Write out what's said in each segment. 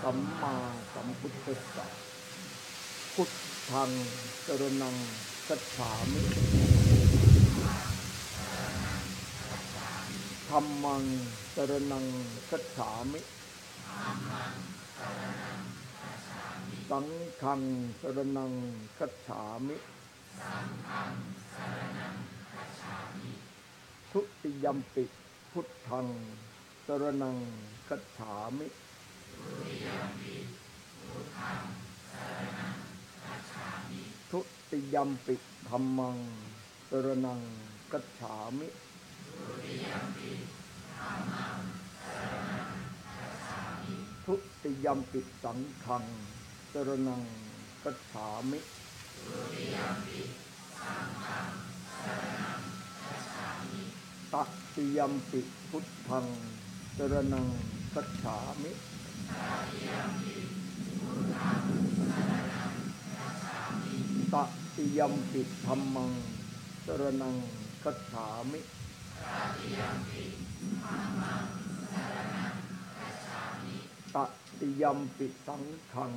สัมมาสัมพุทธัสสะพุทธังสรนังกัจฉามิธรรมังสรนังกัจฉามิ สังฆังสรนังกัจฉามิทุติยมปิ พุทธังสรนังกัจฉามิ ทุติยมปิธรรมังสรนังกัจฉามิทุติยมปิสังฆังสรนังกัจฉามิตติยมปิพุทธังสรนังกัจฉามิ ตติยมปิธรรมังสรนังกัจฉามิตติยมปิสังฆัง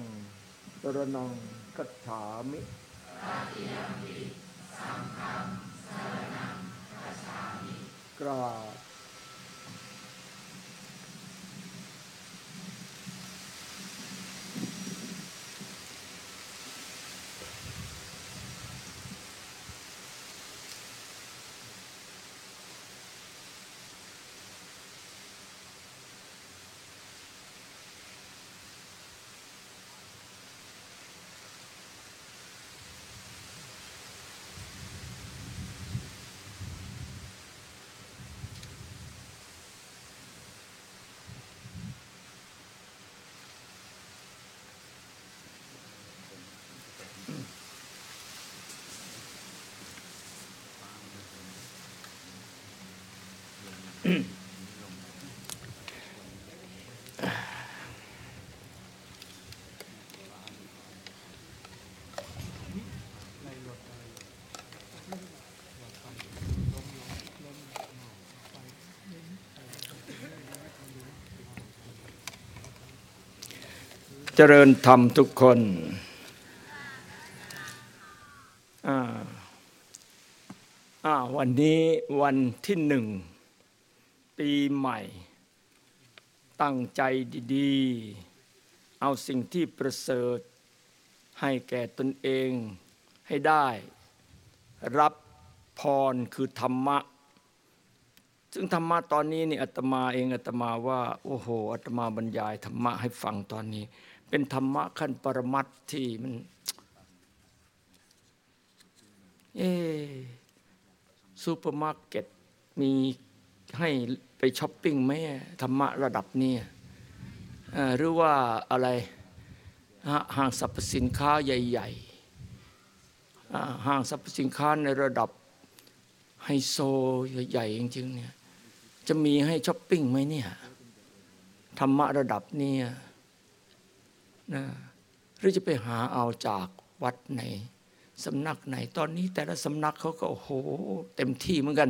สรนังกัจฉามิกราบ เจริญธรรมทุกคนอ่าอ่าวันนี้วันที่หนึ่ง ปีใหม่ ตั้งใจดีๆ เอาสิ่งที่ประเสริฐ ให้แก่ตนเองให้ได้ รับพรคือธรรมะ ซึ่งธรรมะตอนนี้นี่อาตมาเองอาตมาว่า โอ้โหอาตมาบรรยายธรรมะให้ฟังตอนนี้ เป็นธรรมะขั้นปรมัตถ์ที่มันเออซูเปอร์มาร์เก็ตมี ให้ไปช้อปปิ้งไหมธรรมะระดับนี้อ่าหรือว่าอะไรห้างสรรพสินค้าใหญ่ ๆห้างสรรพสินค้าในระดับไฮโซใหญ่ๆจริงๆเนี่ยจะมีให้ช้อปปิ้งไหมเนี่ยธรรมะระดับนี้นะหรือจะไปหาเอาจากวัดไหนสำนักไหน ตอนนี้แต่ละสำนักเขาก็โอ้โห เต็มที่เหมือนกัน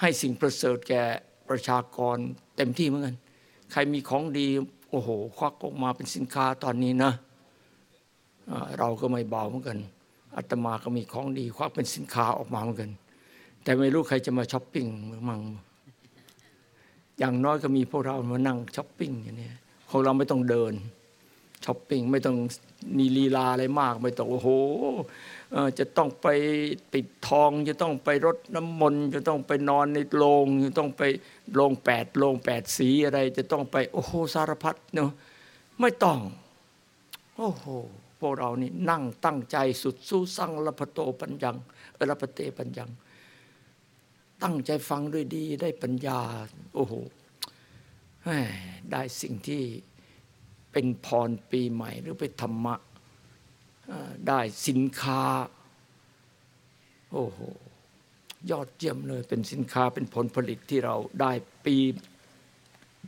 ให้สิ่งประเสริฐแก่ประชากรเต็มที่เหมือนกัน ใครมีของดีโอ้โหควักออกมาเป็นสินค้าตอนนี้นะเราก็ไม่เบาเหมือนกันอาตมาก็มีของดีควักเป็นสินค้าออกมาเหมือนกัน แต่ไม่รู้ใครจะมาช้อปปิ้งมั่งอย่างน้อยก็มีพวกเรามานั่งช้อปปิ้งอย่างนี้ของเราไม่ต้องเดินช้อปปิ้งไม่ต้องนีลีลาอะไรมาก ไม่ต้องโอ้โห จะต้องไปปิดทอง จะต้องไปรดน้ำมนต์จะต้องไปนอนในโรงจะต้องไปโรงแปดโรงแปดสีอะไร จะต้องไปโอ้โหสารพัดเนาะไม่ต้องโอ้โหพวกเรานี่นั่งตั้งใจสุดสู้สั่งละพโตปัญญังออละพเตปัญญัง ตั้งใจฟังด้วยดีได้ปัญญา โอ้โหได้สิ่งที่เป็นพรปีใหม่หรือเป็นธรรมะ ได้สินค้า โอ้โหยอดเยี่ยมเลย เป็นสินค้าเป็นผลผลิตที่เราได้ปี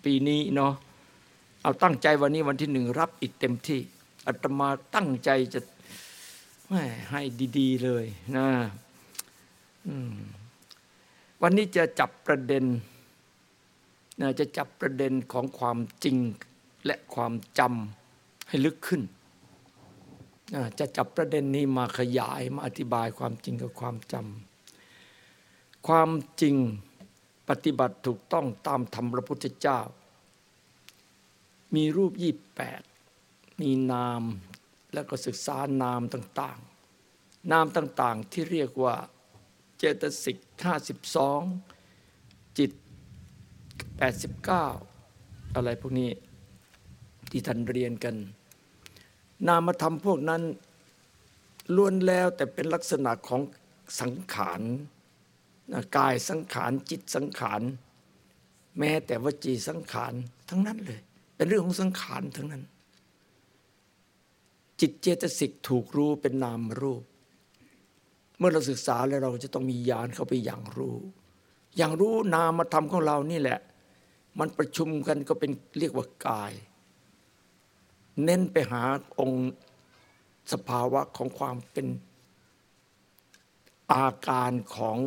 ปีนี้เนาะเอาตั้งใจวันนี้วันที่หนึ่งรับอีกเต็มที่อาตมาตั้งใจจะให้ดี ๆ เลยนะวันนี้จะจับประเด็นนะจะจับประเด็นของความจริงและความจำให้ลึกขึ้น จะจับประเด็นนี้มาขยายมาอธิบายความจริงกับความจำความจริงปฏิบัติถูกต้องตามธรรมพระพุทธเจ้า มีรูปยี่แปดมีนามแล้วก็ศึกษานามต่างๆ นามต่างๆที่เรียกว่าเจตสิก52 จิต 89 อะไรพวกนี้ที่ท่านเรียนกัน นามธรรมพวกนั้นล้วนแล้วแต่เป็นลักษณะของสังขารนะกายสังขารจิตสังขาร แม้แต่วจีสังขารทั้งนั้นเลย เป็นเรื่องของสังขารทั้งนั้น จิตเจตสิกถูกรู้เป็นนามรูป เมื่อเราศึกษาแล้วเราจะต้องมีญาณเข้าไปอย่างรู้ อย่างรู้นามธรรมของเรานี่แหละ มันประชุมกันก็เป็นเรียกว่ากาย เน้นไปหาองค์สภาวะของความเป็นอาการของ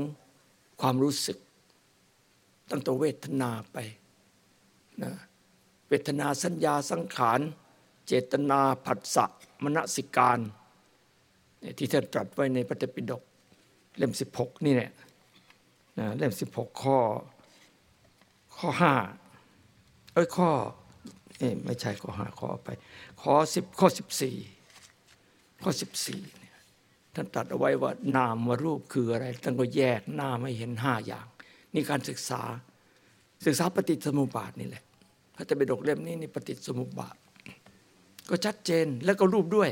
ความรู้สึก ตั้งแต่เวทนาไปนะเวทนาสัญญาสังขาร เจตนาผัสสะมณสิการเนี่ที่ท่านตรัสไว้ในพระเตปิฎกเล่ม 16 นี่แหละนะเล่ม 16 ข้อข้อ5เอ้ยข้อ เอ้ไม่ใช่ข้อ5ข้อไปข้อ10ข้อ14ข้อ14เนี่ยท่านตรัสเอาไว้ว่านามวรูปคืออะไรท่านก็แยกหน้าไม่เห็นห้าอย่าง นี่การศึกษา ศึกษาปฏิสมุปบาทนี่แหละพระเตปิฎกเล่มนี้นี่ปฏิสมุปบาท ก็ชัดเจนแล้วก็รูปด้วย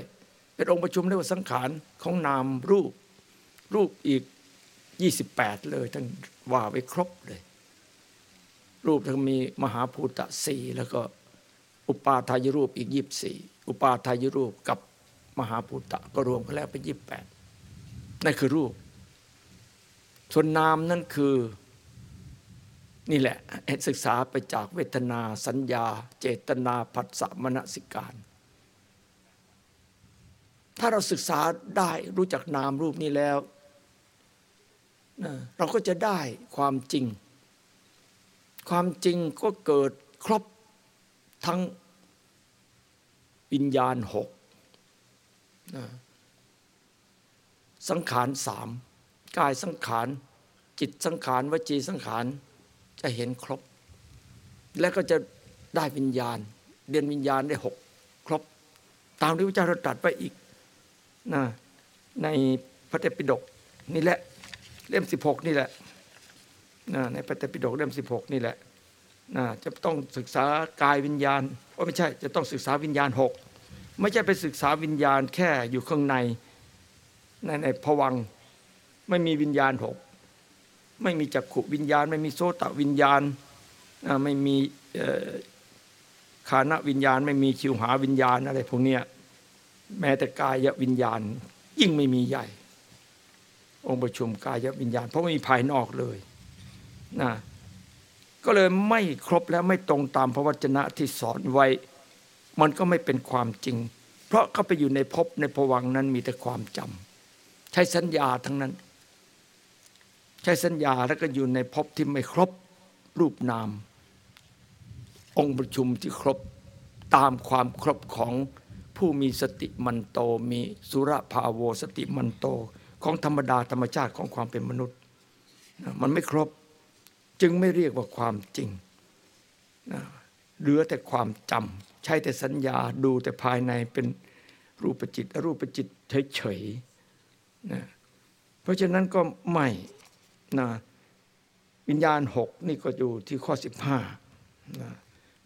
เป็นองค์ประชุมเรียกว่าสังขารของนามรูป รูปอีก28เลยท่านว่าไว้ครบเลย รูปทั้งมีมหาภูตะสี่แล้วก็ อุปาทายรูปอีก24อุปาทายรูปกับมหาภูตะก็รวมกันแล้วเป็น28นั่นคือรูป ส่วนนามนั่นคือ นี่แหละศึกษาไปจากเวทนาสัญญา เจตนาผัสสะมนสิการ ถ้าเราศึกษาได้รู้จักนามรูปนี้แล้วเราก็จะได้ความจริง ความจริงก็เกิดครบ ทั้งวิญญาณหกสังขารสามกายสังขารจิตสังขารวจีสังขารจะเห็นครบ แล้วก็จะได้วิญญาณ เรียนวิญญาณได้หกครบ ตามที่พระเจ้าตรัสไปอีกนะในพระเตปิฎกนี่แหละเล่มสิบหกนี่แหละนะในพระเตปิฎกเล่มสิบหกนี่แหละ จะต้องศึกษากายวิญญาณว่าไม่ใช่จะต้องศึกษาวิญญาณหกไม่ใช่ไปศึกษาวิญญาณแค่อยู่ข้างในในในผวังไม่มีวิญญาณหกไม่มีจักขุวิญญาณ ไม่มีโสตวิญญาณไม่มีคานวิญญาณ ไม่มีชิวหาวิญญาณอะไรพวกเนี้ยแม้แต่กายวิญญาณ ยิ่งไม่มีใหญ่ องค์ประชุมกายวิญญาณ เพราะไม่มีภายนอกเลยนะ ก็เลยไม่ครบและไม่ตรงตามพระวจนะที่สอนไว้ มันก็ไม่เป็นความจริง เพราะเข้าไปอยู่ในภพในภวังนั้นมีแต่ความจำใช้สัญญาทั้งนั้น ใช้สัญญาแล้วก็อยู่ในภพที่ไม่ครบรูปนาม องค์ประชุมที่ครบตามความครบของผู้มีสติมันโตมีสุรภาโวสติมันโตของธรรมดาธรรมชาติของความเป็นมนุษย์ มันไม่ครบ จึงไม่เรียกว่าความจริงนะเหลือแต่ความจำใช้แต่สัญญาดูแต่ภายในเป็นรูปจิตอรูปจิตเฉยๆนะเพราะฉะนั้นก็ไม่นะวิญญาณหกนี่ก็อยู่ที่ข้อสิบห้านะ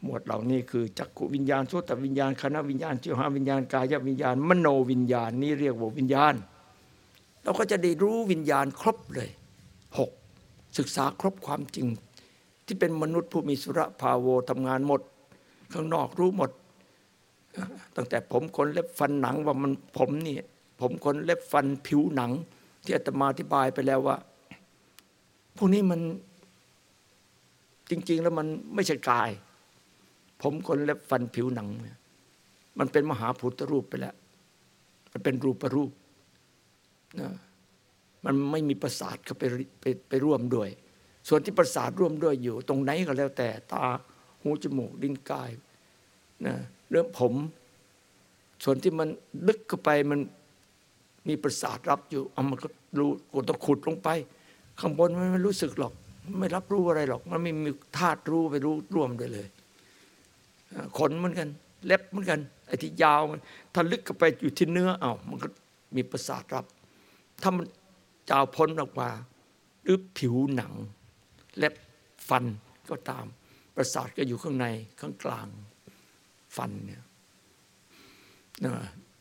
หมวดเหล่านี้คือจักขุวิญญาณโสตวิญญาณคณะวิญญาณจิวหาวิญญาณกายวิญญาณ มโนวิญญาณนี่เรียกว่าวิญญาณ เราก็จะได้รู้วิญญาณครบเลย ศึกษาครบความจริง ที่เป็นมนุษย์ผู้มีสุรภาโวทำงานหมด ข้างนอกรู้หมด ตั้งแต่ผมขนเล็บฟันหนังว่ามันผมนี่ผมขนเล็บฟันผิวหนัง ที่อาตมาอธิบายไปแล้วว่า พวกนี้มันจริง ๆ แล้วมันไม่ใช่กาย ผมขนเล็บฟันผิวหนังเนี่ยมันเป็นมหาพุทธรูปไปแล้ว มันเป็นรูปรูปนะ มันไม่มีประสาทเข้าไปไปไปร่วมด้วย ส่วนที่ประสาทร่วมด้วยอยู่ ตรงไหนก็แล้วแต่ตาหูจมูกดิ้นกายนะเรื่องผม ส่วนที่มันลึกเข้าไปมันมีประสาทรับอยู่เอามันก็รู้ก็ต้องขุดลงไป ข้างบนมันไม่รู้สึกหรอก ไม่รับรู้อะไรหรอก มันไม่มีธาตุรู้ไปรู้ร่วมด้วยเลยขนเหมือนกัน เล็บเหมือนกันไอ้ที่ยาวมันถ้าลึกเข้าไปอยู่ที่เนื้อเอามันก็มีประสาทรับ ถ้ามัน จาพ้นออกมา หรือผิวหนัง เล็บฟันก็ตาม ประสาทก็อยู่ข้างในข้างกลางฟันเนี่ย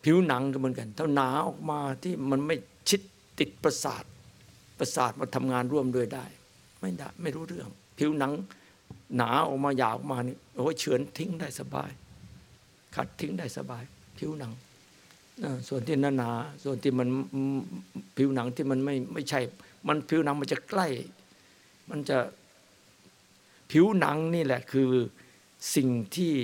ผิวหนังก็เหมือนกัน ถ้าหนาออกมาที่มันไม่ชิดติดประสาท ประสาทมาทำงานร่วมด้วยได้ ไม่ได้ไม่รู้เรื่อง ผิวหนังหนาออกมาหยาบออกมานี่โอ้ยเฉือนทิ้งได้สบาย ขัดทิ้งได้สบาย ผิวหนัง ส่วนที่หนาหนาส่วนที่มันผิวหนังที่มันไม่ไม่ใช่ มันผิวหนังมันจะใกล้ มันจะผิวหนังนี่แหละคือสิ่งที่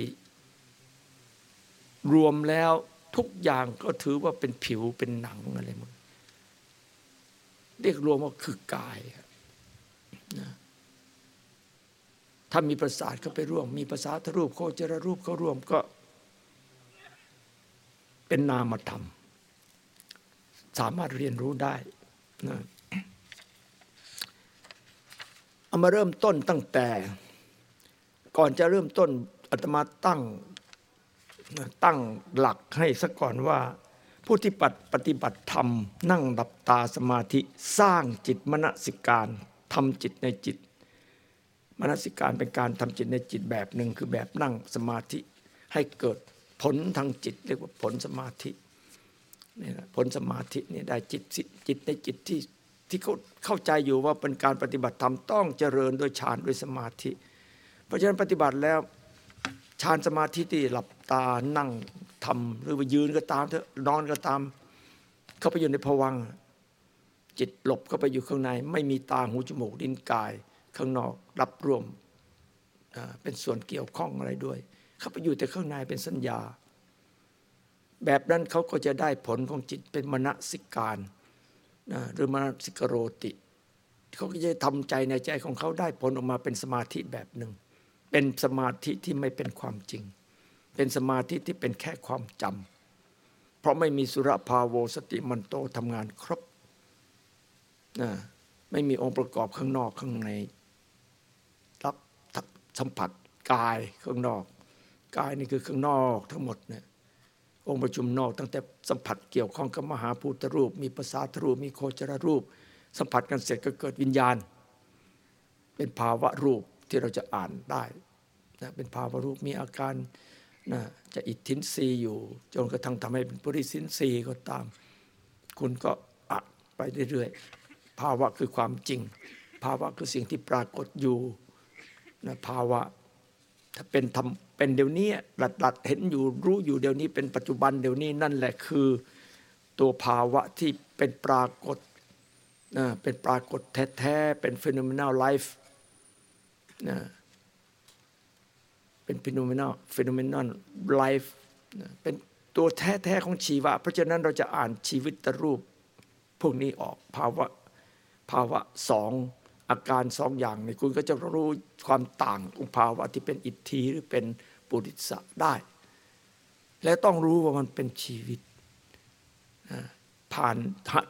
รวมแล้วทุกอย่างก็ถือว่าเป็นผิวเป็นหนังอะไรหมดเรียกรวมว่าคือกายนะถ้ามีประสาทก็ไปร่วม มีภาษาทรูปโคจรรูปเขาร่วมก็ เป็นนามธรรม สามารถเรียนรู้ได้นะเอามาเริ่มต้นตั้งแต่ ก่อนจะเริ่มต้นอาตมาตั้งตั้งหลักให้สักก่อนว่า ผู้ที่ปฏิบัติธรรม นั่งดับตาสมาธิสร้างจิตมณสิการทำจิตในจิตมณสิการเป็นการทำจิตในจิตแบบหนึ่งคือแบบนั่งสมาธิให้เกิด ผลทางจิตเรียกว่าผลสมาธินี่นะผลสมาธินี่ได้จิตจิตในจิตที่ที่เขาเข้าใจอยู่ว่าเป็นการปฏิบัติธรรมต้องเจริญด้วยฌานด้วยสมาธิ เพราะฉะนั้นปฏิบัติแล้วฌานสมาธิที่หลับตานั่งทำหรือว่ายืนก็ตามเถอะนอนก็ตาม เข้าไปอยู่ในภวังจิตหลบเข้าไปอยู่ข้างใน ไม่มีตาหูจมูกดินกาย ข้างนอกรับรวมเป็นส่วนเกี่ยวข้องอะไรด้วย เข้าไปอยู่แต่ข้างในเป็นสัญญา แบบนั้นเขาก็จะได้ผลของจิตเป็นมณสิการหรือมณสิกโรติเขาก็จะทำใจในใจของเขาได้ผลออกมาเป็นสมาธิแบบหนึ่งเป็นสมาธิที่ไม่เป็นความจริง เป็นสมาธิที่เป็นแค่ความจำเพราะไม่มีสุรภาโวสติมันโตทำงานครบนะไม่มีองค์ประกอบข้างนอกข้างใน รับสัมผัสกายข้างนอก กายนี่คือข้างนอกทั้งหมดเนี่ยองค์ประชุมนอกตั้งแต่สัมผัสเกี่ยวข้องกับมหาภูตรูป มีภาษาทรูป มีโคจรรูป สัมผัสกันเสร็จก็เกิดวิญญาณ เป็นภาวะรูปที่เราจะอ่านได้นะเป็นภาวะรูปมีอาการนะจะอิทธินรีอยู่จนกระทั่งทำให้เป็นปริสินรีก็ตาม คุณก็อ่านไปเรื่อยๆภาวะคือความจริง ภาวะคือสิ่งที่ปรากฏอยู่นะภาวะ ถ้าเป็นทำเป็นเดี๋ยวนี้หลัดหลัดเห็นอยู่รู้อยู่เดี๋ยวนี้เป็นปัจจุบันเดี๋ยวนี้นั่นแหละคือตัวภาวะที่เป็นปรากฏนะเป็นปรากฏแท้ๆเป็น phenomenal life นะเป็น phenomenal phenomenal life เป็นตัวแท้ๆของชีวะ เพราะฉะนั้นเราจะอ่านชีวิตรูป พวกนี้ออกภาวะภาวะสอง อาการสองอย่างนี่คุณก็จะรู้ความต่างของภาวะที่เป็นอิตถีหรือเป็นปุริสะได้ และต้องรู้ว่ามันเป็นชีวิต ผ่าน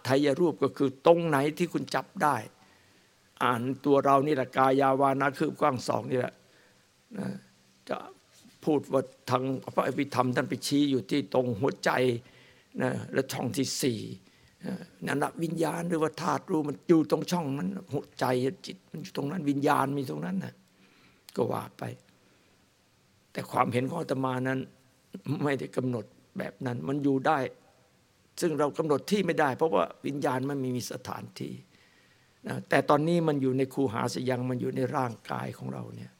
ทายรูปก็คือตรงไหนที่คุณจับได้ อ่านตัวเรานี่แหละกายาวานาคือกว้างสองนี่แหละจะพูดว่าทางพระอภิธรรมท่านไปชี้อยู่ที่ตรงหัวใจนะและช่องที่สี่ นั่นวิญญาณหรือว่าธาตุรู้มันอยู่ตรงช่องนั้นหัวใจจิต มันอยู่ตรงนั้น วิญญาณมีตรงนั้นนะก็ว่าไป แต่ความเห็นของอาตมานั้น ไม่ได้กำหนดแบบนั้น มันอยู่ได้ ซึ่งเรากำหนดที่ไม่ได้ เพราะว่าวิญญาณมันไม่มีสถานที่นะแต่ตอนนี้มันอยู่ในครูหาสยังมันอยู่ในร่างกายของเราเนี่ย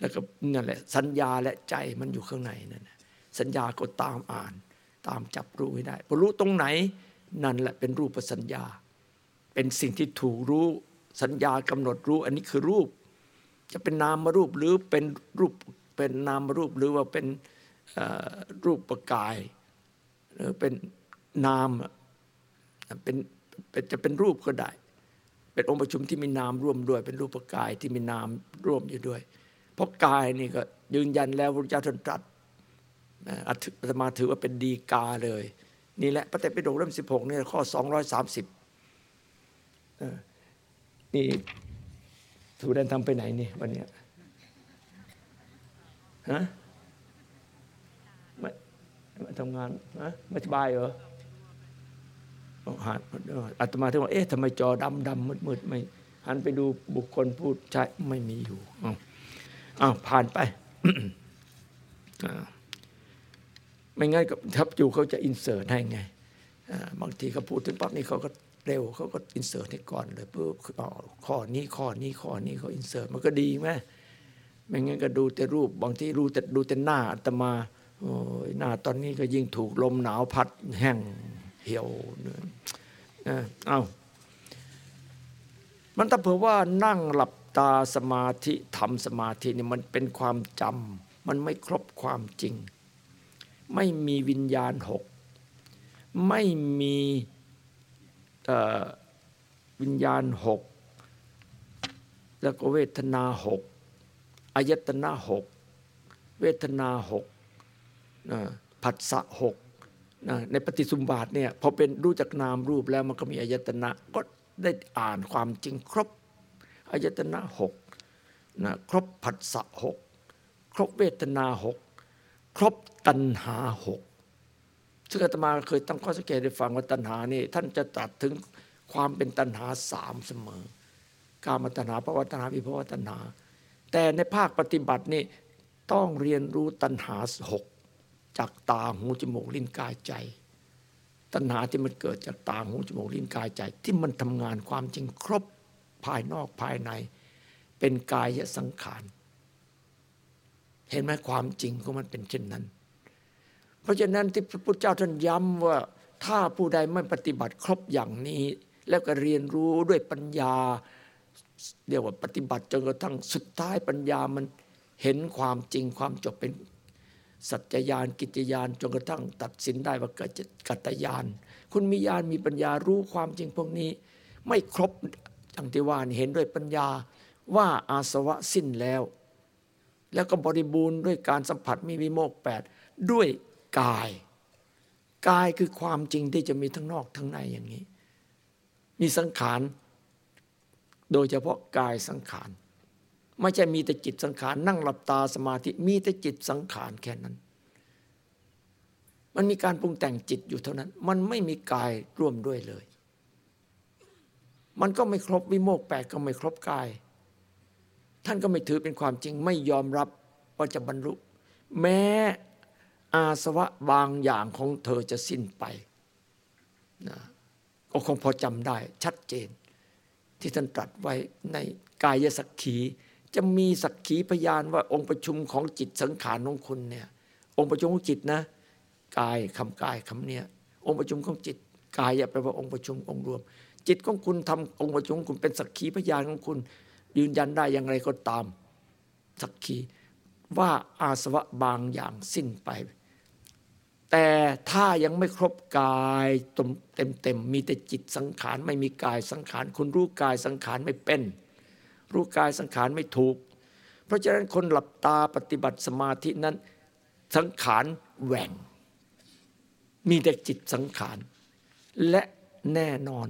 แล้วก็นั่นแหละสัญญาและใจมันอยู่ข้างในนั่นสัญญาก็ตามอ่าน ตามจับรู้ให้ได้พอรู้ตรงไหน นั่นแหละเป็นรูปสัญญา เป็นสิ่งที่ถูกรู้สัญญากำหนดรู้ อันนี้คือรูป จะเป็นนามรูปหรือเป็นรูปเป็นนามรูปหรือว่าเป็นรูปประกาย หรือเป็นนามเป็นจะเป็นรูปก็ได้ เป็นองค์ประชุมที่มีนามร่วมด้วย เป็นรูปกายที่มีนามร่วมอยู่ด้วย เพราะกายนี่ก็ยืนยันแล้วพระเจ้าท่านตรัสอาตมาถือว่าเป็นดีกาเลย นี่แหละพระเตปิฎกเล่มสิบหกนี่ข้อสองร้อยสามสิบนี่ถูดินทำไปไหนนี่วันนี้ฮะไมาทำงานฮะไม่สบายเหรอหันอาตมาถึงว่าเอ๊ะทำไมจอดำดำมืดมืดไม่หันไปดูบุคคลพูดใช่ไม่มีอยู่อ้าวผ่านไป ไม่งั้นก็ทับอยู่เขาจะอินเสิร์ตให้ไงบางทีเขาพูดถึงปั๊บนี่เขาก็เร็วเขาก็อินเสิร์ตให้ก่อนเลยเพื่อข้อนี้ข้อนี้ข้อนี้เขาอินเสิร์ตมันก็ดีไหมไม่งั้นก็ดูแต่รูปบางทีรู้แต่ดูแต่หน้าอาตมาโอ้ยหน้าตอนนี้ก็ยิ่งถูกลมหนาวพัดแห้งเหี่ยวเนื้อเอามันถ้าเผื่อว่านั่งหลับตาสมาธิทำสมาธินี่มันเป็นความจำมันไม่ครบความจริง ไม่มีวิญญาณหกไม่มีวิญญาณหกแล้วก็เวทนาหกอายตนะหกเวทนาหกผัสสะหกในปฏิสุมบาทเนี่ยพอเป็นรู้จักนามรูปแล้วมันก็มีอายตนะก็ได้อ่านความจริงครบอายตนะหกนะครบผัสสะหกครบเวทนาหก ครบตัณหาหกซึ่งอาตมาเคยตั้งข้อสังเกตได้ฟังว่าตัณหานี่ท่านจะตัดถึงความเป็นตัณหาสามเสมอ การมตัณหาภาวตัณหาวิภาวตัณหา แต่ในภาคปฏิบัตินี่ต้องเรียนรู้ตัณหาหกจากตาหูจมูกลิ้นกายใจ ตัณหาที่มันเกิดจากตาหูจมูกลิ้นกายใจ ที่มันทำงานความจริงครบภายนอกภายใน เป็นกายสังขาร เห็นไหมความจริงของมันเป็นเช่นนั้น เพราะฉะนั้นที่พระพุทธเจ้าท่านย้ำว่าถ้าผู้ใดไม่ปฏิบัติครบอย่างนี้ แล้วก็เรียนรู้ด้วยปัญญาเรียกว่าปฏิบัติจนกระทั่งสุดท้ายปัญญามันเห็นความจริงความจบเป็นสัจจยานกิจยานจนกระทั่งตัดสินได้ว่าเกิดกัตยาน คุณมีญาณมีปัญญารู้ความจริงพวกนี้ ไม่ครบอย่างที่ว่าเห็นด้วยปัญญาว่าอาสวะสิ้นแล้ว แล้วก็บริบูรณ์ด้วยการสัมผัสมีวิโมกแปดด้วยกาย กายคือความจริงที่จะมีทั้งนอกทั้งในอย่างนี้ มีสังขาร โดยเฉพาะกายสังขาร ไม่ใช่มีแต่จิตสังขาร นั่งหลับตาสมาธิมีแต่จิตสังขารแค่นั้น มันมีการปรุงแต่งจิตอยู่เท่านั้น มันไม่มีกายร่วมด้วยเลย มันก็ไม่ครบวิโมกแปดก็ไม่ครบกาย ท่านก็ไม่ถือเป็นความจริงไม่ยอมรับว่าจะบรรลุ แม้อาสวะบางอย่างของเธอจะสิ้นไปนะก็คงพอจำได้ชัดเจน ที่ท่านตรัสไว้ในกายสักขีจะมีสักขีพยานว่าองค์ประชุมของจิตสังขารของคุณเนี่ยองค์ประชุมของจิตนะกายคำกายคำเนี้ยองค์ประชุมของจิตกายแปลว่าองค์ประชุมองค์รวม จิตของคุณทำองค์ประชุมคุณเป็นสักขีพยานของคุณ ยืนยันได้อย่างไรก็ตามสักขีว่าอาสวะบางอย่างสิ้นไป แต่ถ้ายังไม่ครบกายเต็มเต็มมีแต่จิตสังขารไม่มีกายสังขารคุณรู้กายสังขารไม่เป็น รู้กายสังขารไม่ถูก เพราะฉะนั้นคนหลับตาปฏิบัติสมาธินั้นสังขารแหว่ง มีแต่จิตสังขาร และแน่นอน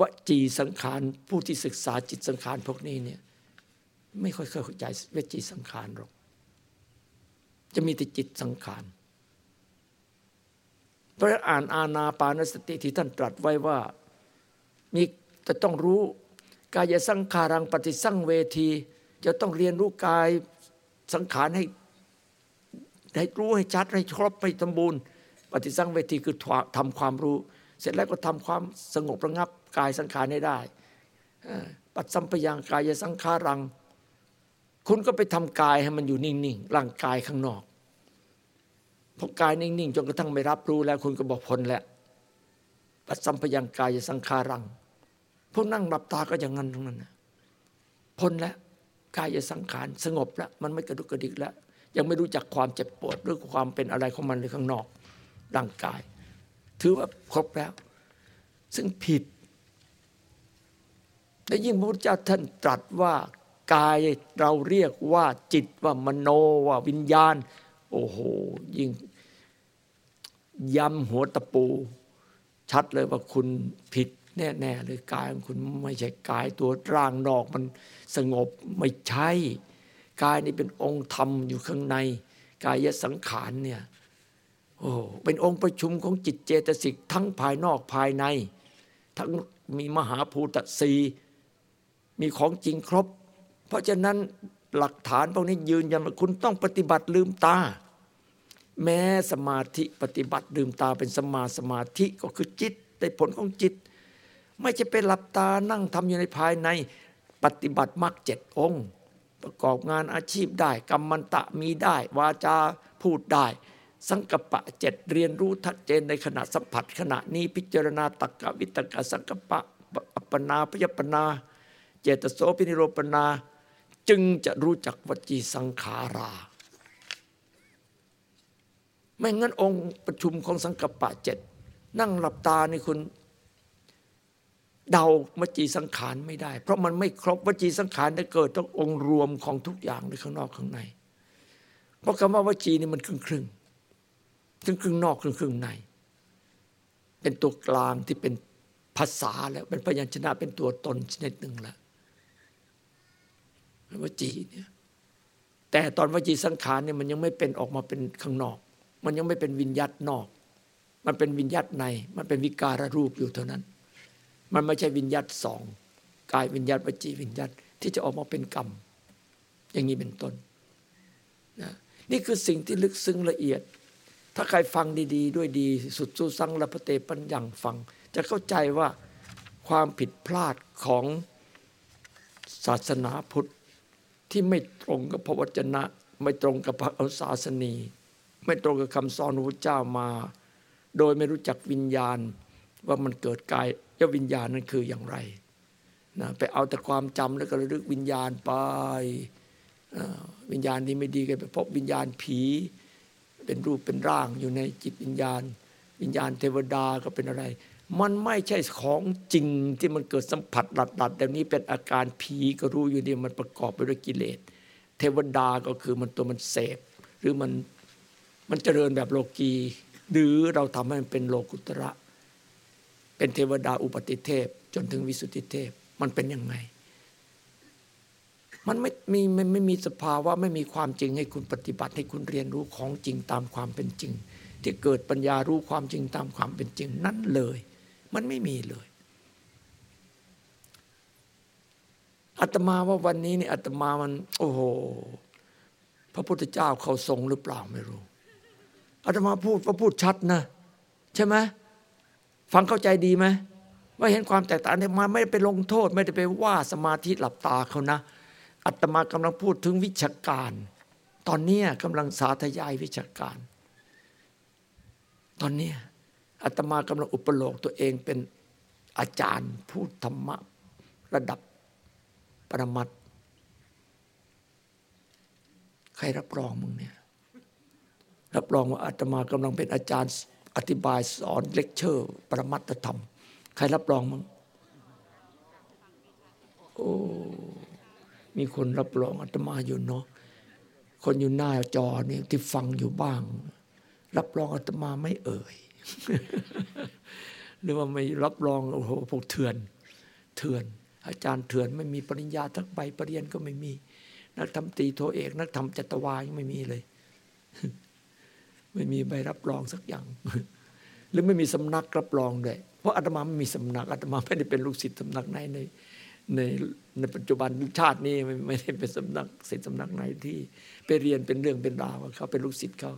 วจีสังขารผู้ที่ศึกษาจิตสังขารพวกนี้เนี่ยไม่ค่อยเข้าใจวจีสังขารหรอก จะมีแต่จิตสังขารพระอ่านอาณาปานสติที่ท่านตรัสไว้ว่ามีจะต้องรู้กายสังขารังปฏิสังเวที จะต้องเรียนรู้กายสังขารให้ให้รู้ให้ชัดให้ครบให้สมบูรณ์ ปฏิสังเวทีคือทำความรู้ เสร็จแล้วก็ทำความสงบระงับกายสังขารให้ได้ ปัดสัมปยังกายสังขารัง คุณก็ไปทำกายให้มันอยู่นิ่งๆร่างกายข้างนอกพอกายนิ่งๆจนกระทั่งไม่รับรู้แล้ว คุณก็บอกพ้นแล้วปัสสัมพยังกายสังขารังพวกนั่งหลับตาก็อย่างนั้นทั้งนั้นนะพ้นแล้วกายสังขารสงบแล้วมันไม่กระดุกกระดิกแล้วยังไม่รู้จักความเจ็บปวดหรือความเป็นอะไรของมันเลยข้างนอกร่างกาย ถือว่าครบแล้ว ซึ่งผิด และยิ่งพระพุทธเจ้าท่านตรัสว่ากายเราเรียกว่าจิตว่ามโนว่าวิญญาณ โอ้โห ยิ่งย้ำหัวตะปู ชัดเลยว่าคุณผิดแน่ๆเลยกายของคุณไม่ใช่กายตัวร่างนอกมันสงบไม่ใช่ กายนี่เป็นองค์ธรรมอยู่ข้างใน กายสังขารเนี่ย โอ้เป็นองค์ประชุมของจิตเจตสิกทั้งภายนอกภายใน ทั้งมีมหาภูตสีมีของจริงครบ เพราะฉะนั้นหลักฐานพวกนี้ยืนยันว่าคุณต้องปฏิบัติลืมตา แม้สมาธิปฏิบัติลืมตาเป็นสมาสมาธิก็คือจิตได้ผลของจิต ไม่จะเป็นหลับตานั่งทำอยู่ในภายในปฏิบัติมรรคเจ็ดองค์ ประกอบงานอาชีพได้กรรมันตะมีได้ วาจาพูดได้ สังกปะเจ็ดเรียนรู้ทัดเจนในขณะสัมผัส ขณะนี้พิจารณาตักกะวิตกะสังกปะอัปปนาพยปนา เจตโสปินิโรปนา จึงจะรู้จักวจีสังขารา ไม่งั้นองค์ประชุมของสังกปะเจ็ดนั่งหลับตานี่คุณเดาวจีสังขารไม่ได้ เพราะมันไม่ครบวจีสังขารจะเกิดต้ององค์รวมของทุกอย่างในข้างนอกข้างใน เพราะคำว่าวจีนี่มันครึ่งครึ่ง ครึ่งครึ่งนอกครึ่งครึ่งใน เป็นตัวกลางที่เป็นภาษาแล้วเป็นพยัญชนะเป็นตัวตนชนิดหนึ่งแล้ววจีเนี่ยแต่ตอนวจีสังขารเนี่ยมันยังไม่เป็นออกมาเป็นข้างนอก มันยังไม่เป็นวิญญาตนอก มันเป็นวิญญาตใน มันเป็นวิการรูปอยู่เท่านั้น มันไม่ใช่วิญญาตสองกายวิญญาตวจีวิญญาตที่จะออกมาเป็นกรรม อย่างนี้เป็นต้นนะนี่คือสิ่งที่ลึกซึ้งละเอียด ถ้าใครฟังดีๆ ด้วยดีสุดสู้สังละพเตปัญญังฟัง จะเข้าใจว่าความผิดพลาดของศาสนาพุทธที่ไม่ตรงกับพระวจนะ ไม่ตรงกับพระอศาสนี ไม่ตรงกับคำสอนพระเจ้ามา โดยไม่รู้จักวิญญาณว่ามันเกิดกายยวิญญาณนั้นคืออย่างไรนะไปเอาแต่ความจำแล้วก็ระลึกวิญญาณไปวิญญาณที่ไม่ดีก็ไปพบวิญญาณผี เป็นรูปเป็นร่างอยู่ในจิตวิญญาณ วิญญาณเทวดาก็เป็นอะไร มันไม่ใช่ของจริงที่มันเกิดสัมผัสหลัดหลัดแบบนี้เป็นอาการผีก็รู้อยู่ดีมันประกอบไปด้วยกิเลส เทวดาก็คือมันตัวมันเสพ หรือมันมันเจริญแบบโลกีหรือเราทำให้มันเป็นโลกุตระ เป็นเทวดาอุปติเทพ จนถึงวิสุทธิเทพมันเป็นยังไง มันไม่มีไม่มีสภาวะไม่มีความจริงให้คุณปฏิบัติให้คุณเรียนรู้ของจริงตามความเป็นจริง ที่เกิดปัญญารู้ความจริงตามความเป็นจริงนั่นเลย มันไม่มีเลยอาตมาว่าวันนี้นี่อาตมามัน โอ้โหพระพุทธเจ้าเขาทรงหรือเปล่าไม่รู้อาตมาพูดว่าพูดชัดนะ ใช่ไหมฟังเข้าใจดีไหมว่าเห็นความแตกต่างเนี่ยมาไม่ได้ไปลงโทษ ไม่ได้ไปว่าสมาธิหลับตาเขานะ อาตมากำลังพูดถึงวิชาการ ตอนนี้กำลังสาธยายวิชาการ ตอนนี้อาตมากำลังอุปโลกตัวเองเป็นอาจารย์พูดธรรมะระดับปรมัตใครรับรองมึงเนี่ยรับรองว่าอาตมากำลังเป็นอาจารย์อธิบายสอนเลคเชอร์ปรมัตธรรม ใครรับรองมึงโอ้ มีคนรับรองอาตมาอยู่เนาะคนอยู่หน้าจอนี่ที่ฟังอยู่บ้าง รับรองอาตมาไม่เอ่ย หรือว่าไม่รับรองโอ้โหพวกเถื่อน เถื่อน อาจารย์เถื่อนไม่มีปริญญาทักใบปรริญญาก็ไม่มี นักทำตีโทเอก นักทำจัตวายังไม่มีเลย ไม่มีใบรับรองสักอย่าง หรือไม่มีสำนักรับรองด้วยเพราะอาตมาไม่มีสำนักอาตมาไม่ได้เป็นลูกศิษย์สำนักไหนใน ในในปัจจุบันชาตินี้ไม่ได้เป็นสำนักศิษย์สำนักไหนที่ไปเรียนเป็นเรื่องเป็นราวเขาเป็นลูกศิษย์เขา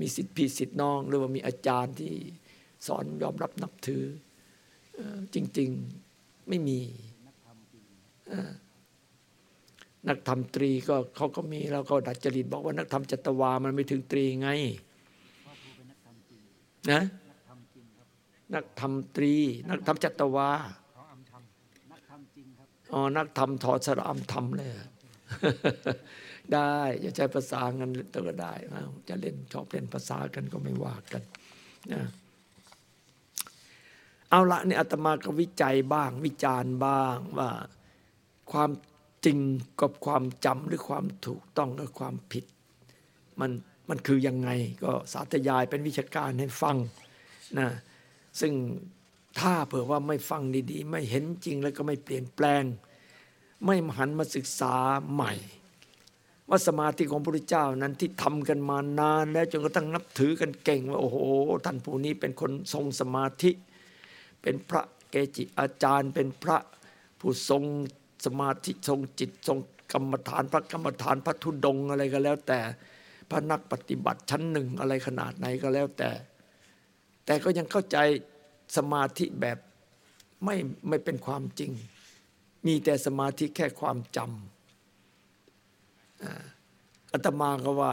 มีศิษย์พี่ศิษย์น้อง หรือว่ามีอาจารย์ที่สอนยอมรับนับถือจริง ๆไม่มีนักธรรมตรีก็เขาก็มีแล้วก็ดัดจริตบอกว่านักธรรมจัตวามันไม่ถึงตรีไงนะนักธรรมตรี นักธรรมจัตวา อ๋อนักธรรมทอสระอำเลย ได้จะใช้ภาษางันตัวก็ได้จะเล่นชอบเล่นภาษากันก็ไม่ว่ากันนะเอาละนี่อาตมาก็วิจัยบ้าง วิจารณ์บ้างว่าความจริงกับความจำหรือความถูกต้องกับความผิด มันมันคือยังไงก็สาธยายเป็นวิชาการให้ฟังนะซึ่ง ถ้าเผื่อว่าไม่ฟังดีๆ ไม่เห็นจริงแล้วก็ไม่เปลี่ยนแปลง ไม่หันมาศึกษาใหม่ ว่าสมาธิของพระพุทธเจ้านั้นที่ทำกันมานาน แล้วจนกระทั่งนับถือกันเก่งว่าโอ้โหท่านผู้นี้เป็นคนทรงสมาธิ เป็นพระเกจิอาจารย์ เป็นพระผู้ทรงสมาธิทรงจิตทรงกรรมฐานพระกรรมฐานพระธุดงอะไรก็แล้ว แต่พระนักปฏิบัติชั้นหนึ่งอะไรขนาดไหนก็แล้วแต่ แต่ก็ยังเข้าใจ สมาธิแบบไม่ไม่เป็นความจริง มีแต่สมาธิแค่ความจำอ่าอาตมาก็ว่า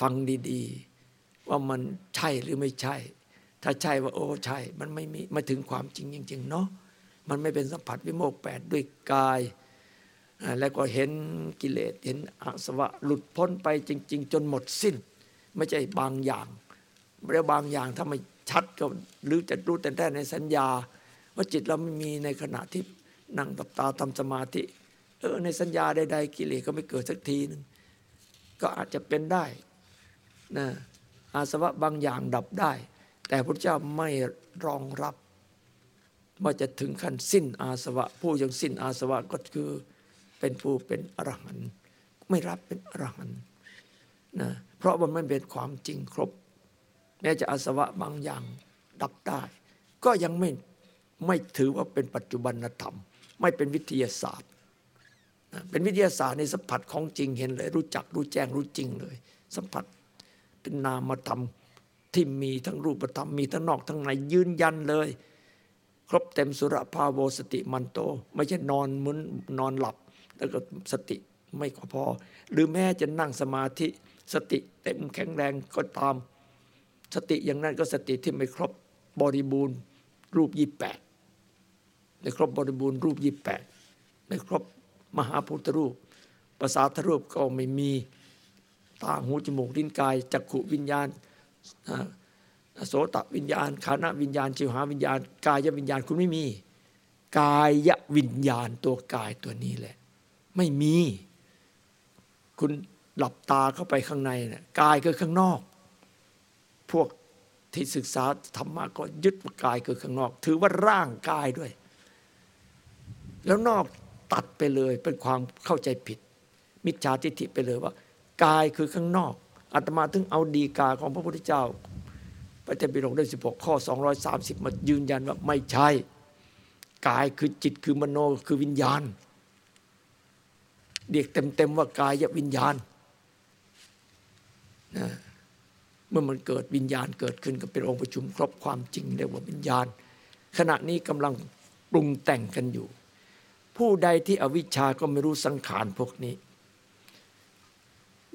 ฟังดีๆ ว่ามันใช่หรือไม่ใช่ ถ้าใช่ว่าโอ้ใช่ มันไม่มีม่ถึงความจริงจริงๆเนาะมันไม่เป็นสัมผัสวิโมกข์แปดด้วยกาย แล้วก็เห็นกิเลสเห็นอาสวะหลุดพ้นไปจริง ๆ จนหมดสิ้น ไม่ใช่บางอย่างแล้วบางอย่างถ้าไม่ ชัดก็หรือจะรู้แต่แท้ในสัญญา ว่าจิตเราไม่มีในขณะที่นั่งตับตาทำสมาธิเออในสัญญาใดๆกิเลสก็ไม่เกิดสักทีหนึ่งก็อาจจะเป็นได้นะอาสวะบางอย่างดับได้ แต่พระเจ้าไม่รองรับว่าจะถึงขั้นสิ้นอาสวะ ผู้ยังสิ้นอาสวะก็คือเป็นผู้เป็นอรหันต์ไม่รับเป็นอรหันต์นะเพราะมันไม่เป็นความจริงครบ แม้จะอาสวะบางอย่างดับได้ ก็ยังไม่ไม่ถือว่าเป็นปัจจุบันธรรม ไม่เป็นวิทยาศาสตร์นะเป็นวิทยาศาสตร์ในสัมผัสของจริงเห็นเลย รู้จักรู้แจ้งรู้จริงเลย สัมผัสเป็นนามธรรมที่มีทั้งรูปธรรมมีทั้งนอกทั้งในยืนยันเลย ครบเต็มสุรภาโวสติมันโต ไม่ใช่นอนมึนนอนหลับ แล้วก็สติไม่พอ หรือแม้จะนั่งสมาธิสติเต็มแข็งแรงก็ตาม สติอย่างนั้นก็สติที่ไม่ครบบริบูรณ์รูปยี่แปดไม่ครบบริบูรณ์รูปยี่แปดไม่ครบมหาพุทธรูปภาษาทรูปก็ไม่มีตาหูจมูกลิ้นกายจักขุวิญญาณอ่าโสตวิญญาณขานะวิญญาณจิวหาวิญญาณ กายวิญญาณคุณไม่มี กายวิญญาณตัวกายตัวนี้แหละ ไม่มี คุณหลับตาเข้าไปข้างในนะ่ะกายคือข้างนอก ที่ศึกษาธรรมะก็ยึดกายคือข้างนอก ถือว่าร่างกายด้วย แล้วนอกตัดไปเลยเป็นความเข้าใจผิด มิจฉาทิฏฐิไปเลยว่า กายคือข้างนอกอาตมาถึงเอาดีกาของพระพุทธเจ้าพระเจ้าปิฎกได้16 ข้อ 230 มายืนยันว่าไม่ใช่ กายคือจิตคือมโนคือวิญญาณ เรียกเต็มๆว่ากายวิญญาณนะ เมื่อมันเกิดวิญญาณเกิดขึ้นก็เป็นองค์ประชุมครบความจริงเรียกว่าวิญญาณ ขณะนี้กำลังปรุงแต่งกันอยู่ ผู้ใดที่อวิชชาก็ไม่รู้สังขารพวกนี้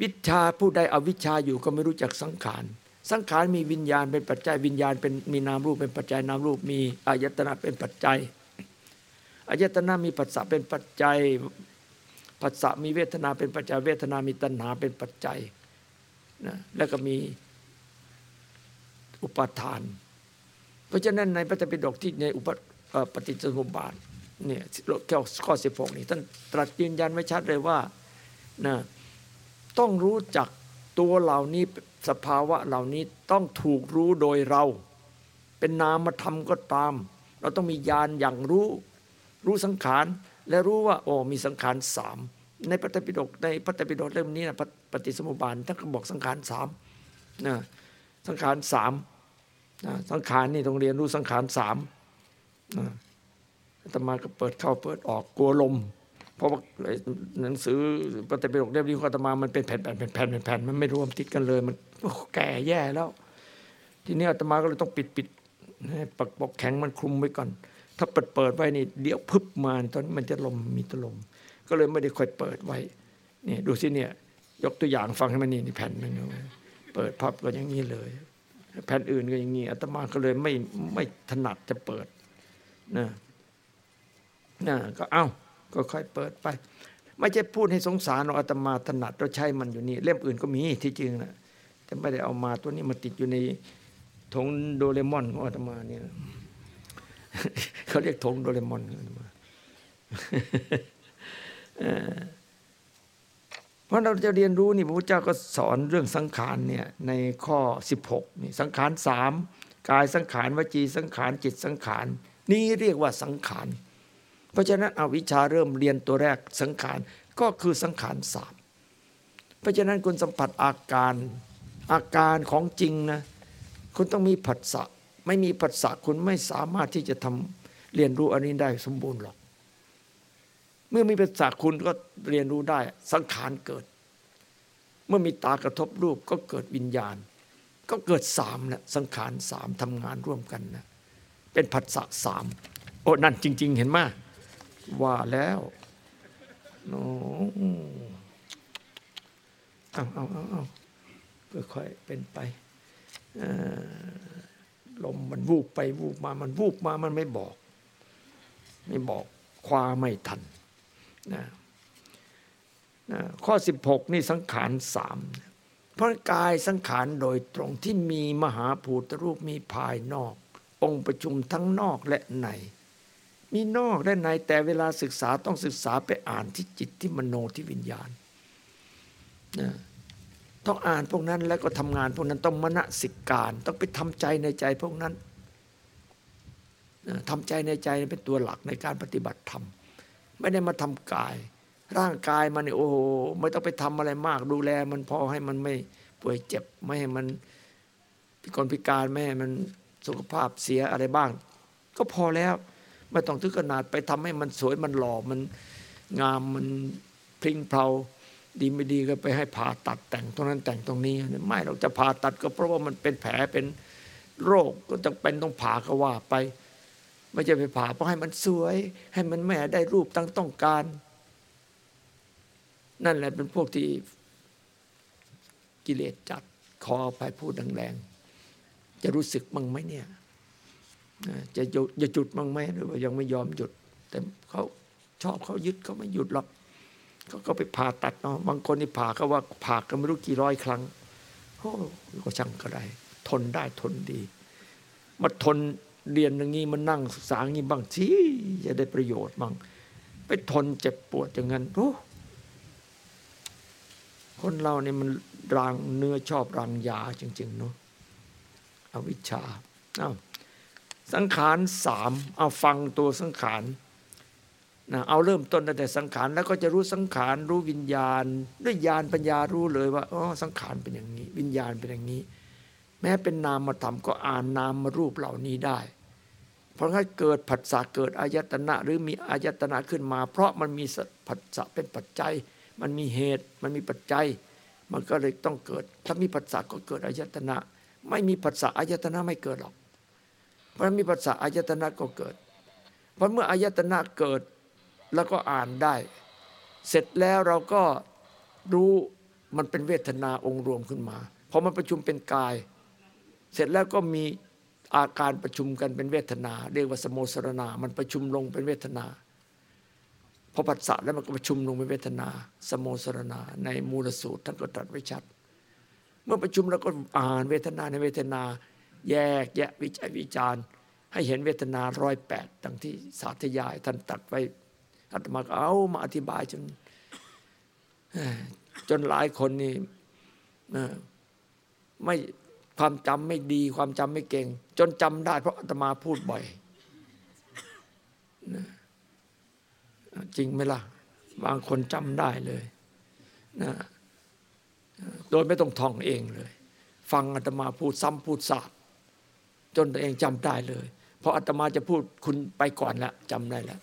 วิชาผู้ใดอวิชชาอยู่ก็ไม่รู้จักสังขารสังขารมีวิญญาณเป็นปัจจัยวิญญาณเป็นมีนามรูปเป็นปัจจัยนามรูปมีอายตนะเป็นปัจจัยอายตนะมีปัสสะเป็นปัจจัยปัสสะมีเวทนาเป็นปัจจัยเวทนามีตัณหาเป็นปัจจัยนะแล้วก็มี อุปทาน เพราะฉะนั้นในพระธรรมปิฎกที่ในอุปปฏิจจสมุปบาทเนี่ยข้อสิบหกนี่ท่านตรัสยืนยันไว้ชัดเลยว่านะต้องรู้จักตัวเหล่านี้สภาวะเหล่านี้ต้องถูกรู้โดยเรา เป็นนามธรรมก็ตาม เราต้องมีญาณอย่างรู้ รู้สังขารและรู้ว่าโอ้มีสังขารสามในพระไตรปิฎกในพระไตรปิฎกเล่มนี้นะปฏิสมุปบาทท่านก็บอกสังขารสามนะสังขารสาม สังขารนี่ต้องเรียนรู้สังขารสามอาตมาก็เปิดเข้าเปิดออกกลัวลม เพราะว่าหนังสือปฏิปิฎกเล่มนี้ของอาตมามันเป็นแผ่นๆเป็นแผ่นเป็นแผ่นมันไม่รวมติดกันเลย มันแก่แย่แล้ว ทีนี้อาตมาก็เลยต้องปิดปิดปักปกแข็งมันคลุมไว้ก่อน ถ้าเปิดเปิดไว้นี่เดี๋ยวพึบมาตอนนี้มันจะลมมีตะลม ก็เลยไม่ได้ค่อยเปิดไว้นี่ดูสิเนี่ย ยกตัวอย่างฟังให้มันนี่แผ่นหนึ่งเปิดพับก็อย่างนี้เลย แผ่นอื่นก็อย่างนี้อาตมาก็เลยไม่ไม่ถนัดจะเปิดนะนะก็เอ้าก็ค่อยเปิดไป ไม่ใช่พูดให้สงสารหรอกอาตมาถนัดเราใช้มันอยู่นี่เล่มอื่นก็มีที่จริงนะแต่ไม่ได้เอามาตัวนี้มาติดอยู่ในถงโดเรมอนของอาตมาเนี่ยเขาเรียกถงโดเรมอนองอาตมา เอ่อเพราะเราจะเรียนรู้นี่พระพุทธเจ้าก็สอนเรื่องสังขารเนี่ยในข้อ 16นี่สังขารสามกายสังขารวจีสังขารจิตสังขาร นี่เรียกว่าสังขาร เพราะฉะนั้นเอาวิชาเริ่มเรียนตัวแรกสังขารก็คือสังขารสามเพราะฉะนั้นคุณสัมผัสอาการอาการของจริงนะคุณต้องมีผัสสะไม่มีผัสสะคุณไม่สามารถที่จะทำเรียนรู้อันนี้ได้สมบูรณ์หรอก เมื่อมีผัสสะคุณก็เรียนรู้ได้ สังขารเกิด เมื่อมีตากระทบรูปก็เกิดวิญญาณ ก็เกิดสามนะสังขารสามทำงานร่วมกันนะเป็นผัสสะสามโอ้นั่นจริง ๆ เห็นไหมว่าแล้วโอ้เอาเอาเอาเอาค่อยๆเป็นไปลมมันวูบไปวูบมามันวูบมามันไม่บอก ไม่บอกคว้าไม่ทัน นะนะข้อ 16 นี่สังขารสามเพราะกายสังขารโดยตรงที่มีมหาภูตรูปมีภายนอก องค์ประชุมทั้งนอกและใน มีนอกและในแต่เวลาศึกษาต้องศึกษาไปอ่านที่จิตที่มโนที่วิญญาณนะต้องอ่านพวกนั้นแล้วก็ทำงานพวกนั้นต้องมณสิกการ ต้องไปทำใจในใจพวกนั้นทำใจในใจเป็นตัวหลักในการปฏิบัติธรรม ไม่ได้มาทำกาย ร่างกายมันเนี่ยโอ้โหไม่ต้องไปทำอะไรมาก ดูแลมันพอให้มันไม่ป่วยเจ็บไม่ให้มันพิกลพิการไม่ให้มันสุขภาพเสียอะไรบ้าง ก็พอแล้วไม่ต้องถึงขนาดไปทำให้มันสวยมันหล่อมันงามมันพริ้งเพลาดีไม่ดีก็ไปให้ผ่าตัดแต่งตรงนั้นแต่งตรงนี้ไม่เราจะผ่าตัดก็เพราะว่ามันเป็นแผลเป็นโรคก็จำเป็นต้องผ่าก็ว่าไป ไม่ใช่ไปผ่าเพราะให้มันสวย ให้มันแม่ได้รูปตั้งต้องการ นั่นแหละเป็นพวกที่กิเลสจัดขอไปพูดแรงๆจะรู้สึกมั่งไหมเนี่ยจะหยุดจะจุดมั่งไหมหรือว่ายังไม่ยอมหยุด แต่เขาชอบเขายึดเขาไม่หยุดหรอกเขาก็ไปผ่าตัดเนาะบางคนนี่ผ่าก็ว่าผ่ากันไม่รู้กี่ร้อยครั้งโอ้ก็ช่างก็ได้ ทนได้ทนดีมาทน เรียนอย่างนี้มันนั่งศึกษาอย่างนี้บ้างทีจะได้ประโยชน์บ้างไปทนเจ็บปวดอย่างนั้นโอ้คนเราเนี่ยมันรางเนื้อชอบรางยาจริง ๆ เนาะอวิชชาอ้าวสังขารสามเอาฟังตัวสังขารนะเอาเริ่มต้นตั้งแต่สังขารแล้วก็จะรู้สังขารรู้วิญญาณ ด้วยญาณปัญญารู้เลยว่าอ๋อสังขารเป็นอย่างนี้ วิญญาณเป็นอย่างนี้ แม้เป็นนามธรรมก็อ่านนามมารูปเหล่านี้ได้ เพราะถ้าเกิดผัสสะเกิดอายตนะหรือมีอายตนะขึ้นมา เพราะมันมีผัสสะเป็นปัจจัย มันมีเหตุ มันมีปัจจัย มันก็เลยต้องเกิด ถ้ามีผัสสะก็เกิดอายตนะ ไม่มีผัสสะอายตนะไม่เกิดหรอก เพราะมีผัสสะอายตนะก็เกิด เพราะเมื่ออายตนะเกิดแล้วก็อ่านได้ เสร็จแล้วเราก็รู้มันเป็นเวทนาองค์รวมขึ้นมาพอมันประชุมเป็นกาย เสร็จแล้วก็มีอาการประชุมกันเป็นเวทนา เรียกว่าสโมสรณามันประชุมลงเป็นเวทนาพอปัสสะแล้วมันก็ประชุมลงเป็นเวทนา สโมสรณาในมูลสูตรท่านก็ตรัสไว้ชัด เมื่อประชุมแล้วก็อ่านเวทนาในเวทนา แยกแยะวิจัยวิจารณ์ ให้เห็นเวทนาร้อยแปดดังที่สาธยายท่านตัดไว้อาตมาก็เอามาอธิบายจนจนหลายคนนี่ไม่ ความจำไม่ดี ความจำไม่เก่ง จนจำได้ เพราะอาตมาพูดบ่อยจริงไหมล่ะ บางคนจำได้เลยนะโดยไม่ต้องท่องเองเลย ฟังอาตมาพูดซ้ำพูดสาบจนตัวเองจำได้เลย เพราะอาตมาจะพูดคุณไปก่อนแล้วจำได้แล้ว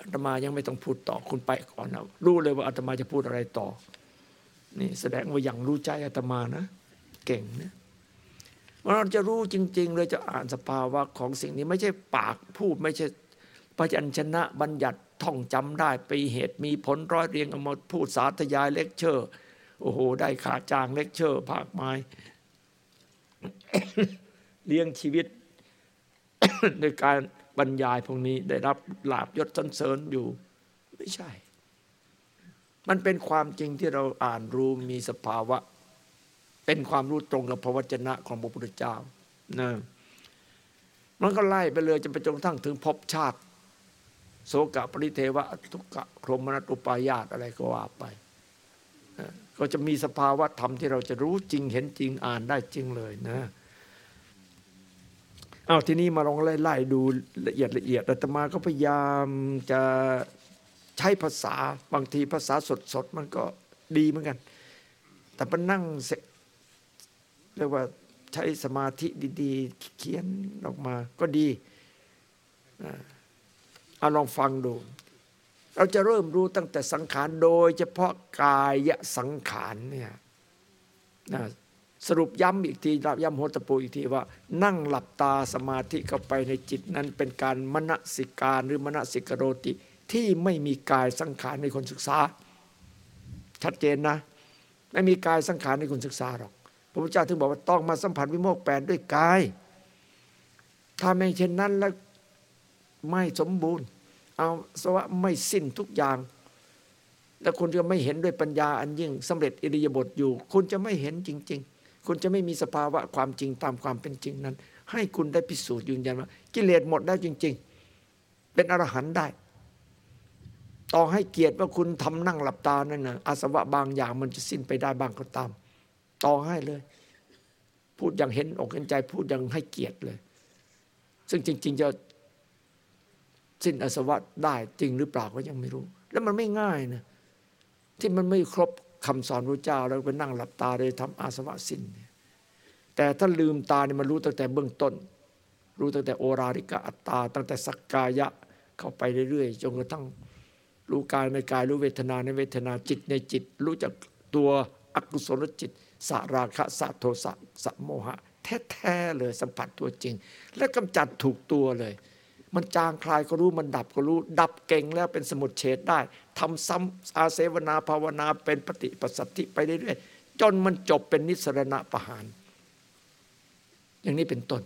อาตมายังไม่ต้องพูดต่อคุณไปก่อนนะรู้เลยว่าอาตมาจะพูดอะไรต่อ นี่แสดงว่าอย่างรู้ใจอาตมานะ เก่งนะ เราจะรู้จริง ๆ เลยจะอ่านสภาวะของสิ่งนี้ไม่ใช่ปากพูดไม่ใช่ปัญชนะบัญญัติท่องจำได้ไปเหตุมีผลร้อยเรียงเอามาพูดสาธยายเลคเชอร์โอ้โห ได้ขาจางเลคเชอร์ภาคไม้เลี้ยงชีวิตในการบรรยายพวกนี้ได้รับลาบยศสรรเสริญอยู่ ไม่ใช่ มันเป็นความจริงที่เราอ่านรู้มีสภาวะ เป็นความรู้ตรงกับพระวจนะของพระพุทธเจ้านะมันก็ไล่ไปเลยจะไปจนทั่งถึงภพชาติ โสกะปริเทวะทุกขะโครมนัตุปายาตอะไรก็ว่าไปก็จะมีสภาวะธรรมที่เราจะรู้จริงเห็นจริงอ่านได้จริงเลยนะเอาทีนี้มาลองไล่ๆดูละเอียดละเอียดอาตมาก็พยายามจะใช้ภาษาบางทีภาษาสดๆมันก็ดีเหมือนกัน แต่ไปนั่ง เรียกว่าใช้สมาธิดีๆ เขียนออกมาก็ดีเอาลองฟังดู เราจะเริ่มรู้ตั้งแต่สังขารโดย เฉพาะกายสังขารเนี่ยสรุปย้ำอีกทีย้ำโหตปูอีกทีว่า นั่งหลับตาสมาธิเข้าไปในจิตนั้นเป็นการมณสิการหรือมณสิกโรติ ที่ไม่มีกายสังขารในคนศึกษา ชัดเจนนะ ไม่มีกายสังขารในคนศึกษาหรอก พระพุทธเจ้าถึงบอกว่าต้องมาสัมผัสวิโมกข์แปดด้วยกาย ถ้าไม่เช่นนั้นแล้วไม่สมบูรณ์ เอาสวะไม่สิ้นทุกอย่าง แล้วคุณจะไม่เห็นด้วยปัญญาอันยิ่งสำเร็จอิริยาบถอยู่ คุณจะไม่เห็นจริง ๆ คุณจะไม่มีสภาวะความจริงตามความเป็นจริงนั้น ให้คุณได้พิสูจน์ยืนยันว่า กิเลสหมดได้จริง ๆ เป็นอรหันต์ได้ต่อให้เกียรติว่าคุณทำนั่งหลับตานั่นนะอาสวะบางอย่างมันจะสิ้นไปได้บางก็ตาม ต่อให้เลย พูดอย่างเห็นอกเห็นใจ พูดอย่างให้เกียรติเลย ซึ่งจริง ๆ จะสิ้นอาสวะได้จริงหรือเปล่าก็ยังไม่รู้ แล้วมันไม่ง่ายนะที่มันไม่ครบคำสอนพระเจ้า แล้วไปนั่งหลับตาเลยทำอาสวะสิ้น แต่ถ้าลืมตาเนี่ยมันรู้ตั้งแต่เบื้องต้น รู้ตั้งแต่โอราริกะอัตตา ตั้งแต่สักกายะเข้าไปเรื่อยๆจนกระทั่งรู้กายในกายรู้เวทนาในเวทนาจิตในจิต รู้จักตัวอกุศลจิต สาราคะสะโทสะสะโมหะ แท้ๆเลยสัมผัสตัวจริง และกำจัดถูกตัวเลย มันจางคลายก็รู้มันดับก็รู้ ดับเก่งแล้วเป็นสมุดเฉดได้ทำซ้ำอาเสวนาภาวนาเป็นปฏิปสัตติไปเรื่อยๆจนมันจบเป็นนิสรณะประหาร อย่างนี้เป็นต้น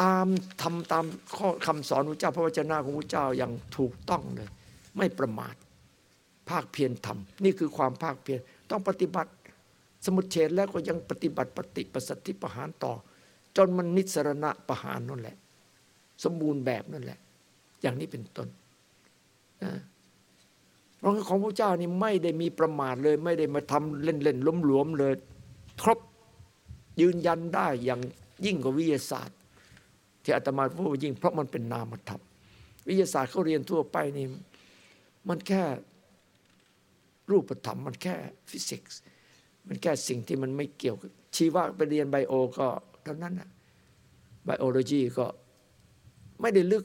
ตามทำตามข้อคำสอนพระเจ้าพระวจนะของพระเจ้าอย่างถูกต้องเลย ไม่ประมาท ภาคเพียรทำนี่คือความภาคเพียร ต้องปฏิบัติ สมุดเฉดแล้วก็ยังปฏิบัติปฏิปสัตติประหารต่อ จนมันนิสรณะประหารนั่นแหละ สมบูรณ์แบบนั่นแหละ อย่างนี้เป็นต้นนะเพราะของพระเจ้านี่ไม่ได้มีประมาทเลย ไม่ได้มาทำเล่นๆล้มหลวมเลย ครบยืนยันได้อย่างยิ่งกว่าวิทยาศาสตร์ ที่อาตมาพูดว่ายิ่งเพราะมันเป็นนามธรรมวิทยาศาสตร์เขาเรียนทั่วไปนี่มันแค่ รูปธรรมมันแค่ฟิสิกส์ มันแค่สิ่งที่มันไม่เกี่ยว ชีวะไปเรียนไบโอก็เท่านั้นนะไบโอโลจีก็ไม่ได้ลึก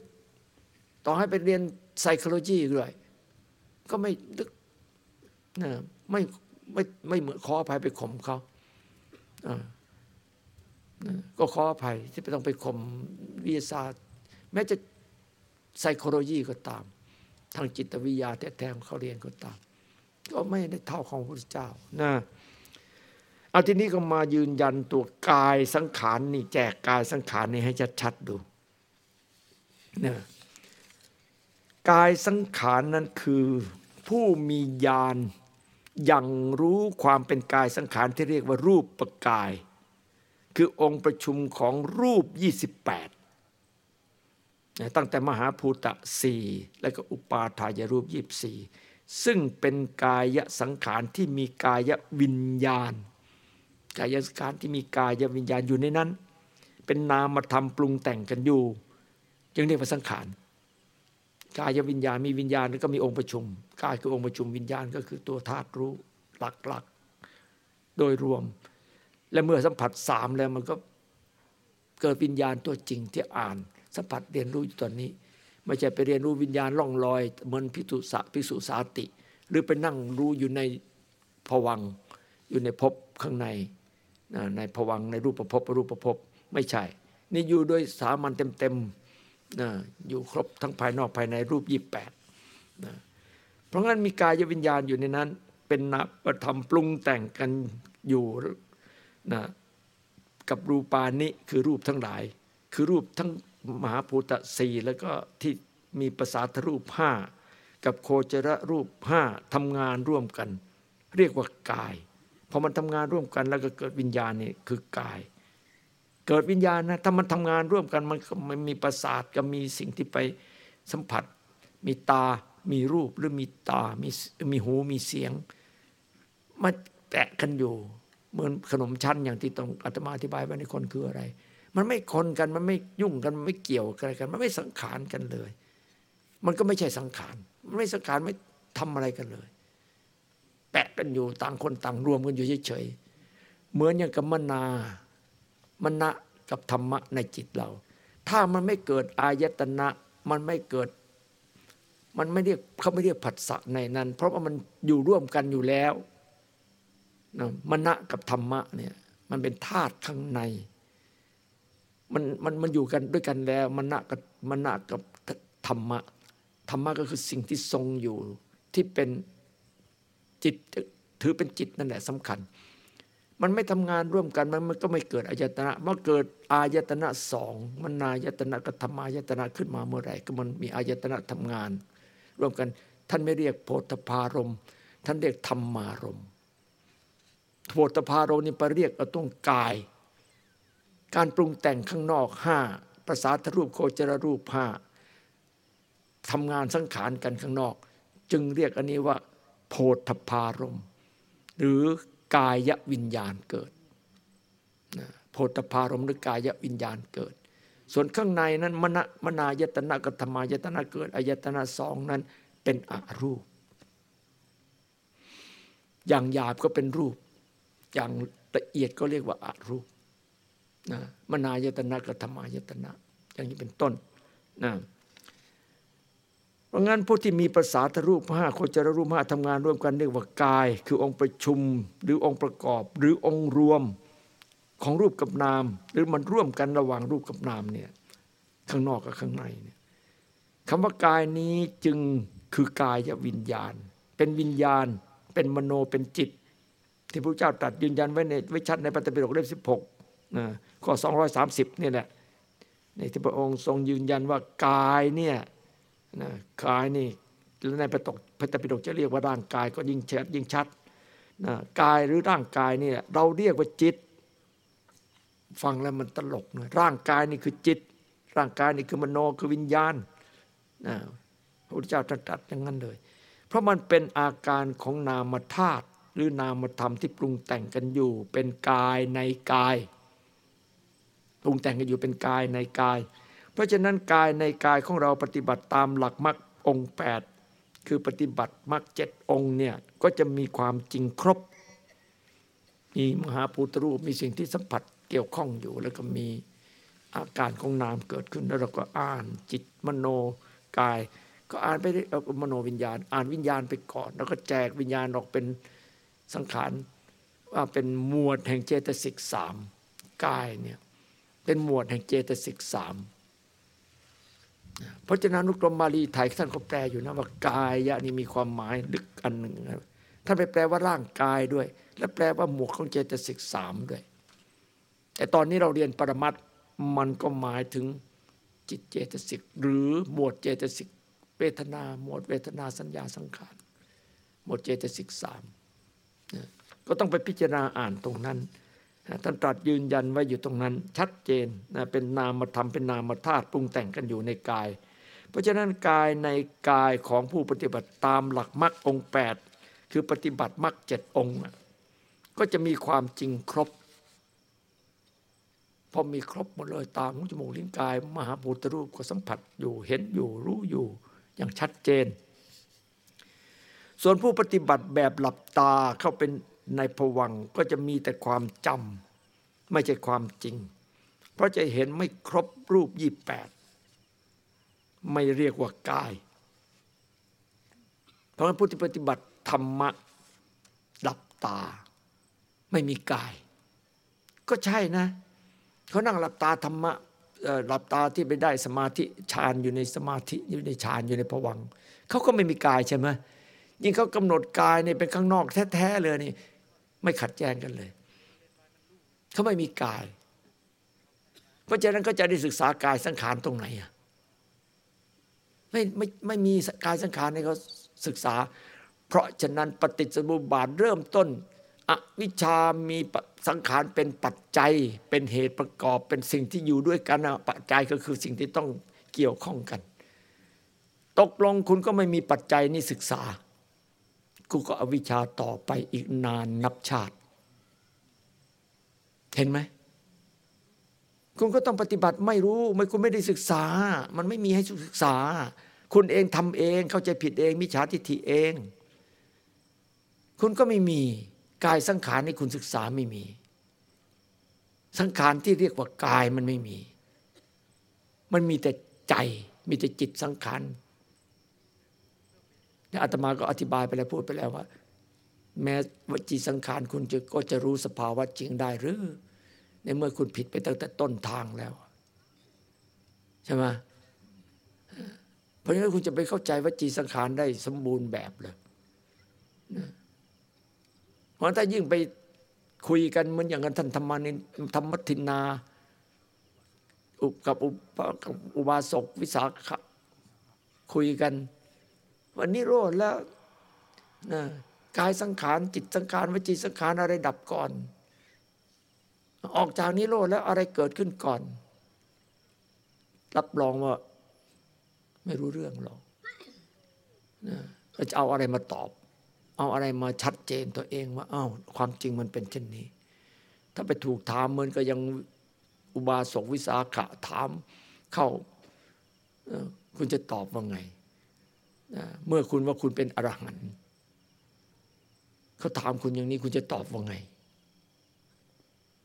ต่อให้ไปเรียนไซคโลจีด้วยก็ไม่ลึกนะไม่ไม่ไม่เหมือนขออภัยไปข่มเขาอ่าก็ขออภัยที่ไม่ต้องไปข่มวิทยาศาสตร์ แม้จะไซโคโลจีก็ตาม ทางจิตวิทยาแท้ๆของเขาเรียนก็ตาม ก็ไม่ได้เท่าของพระพุทธเจ้านะเอาทีนี้ก็มายืนยันตัวกายสังขารนี่แจกกายสังขารนี่ให้ชัดๆดูนะกายสังขารนั้นคือผู้มีญาณยังรู้ความเป็นกายสังขารที่เรียกว่ารูปประกาย คือองค์ประชุมของรูป 28 ตั้งแต่มหาภูตะสี่แล้วก็อุปาทายรูป 24 ซึ่งเป็นกายสังขารที่มีกายวิญญาณ กายสังขารที่มีกายวิญญาณอยู่ในนั้น เป็นนามธรรมปรุงแต่งกันอยู่ยังเรียกว่าสังขารกายวิญญาณมีวิญญาณแล้วก็มีองค์ประชุมกายคือองค์ประชุมวิญญาณก็คือตัวธาตุรู้หลักๆ โดยรวม และเมื่อสัมผัสสามแล้วมันก็เกิดวิญญาณตัวจริงที่อ่าน สัมผัสเรียนรู้อยู่ตอนนี้ ไม่ใช่ไปเรียนรู้วิญญาณล่องลอยเหมือนพิสุสะพิสุสาติ หรือไปนั่งรู้อยู่ในผวังค์อยู่ในภพข้างในนะในผวังค์ในรูปภพรูปภพไม่ใช่ นี่อยู่โดยสามัญเต็มๆนะอยู่ครบทั้งภายนอกภายในรูปยี่แปดนะเพราะงั้นมีกายวิญญาณอยู่ในนั้น เป็นนามธรรมปรุงแต่งกันอยู่นะกับรูปานิคือรูปทั้งหลาย คือรูปทั้ง มหาภูตะสี่แล้วก็ที่มีภาษาทรูปห้ากับโคจรรูปห้าทำงานร่วมกัน เรียกว่ากายพอมันทำงานร่วมกัน แล้วก็เกิดวิญญาณนี่คือกาย เกิดวิญญาณนะถ้ามันทำงานร่วมกันมันมันมีประสาทก็มีสิ่งที่ไปสัมผัส มีตา มีรูปหรือมีตา มีมีหูมีเสียงมาแตะกันอยู่เหมือนขนมชั้นอย่างที่ต้องอาตมาอธิบายไว้ในคนคืออะไร มันไม่คนกันมันไม่ยุ่งกันมันไม่เกี่ยวกันกัน มันไม่สังขารกันเลย มันก็ไม่ใช่สังขารมันไม่สังขารไม่ทำอะไรกันเลย แปะกันอยู่ต่างคนต่างรวมกันอยู่เฉยๆเหมือนอย่างกับมนามณะกับธรรมะในจิตเรา ถ้ามันไม่เกิดอายตนะ มันไม่เกิด มันไม่เรียกเขาไม่เรียกผัสสะในนั้น เพราะว่ามันอยู่ร่วมกันอยู่แล้วนะมณะกับธรรมะเนี่ยมันเป็นธาตุข้างใน มันมันมันอยู่กันด้วยกันแล้วมณะกับมณะกับธรรมะธรรมะก็คือสิ่งที่ทรงอยู่ที่เป็นจิตถือเป็นจิตนั่นแหละสำคัญ มันไม่ทำงานร่วมกันมันมันก็ไม่เกิดอายตนะเมื่อเกิดอายตนะสองมันนายตนะกับธรรมายตนะขึ้นมาเมื่อไหร่ ก็มันมีอายตนะทำงาน ร่วมกันท่านไม่เรียกโพธพารมท่านเรียกธรรมารมโพธพารมนี่ไปเรียกเอาตรงกาย การปรุงแต่งข้างนอกห้าภาษาทรูปโคจรรูปห้าทำงานสังขารกันข้างนอก จึงเรียกอันนี้ว่า โพธพารม หรือกายวิญญาณเกิดโพธพารมหรือกายวิญญาณเกิด ส่วนข้างในนั้นมณมนายตนะกับธรรมายตนะเกิดอายตนะสองนั้นเป็นอรูป อย่างหยาบก็เป็นรูป อย่างละเอียดก็เรียกว่าอารูป นะมนายตนะกับธรรมายตนะ อย่างนี้เป็นต้นนะเพราะงั้นผู้ที่มีภาษาทรูปห้าโคจรรูปห้าทำงานร่วมกันเรียกว่ากาย คือองค์ประชุมหรือองค์ประกอบ หรือองค์รวมของรูปกับนาม หรือมันร่วมกันระหว่างรูปกับนามเนี่ยข้างนอกกับข้างในเนี่ยคำว่ากายนี้จึงคือกายวิญญาณ เป็นวิญญาณ เป็นมโนเป็นจิต ที่พระเจ้าตรัสยืนยันไว้ในไว้ชัดในปฏิปิฎกเล่มสิบหกข้อ สองร้อยสามสิบนี่แหละในที่พระองค์ทรงยืนยันว่ากายเนี่ยนะกายนี่ในพระตกพระตปิฎกจะเรียกว่าร่างกายก็ยิ่งชัดยิ่งชัดนะกายหรือร่างกายนี่เราเรียกว่าจิต ฟังแล้วมันตลกนะร่างกายนี่คือจิต ร่างกายนี่คือมโนคือวิญญาณนะพระพุทธเจ้าตรัสอย่างนั้นเลย เพราะมันเป็นอาการของนามธาตุหรือนามธรรมที่ปรุงแต่งกันอยู่ เป็นกายในกาย ปรุงแต่งกันอยู่เป็นกายในกาย เพราะฉะนั้นกายในกายของเราปฏิบัติตามหลักมรรคองค์ 8 คือปฏิบัติมรรคเจ็ดองค์เนี่ยก็จะมีความจริงครบ มีมหาภูตรูปมีสิ่งที่สัมผัสเกี่ยวข้องอยู่ แล้วก็มีอาการของนามเกิดขึ้น แล้วเราก็อ่านจิตมโนกาย ก็อ่านไปเอามโนวิญญาณ อ่านวิญญาณไปก่อน แล้วก็แจกวิญญาณออกเป็นสังขารว่าเป็นหมวดแห่งเจตสิกสามกายเนี่ย เป็นหมวดแห่งเจตสิกสามพจนานุกรมบาลีไทยท่านก็แปลอยู่นะว่ากายะนี่มีความหมายลึกอันหนึ่งท่านไปแปลว่าร่างกายด้วย และแปลว่าหมวกของเจตสิกสามด้วย แต่ตอนนี้เราเรียนปรมัตมันก็หมายถึงจิตเจตสิกหรือหมวดเจตสิกเวทนา หมวดเวทนาสัญญาสังขารหมวดเจตสิกสามก็ต้องไปพิจารณาอ่านตรงนั้น ท่านตรัสยืนยันไว้อยู่ตรงนั้นชัดเจนนะเป็นนามธรรมเป็นนามธาตุปรุงแต่งกันอยู่ในกาย เพราะฉะนั้นกายในกายของผู้ปฏิบัติตามหลักมรรคองแปดคือปฏิบัติมรรคเจ็ดองค์ ก็จะมีความจริงครบพอมีครบหมดเลยตาหูจมูกลิ้นกาย มหาภูตรูปก็สัมผัสอยู่เห็นอยู่รู้อยู่อย่างชัดเจน ส่วนผู้ปฏิบัติแบบหลับตาเข้าเป็น ในผวังก็จะมีแต่ความจำไม่ใช่ความจริง เพราะจะเห็นไม่ครบรูปยี่แปดไม่เรียกว่ากาย เพราะฉะนั้นผู้ที่ปฏิบัติธรรมะหลับตา ไม่มีกาย ก็ใช่นะเขานั่งหลับตาธรรมะหลับตาที่ไปได้สมาธิฌานอยู่ในสมาธิอยู่ในฌานอยู่ในผวังเขาก็ไม่มีกายใช่ไหมยิ่งเขากำหนดกายเนี่ยเป็นข้างนอกแท้ๆเลยนี่ ไม่ขัดแย้งกันเลย เขาไม่มีกาย เพราะฉะนั้นก็จะได้ศึกษากายสังขารตรงไหนอะไม่ไม่ไม่มีกายสังขารให้เขาศึกษา เพราะฉะนั้นปฏิจจสมุปบาทเริ่มต้นอวิชามีสังขารเป็นปัจจัย เป็นเหตุประกอบเป็นสิ่งที่อยู่ด้วยกันนะปัจจัยก็คือสิ่งที่ต้องเกี่ยวข้องกัน ตกลงคุณก็ไม่มีปัจจัยนี่ศึกษา คุณก็อวิชชาต่อไปอีกนานนับชาติ เห็นไหมคุณก็ต้องปฏิบัติไม่รู้ไม่คุณไม่ได้ศึกษา มันไม่มีให้ศึกษา คุณเองทำเองเข้าใจผิดเองมิจฉาทิฏฐิเอง คุณก็ไม่มีกายสังขารในคุณศึกษาไม่มี สังขารที่เรียกว่ากายมันไม่มี มันมีแต่ใจมีแต่จิตสังขาร อาตมาก็อธิบายไปแล้วพูดไปแล้วว่า แม้วจีสังขารคุณจะก็จะรู้สภาวะจริงได้หรือ ในเมื่อคุณผิดไปตั้งแต่ต้นทางแล้วใช่ไหมเพราะฉะนั้นคุณจะไปเข้าใจวจีสังขารได้สมบูรณ์แบบเลยเพราะถ้ายิ่งไปคุยกันเหมือนอย่างกันท่านธรรมานิธรรมทินนาอุปกับอุปกับอุบาสกวิสาขะคุยกัน วันนี้โรดแล้วนะกายสังขารจิตสังขารวจีสังขารอะไรดับก่อน ออกจากนิโรธแล้วอะไรเกิดขึ้นก่อน รับรองว่า ไม่รู้เรื่องหรอกนะเราจะเอาอะไรมาตอบ เอาอะไรมาชัดเจนตัวเองว่าอ้าวความจริงมันเป็นเช่นนี้ ถ้าไปถูกถามเหมือนก็ยังอุบาสกวิสาขะถามเข้าคุณจะตอบว่าไง เมื่อคุณว่าคุณเป็นอรหันต์เขาถามคุณอย่างนี้คุณจะตอบว่าไง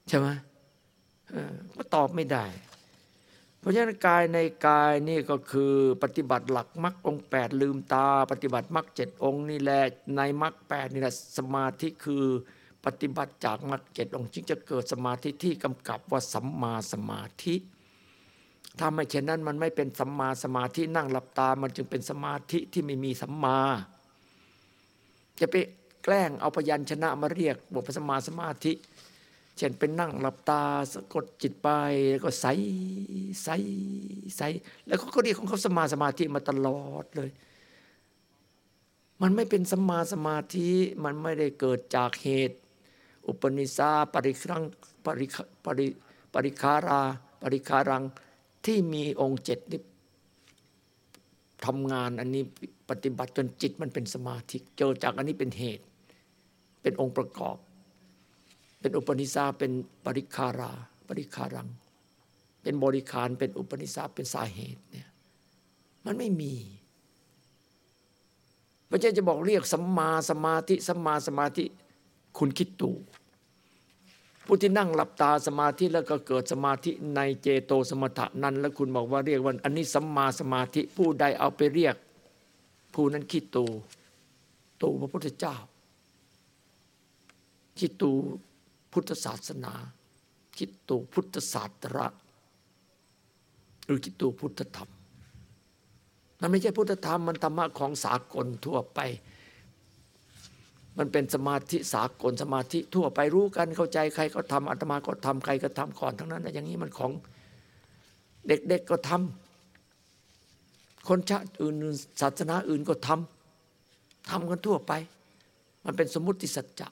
ใช่ไหมก็ตอบไม่ได้ เพราะฉะนั้นกายในกายนี่ก็คือปฏิบัติหลักมรรคองแปดลืมตา ปฏิบัติมรรคเจ็ดองค์นี่แหละในมรรคแปดนี่แหละสมาธิคือปฏิบัติจากมรรคเจ็ดองค์จึงจะเกิดสมาธิที่กำกับว่าสัมมาสมาธิ ถ้าไม่เช่นนั้นมันไม่เป็นสัมมาสมาธินั่งหลับตา มันจึงเป็นสมาธิที่ไม่มีสัมมา จะไปแกล้งเอาพยัญชนะมาเรียกบอกสมาสมาธิ เช่นเป็นนั่งหลับตาสะกดจิตไปแล้วก็ใสใสใสแล้วเขาก็เรียกของเขาสมาสมาธิมาตลอดเลย มันไม่เป็นสัมาสมาธิมันไม่ได้เกิดจากเหตุ อุปนิสาปริครังปริปริปริคารา ปริคารัง ที่มีองค์เจ็ดนี่ทำงานอันนี้ปฏิบัติจนจิตมันเป็นสมาธิเจอจากอันนี้เป็นเหตุ เป็นองค์ประกอบ เป็นอุปนิสาเป็นปริคารา ปริคารัง เป็นบริคารเป็นอุปนิสาเป็นสาเหตุเนี่ยมันไม่มีพระเจ้าจะบอกเรียกสัมมาสมาธิสัมมาสมาธิคุณคิดตู ผู้ที่นั่งหลับตาสมาธิแล้วก็เกิดสมาธิในเจโตสมถะนั้น แล้วคุณบอกว่าเรียกว่าอันนี้สัมมาสมาธิผู้ใดเอาไปเรียก ผู้นั้นคิดตูตูพระพุทธเจ้า คิดตูพุทธศาสนา คิดตูพุทธศาสตระหรือคิดตูพุทธธรรมมันไม่ใช่พุทธธรรมมันธรรมะของสากลทั่วไป มันเป็นสมาธิสากลสมาธิทั่วไปรู้กันเข้าใจใครก็ทำอาตมาก็ทำใครก็ทำก่อนทั้งนั้นนะอย่างนี้มันของเด็กๆก็ทำคนชาติอื่นศาสนาอื่นก็ทำทำกันทั่วไป มันเป็นสมมุติสัจจะ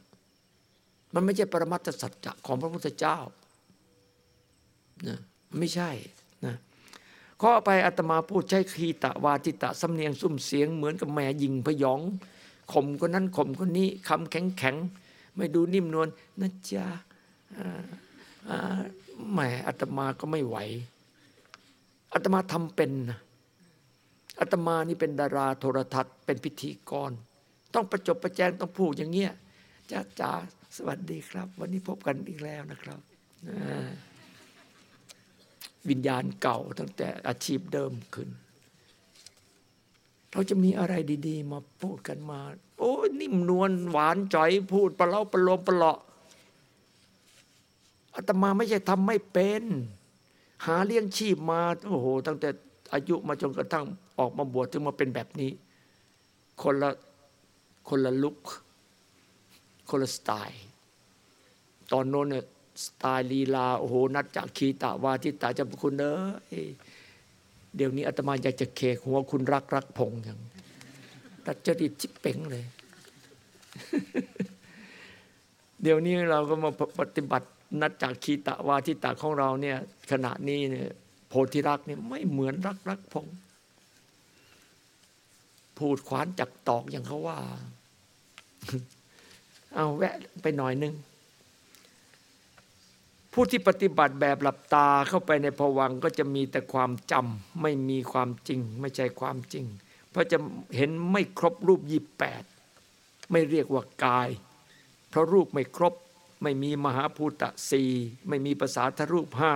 มันไม่ใช่ปรมัตถสัจจะของพระพุทธเจ้านะไม่ใช่นะข้อไปอาตมาพูดใช้คีตะวาติตะสำเนียงซุ้มเสียงเหมือนกับแม่ยิงพยอง ข่มคนนั้นข่มคนนี้คำแข็งแข็งไม่ดูนิ่มนวลนะจ๊ะแหมอาตมาก็ไม่ไหวอาตมาทำเป็นนะอาตมานี่เป็นดาราโทรทัศน์เป็นพิธีกร ต้องประจบประแจงต้องพูดอย่างเงี้ยจ้าจ๋าสวัสดีครับ วันนี้พบกันอีกแล้วนะครับวิญญาณเก่าตั้งแต่อาชีพเดิมขึ้น เราจะมีอะไรดีๆ มาพูดกันมา โอ้นิ่มนวลหวานจ่อยพูดประเล่าประโลมประเลาะอาตมาไม่ใช่ทำไม่เป็น หาเลี้ยงชีพมาโอ้โหตั้งแต่อายุมาจนกระทั่งออกมาบวชถึงมาเป็นแบบนี้ คนละคนละลุกคนละสไตล์ ตอนโน้นเนี่ยสไตล์ลีลาโอ้โหนัดจากขีตาวาทิตาเจะคุณเอ้ย เดี๋ยวนี้อาตมาอยากจะเคกหัวคุณรักรักพงษ์อย่างตัดจริตชิบเป่งเลย เดี๋ยวนี้เราก็มาปฏิบัตินัดจากขีตาวาทิตาของเราเนี่ยขณะนี้เนี่ยโพธิรักเนี่ยไม่เหมือนรักรักพงษ์พูดขวานจักตอกอย่างเขาว่า เอาแวะไปหน่อยนึง ผู้ที่ปฏิบัติแบบหลับตาเข้าไปในภวังค์ก็จะมีแต่ความจำไม่มีความจริง ไม่ใช่ความจริง เพราะจะเห็นไม่ครบรูปยี่แปดไม่เรียกว่ากาย เพราะรูปไม่ครบไม่มีมหาภูตะสี่ไม่มีภาษาทรูปห้า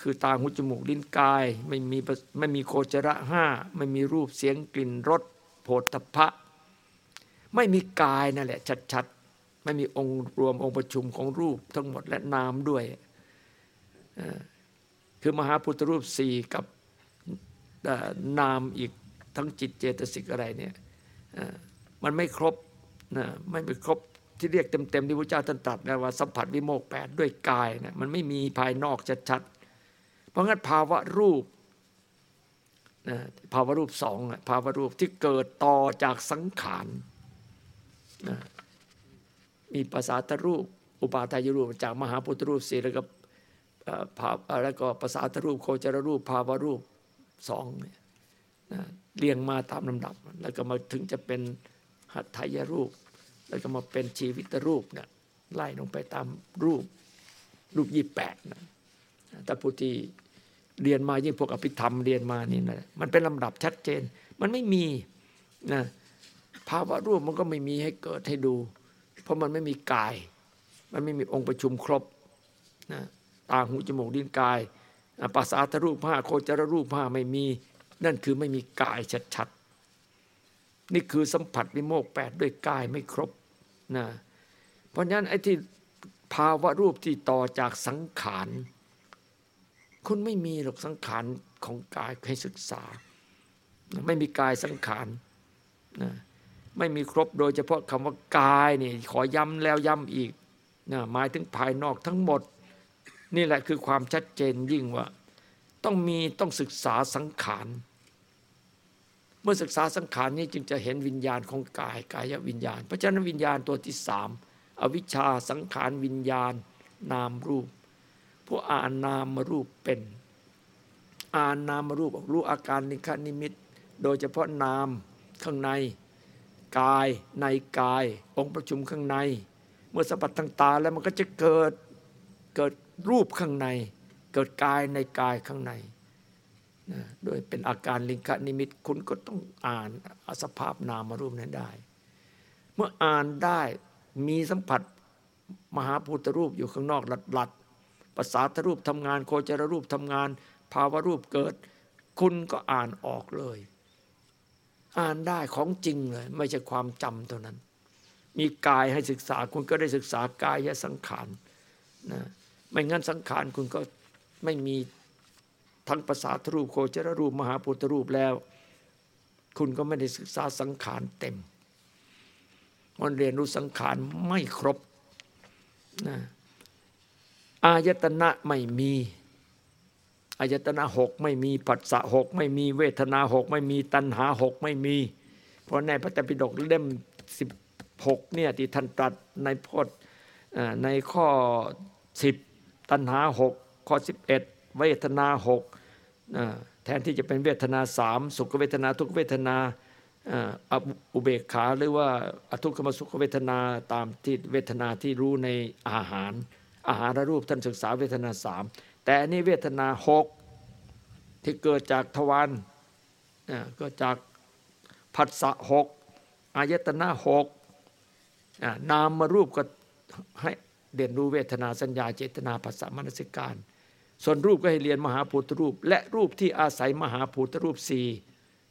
คือตาหูจมูกลิ้นกาย ไม่มีไม่มีโคจระห้าไม่มีรูปเสียงกลิ่นรสโผฏฐัพพะ ไม่มีกายนั่นแหละชัดๆ ไม่มีองค์รวมองค์ประชุมของรูปทั้งหมดและนามด้วยเอ่อคือมหาพุทธรูปสี่กับเอ่อนามอีกทั้งจิตเจตสิกอะไรเนี่ยเอ่อมันไม่ครบนะไม่ไปครบที่เรียกเต็มๆที่พระเจ้าท่านตรัสนะว่าสัมผัสวิโมกข์แปดด้วยกายนะมันไม่มีภายนอกชัดๆเพราะงั้นภาวะรูปนะภาวะรูปสองอะภาวะรูปที่เกิดต่อจากสังขารนะ มีภาษาทรูป อุปาทายรูปจากมหาพุทธรูปสี่แล้วก็เอ่อภาพแล้วก็ภาษาทรูปโคจรรูปภาวะรูปสองเนี่ยนะเรียงมาตามลำดับ แล้วก็มาถึงจะเป็นหัตถยรูป แล้วก็มาเป็นชีวิตรูปเนี่ยไล่ลงไปตามรูปรูปยี่แปดนะแต่ผู้ที่เรียนมายิ่งพวกอภิธรรมเรียนมานี่นะมันเป็นลำดับชัดเจน มันไม่มีนะภาวะรูปมันก็ไม่มีให้เกิดให้ดู ราะมันไม่มีกาย มันไม่มีองค์ประชุมครบนะตาหูจมูกลิ้นกายภาษาทรูปห้าโคจรรูปห้าไม่มี นั่นคือไม่มีกายชัดๆ นี่คือสัมผัสวิโมกแปดด้วยกายไม่ครบนะเพราะฉะนั้นไอ้ที่ภาวะรูปที่ต่อจากสังขารคุณไม่มีหรอกสังขารของกายให้ศึกษา ไม่มีกายสังขารนะ ไม่มีครบโดยเฉพาะคำว่ากายนี่ขอย้ำแล้วย้ำอีกนะหมายถึงภายนอกทั้งหมด นี่แหละคือความชัดเจนยิ่งว่า ต้องมีต้องศึกษาสังขาร เมื่อศึกษาสังขารนี้จึงจะเห็นวิญญาณของกายกายวิญญาณ เพราะฉะนั้นวิญญาณตัวที่สามอวิชชาสังขารวิญญาณ นามรูป ผู้อ่านนามรูปเป็นอ่านนามรูปรู้อาการนิคานิมิต โดยเฉพาะนามข้างใน กาย ในกาย องค์ประชุมข้างใน เมื่อสัมผัสทางตาแล้วมันก็จะเกิดเกิดรูปข้างใน เกิดกายในกายข้างในนะโดยเป็นอาการลิงคนิมิตคุณก็ต้องอ่านอสภาพนามารูปนั้นได้ เมื่ออ่านได้มีสัมผัสมหาภูตรูปอยู่ข้างนอกหลัดหลัดๆภาษาทรูปทำงาน โคจรรูปทำงาน ภาวะรูปเกิด คุณก็อ่านออกเลย อ่านได้ของจริงเลย ไม่ใช่ความจำเท่านั้น มีกายให้ศึกษาคุณก็ได้ศึกษากายสังขารนะไม่งั้นสังขารคุณก็ไม่มีทั้งภาษาทรูปโคจรรูป มหาพุทธรูปแล้ว คุณก็ไม่ได้ศึกษาสังขารเต็มมันเรียนรู้สังขารไม่ครบนะอายตนะไม่มี อายตนะหกไม่มีปัสสะหกไม่มีเวทนาหกไม่มีตัณหาหกไม่มี เพราะในพระไตรปิฎกเล่มสิบหกเนี่ยที่ท่านตรัสในพจน์ในข้อสิบตัณหาหกข้อสิบเอ็ดเวทนาหกแทนที่จะเป็นเวทนาสามสุขเวทนาทุกเวทนาอ่าอุเบกขาหรือว่าอทุกขมสุขเวทนาตามที่เวทนาที่รู้ในอาหาร อาหารรูปท่านศึกษาเวทนาสาม แต่อันนี้เวทนาหกที่เกิดจากทวารก็จากผัสสะหกอายตนะหกนามมารูปก็ให้เรียนรู้เวทนาสัญญาเจตนาภาษามนสิการ ส่วนรูปก็ให้เรียนมหาภูตรูป และรูปที่อาศัยมหาภูตรูปสี่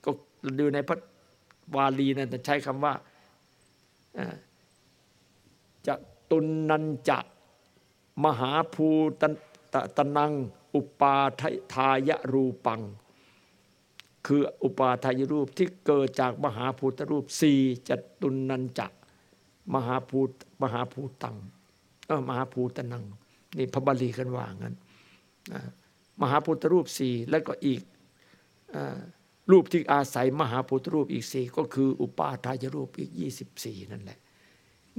ก็ดูในพระวาลีนั้นใช้คำว่าอ่าจะตุนนันจะมหาภูต ตะตะนัง อุปาทายรูปัง คืออุปาทายรูปที่เกิดจากมหาภูตรูปสี่จตุนันจะมหาภูตมหาภูตังเออมหาภูตนังนี่พระบาลีกันว่างั้นมหาพุทธรูปสี่แล้วก็อีกรูปที่อาศัยมหาพุทธรูปอีกสี่ก็คืออุปาทายรูปอีกยี่สิบสี่นั่นแหละ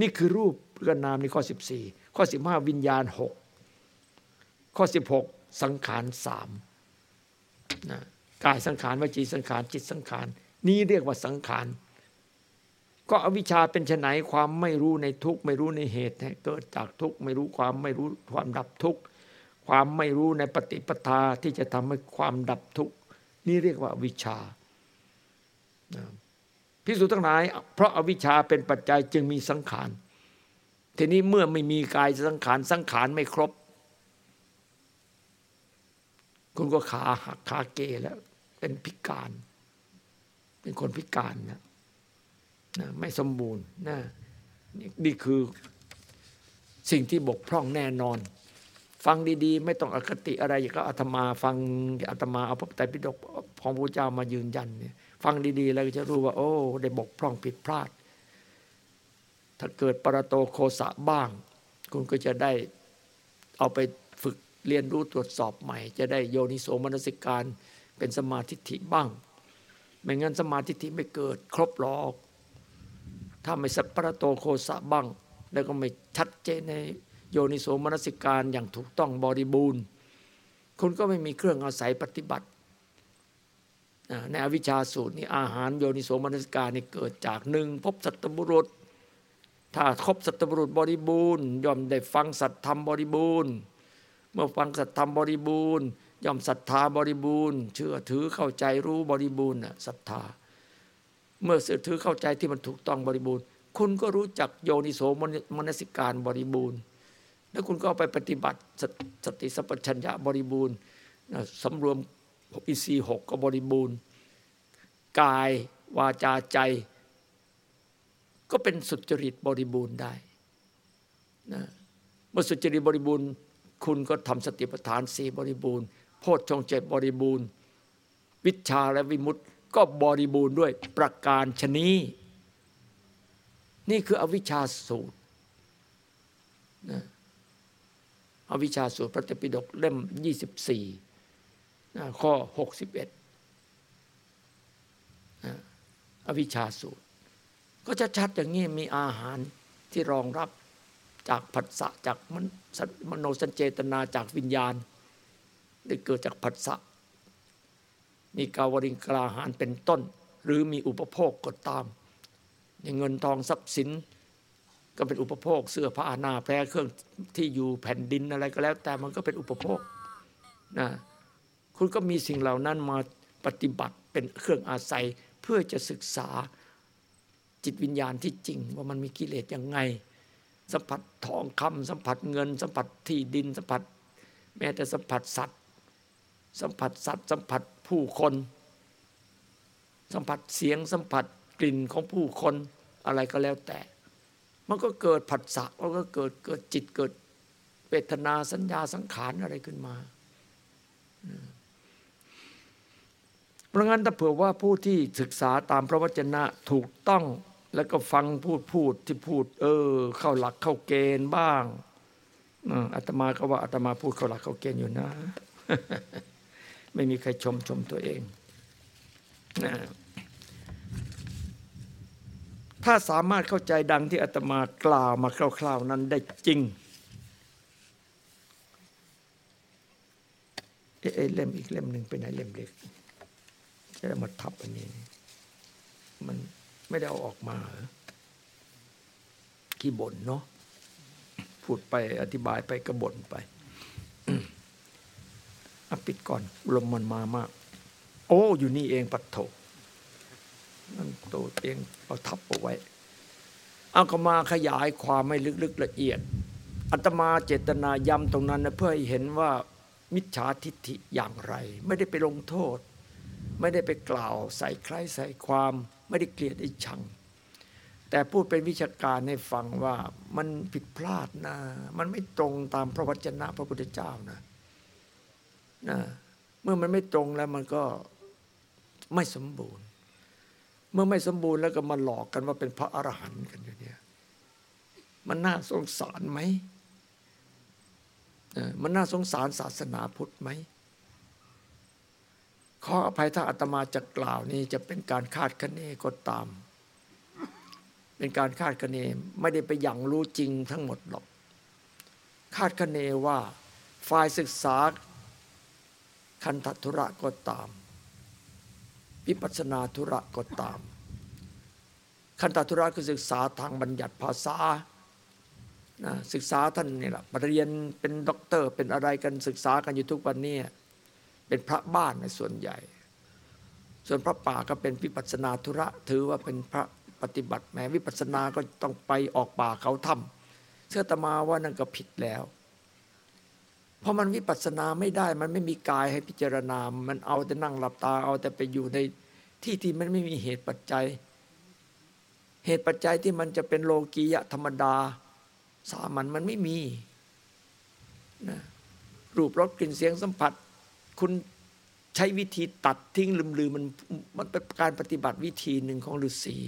นี่คือรูปกับนามในข้อสิบสี่ข้อสิบห้าวิญญาณหก ข้อสิบหกสังขารสามนะกายสังขารวจีสังขารจิตสังขาร นี้เรียกว่าสังขาร ก็อวิชชาเป็นไนความไม่รู้ในทุกไม่รู้ในเหตุเกิดจากทุกไม่รู้ความไม่รู้ความดับทุกขความไม่รู้ในปฏิปทาที่จะทำให้ความดับทุกนี่เรียกว่าอวิชชานะพิสูจน์ทั้งหลาย เพราะอาวิชชาเป็นปัจจัยจึงมีสังขารทีนี้เมื่อไม่มีกายสังขารสังขารไม่ครบ คุณก็ขาหักขาเกแล้ว เป็นพิการ เป็นคนพิการนะนะไม่สมบูรณ์นะนี่นี่คือสิ่งที่บกพร่องแน่นอน ฟังดีๆ ไม่ต้องอคติอะไรก็อาตมาฟังอาตมาเอาพระไตรปิฎกของพระเจ้ามายืนยันเนี่ยฟังดีๆ แล้วก็จะรู้ว่า โอ้ได้บกพร่องผิดพลาด ถ้าเกิดปรโตโคสะบ้าง คุณก็จะได้เอาไป เรียนรู้ตรวจสอบใหม่ จะได้โยนิโสมนสิการ เป็นสมาธิฐิบ้าง ไม่งั้นสมาธิฐิไม่เกิดครบหรอก ถ้าไม่สัปปะโตโคสะบ้าง แล้วก็ไม่ชัดเจนในโยนิโสมนสิการอย่างถูกต้องบริบูรณ์คุณก็ไม่มีเครื่องอาศัยปฏิบัติในอวิชชาสูตรนี้อาหารโยนิโสมนสิการนี่เกิดจากหนึ่งพบสัตบุรุษ ถ้าครบสัตบุรุษบริบูรณ์ย่อมได้ฟังสัตธรรมบริบูรณ์ เมื่อฟังสัตธรรมบริบูรณ์ ย่อมศรัทธาบริบูรณ์ เชื่อถือเข้าใจรู้บริบูรณ์น่ะศรัทธา เมื่อเสื่อถือเข้าใจที่มันถูกต้องบริบูรณ์ คุณก็รู้จักโยนิโสมนสิการบริบูรณ์ แล้วคุณก็ไปปฏิบัติสตสติสัพพัญญะบริบูรณ์สำรวมอินทรีย์หกก็บริบูรณ์ กายวาจาใจ ก็เป็นสุจริตบริบูรณ์ได้นะเมื่อสุจริตบริบูรณ์ คุณก็ทำสติปัฏฐานสี่บริบูรณ์โพชฌงค์เจ็ดบริบูรณ์ วิชาและวิมุตติก็บริบูรณ์ด้วยประการชนีนี่คืออวิชชาสูตรนะอวิชชาสูตรพระเตปิฎกเล่ม 24นะข้อ 61นะอวิชชาสูตร ก็จะชัดอย่างนี้มีอาหารที่รองรับ จากผัสสะจากมันมโนสัญเจตนาจากวิญญาณ ได้เกิดจากผัสสะมีกาวริงกลาหารเป็นต้น หรือมีอุปโภคก็ตามอย่างเงินทองทรัพย์สิน ก็เป็นอุปโภค เสื้อผ้าหน้าแพรเครื่องที่อยู่แผ่นดินอะไรก็แล้ว แต่มันก็เป็นอุปโภคนะคุณก็มีสิ่งเหล่านั้นมาปฏิบัติเป็นเครื่องอาศัยเพื่อจะศึกษาจิตวิญญาณที่จริงว่ามันมีกิเลสยังไง สัมผัสทองคำสัมผัสเงิน สัมผัสที่ดิน สัมผัส แม้แต่สัมผัสสัตว์ สัมผัสสัตว์ สัมผัสผู้คน สัมผัสเสียงสัมผัสกลิ่นของผู้คนอะไรก็แล้วแต่ มันก็เกิดผัสสะมันก็เกิดเกิดจิตเกิดเวทนาสัญญาสังขารอะไรขึ้นมาเพราะงั้นถ้าเผื่อว่าผู้ที่ศึกษาตามพระวจนะถูกต้อง แล้วก็ฟังพูดพูดที่พูด เออ เข้าหลักเข้าเกณฑ์บ้างอาตมาก็ว่าอาตมาพูดเข้าหลักเข้าเกณฑ์อยู่นะ ไม่มีใครชมชมตัวเองนะถ้าสามารถเข้าใจดังที่อาตมากล่าวมาคร่าว ๆ นั้นได้จริง เอ๊ะเล่มอีกเล่มหนึ่งไปไหนเล่มเล็กจะมาทับอันนี้ มัน ไม่ได้เอาออกมาขี้บ่นเนาะพูดไปอธิบายไปก็บ่นไปอปิดก่อนลมมันมามาก โอ้ อยู่นี่เองปัดโถนั่นตัวเองเอาทับเอาไว้ เอาก็มาขยายความให้ลึกๆละเอียดอัตมาเจตนาย้ำตรงนั้นนะเพื่อให้เห็นว่ามิจฉาทิฏฐิอย่างไร ไม่ได้ไปลงโทษ ไม่ได้ไปกล่าวใส่ใครใส่ความ ไม่ได้เกลียดไอ้ชัง แต่พูดเป็นวิชาการให้ฟังว่ามันผิดพลาดนะมันไม่ตรงตามพระวจนะพระพุทธเจ้านะนะเมื่อมันไม่ตรงแล้วมันก็ไม่สมบูรณ์ เมื่อไม่สมบูรณ์แล้วก็มาหลอกกันว่าเป็นพระอรหันต์กันอยู่เนี่ยมันน่าสงสารไหมมันน่าสงสารศาสนาพุทธไหม ขออภัยถ้าอาตมาจะกล่าวนี้จะเป็นการคาดคะเนก็ตาม เป็นการคาดคะเนไม่ได้ไปอย่างรู้จริงทั้งหมดหรอก คาดคะเนว่าฝ่ายศึกษาคันธทุระก็ตามวิปัสนาธุระก็ตาม คันธทุระคือศึกษาทางบัญญัติภาษานะศึกษาท่านนี่แหละเรียนเป็นด็อกเตอร์เป็นอะไรกันศึกษากันอยู่ทุกวันนี้ เป็นพระบ้านในส่วนใหญ่ ส่วนพระป่าก็เป็นวิปัสนาธุระ ถือว่าเป็นพระปฏิบัติแม้วิปัสสนาก็ต้องไปออกป่าเขาถ้ำเชื่อตมาว่านั่นก็ผิดแล้ว เพราะมันวิปัสสนาไม่ได้มันไม่มีกายให้พิจารณา มันเอาแต่นั่งหลับตาเอาแต่ไปอยู่ในที่ที่มันไม่มีเหตุปัจจัย เหตุปัจจัยที่มันจะเป็นโลกียะธรรมดา สามัญมันไม่มีนะรูปรสกลิ่นเสียงสัมผัส คุณใช้วิธีตัดทิ้งลืมลืมมันมันเป็นการปฏิบัติวิธีหนึ่งของฤาษี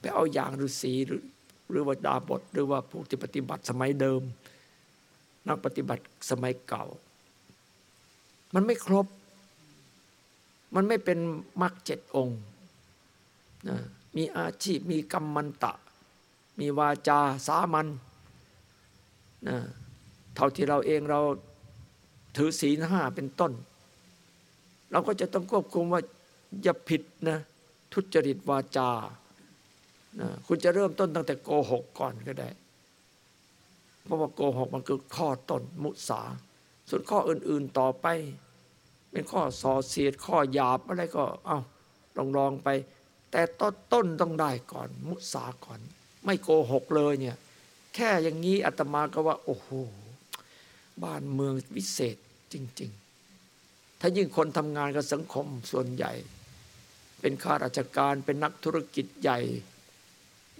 ไปเอาอย่างฤาษีหรือหรือว่าดาบทหรือว่าผู้ที่ปฏิบัติสมัยเดิม นักปฏิบัติสมัยเก่า มันไม่ครบ มันไม่เป็นมรรคเจ็ดองค์นะมีอาชีพมีกรรมันตะ มีวาจาสามัญนะเท่าที่เราเองเรา ถือศีลห้าเป็นต้น เราก็จะต้องควบคุมว่าอย่าผิดนะทุจริตวาจานะคุณจะเริ่มต้นตั้งแต่โกหกก่อนก็ได้ เพราะว่าโกหกมันคือข้อต้นมุสา ส่วนข้ออื่น ๆต่อไป เป็นข้อส่อเสียดข้อหยาบอะไรก็เอาลองลองไป แต่ต้นต้นต้องได้ก่อน มุสาก่อน ไม่โกหกเลยเนี่ย แค่อย่างนี้อาตมาก็ว่า โอ้โหบ้านเมืองวิเศษ จริง ๆ ถ้ายิ่งคนทำงานกับสังคมส่วนใหญ่ เป็นข้าราชการเป็นนักธุรกิจใหญ่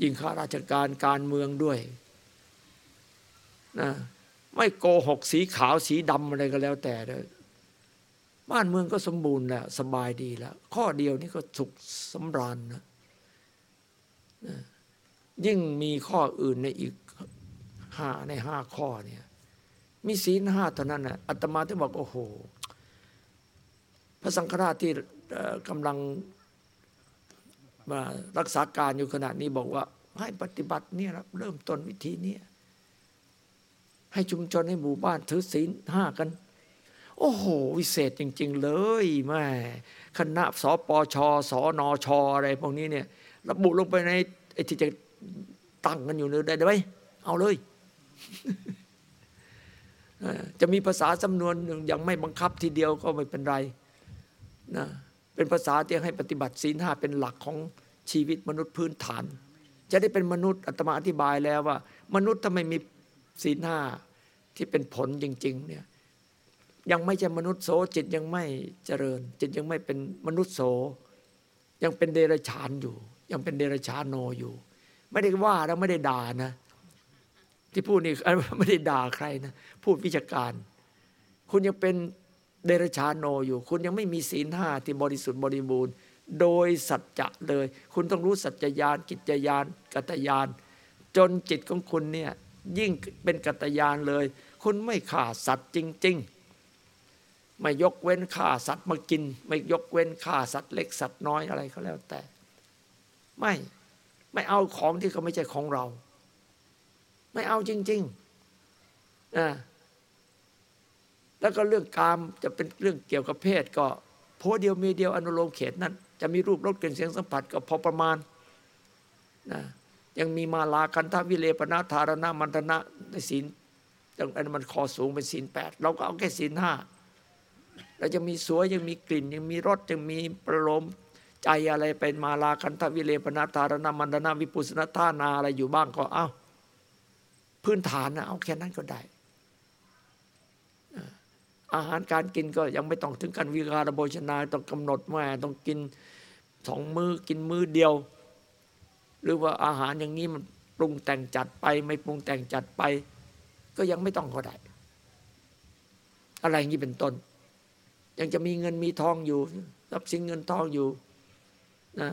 ยิ่งข้าราชการการเมืองด้วยนะไม่โกหกสีขาวสีดำอะไรก็แล้วแต่เลยบ้านเมืองก็สมบูรณ์แล้วสบายดีแล้ว ข้อเดียวนี่ก็สุขสำราญนะนะยิ่งมีข้ออื่นในอีกห้าในห้าข้อเนี่ย มีศีลห้าเท่านั้นน่ะอาตมาที่บอกโอ้โห พระสังฆราชที่เอ่อกำลังมารักษาการอยู่ขณะนี้บอกว่า ให้ปฏิบัติเนี่ยครับเริ่มต้นวิธีเนี้ยให้ชุมชนให้หมู่บ้านถือศีลห้ากัน โอ้โห วิเศษจริง ๆ เลยแม่คณะสปชสนชอะไรพวกนี้เนี่ย ระบุลงไปในไอ้ที่จะตั้งกันอยู่เลยได้ไหมเอาเลย จะมีภาษาจำนวนหนึ่งยังไม่บังคับทีเดียวก็ไม่เป็นไรนะเป็นภาษาที่ให้ปฏิบัติศีลห้าเป็นหลักของชีวิตมนุษย์พื้นฐาน จะได้เป็นมนุษย์อาตมาอธิบายแล้วว่า มนุษย์ถ้าไม่มีศีลห้าที่เป็นผลจริง ๆ เนี่ยยังไม่ใช่มนุษย์โสจิตยังไม่เจริญ จิตยังไม่เป็นมนุษย์โส ยังเป็นเดรัจฉานอยู่ ยังเป็นเดรัจฉานโนอยู่ ไม่ได้ว่าแล้วไม่ได้ด่านะ ที่พูดนี่ไม่ได้ด่าใครนะพูดวิชาการ คุณยังเป็นเดรัจฉาโนอยู่ คุณยังไม่มีศีลห้าที่บริสุทธิ์บริบูรณ์ โดยสัจจะเลย คุณต้องรู้สัจจญาณกิจญาณกัตญาณจนจิตของคุณเนี่ยยิ่งเป็นกัตญาณเลย คุณไม่ฆ่าสัตว์จริง ๆ ไม่ยกเว้นฆ่าสัตว์มากิน ไม่ยกเว้นฆ่าสัตว์เล็กสัตว์น้อยอะไรก็แล้วแต่ ไม่ไม่เอาของที่เขาไม่ใช่ของเรา ไม่เอาจริงๆนะแล้วก็เรื่องกามจะเป็นเรื่องเกี่ยวกับเพศ ก็โพเดียวมีเดียวอนุโลมเขตนั้น จะมีรูปรสกลิ่นเสียงสัมผัสก็พอประมาณนะยังมีมาลาคันทวิเลปนาธารณะมันธนะในศีลยังอันมันคอสูงเป็นศีลแปดเราก็เอาแค่ศีลห้าเราจะมีสวยยังมีกลิ่น ยังมีรสยังมีประโลมใจอะไรเป็นมาลาคันทวิเลปนาธารณะมันธนะวิปุสนาทานาอะไรอยู่บ้างก็เอา พื้นฐานนะเอาแค่นั้นก็ได้ อาหารการกินก็ยังไม่ต้องถึงการวิการโภชนาต้องกำหนดว่าต้องกินสองมือกินมือเดียว หรือว่าอาหารอย่างนี้มันปรุงแต่งจัดไป ไม่ปรุงแต่งจัดไป ก็ยังไม่ต้องก็ได้ อะไรอย่างนี้เป็นต้น ยังจะมีเงินมีทองอยู่ทรัพย์สินเงินทองอยู่นะ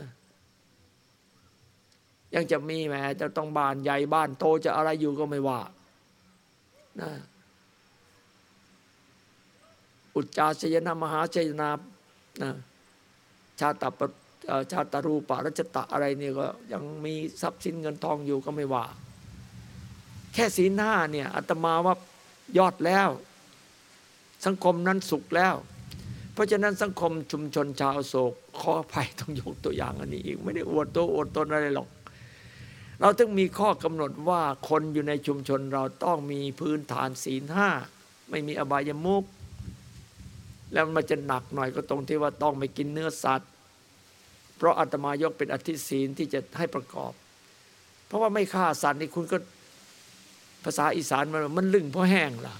ยังจะมีแหมจะต้องบ้านใหญ่บ้านโตจะอะไรอยู่ก็ไม่ว่านะอุจจาชยนะมหาชยนานะชาตปชาตรูปารัชตะอะไรเนี่ยก็ยังมีทรัพย์สินเงินทองอยู่ก็ไม่ว่า แค่ศีลห้าเนี่ยอาตมาว่ายอดแล้ว สังคมนั้นสุขแล้ว เพราะฉะนั้นสังคมชุมชนชาวโศกขออภัยต้องยกตัวอย่างอันนี้อีก ไม่ได้อวดตัวอวดตนอะไรหรอก เราต้องมีข้อกำหนดว่าคนอยู่ในชุมชนเราต้องมีพื้นฐานศีลห้าไม่มีอบายมุกแล้วมันจะหนักหน่อยก็ตรงที่ว่าต้องไม่กินเนื้อสัตว์ เพราะอาตมายกเป็นอธิศีลที่จะให้ประกอบ เพราะว่าไม่ฆ่าสัตว์นี่คุณก็ภาษาอีสานมันมันลึงเพราะแห้งล่ะ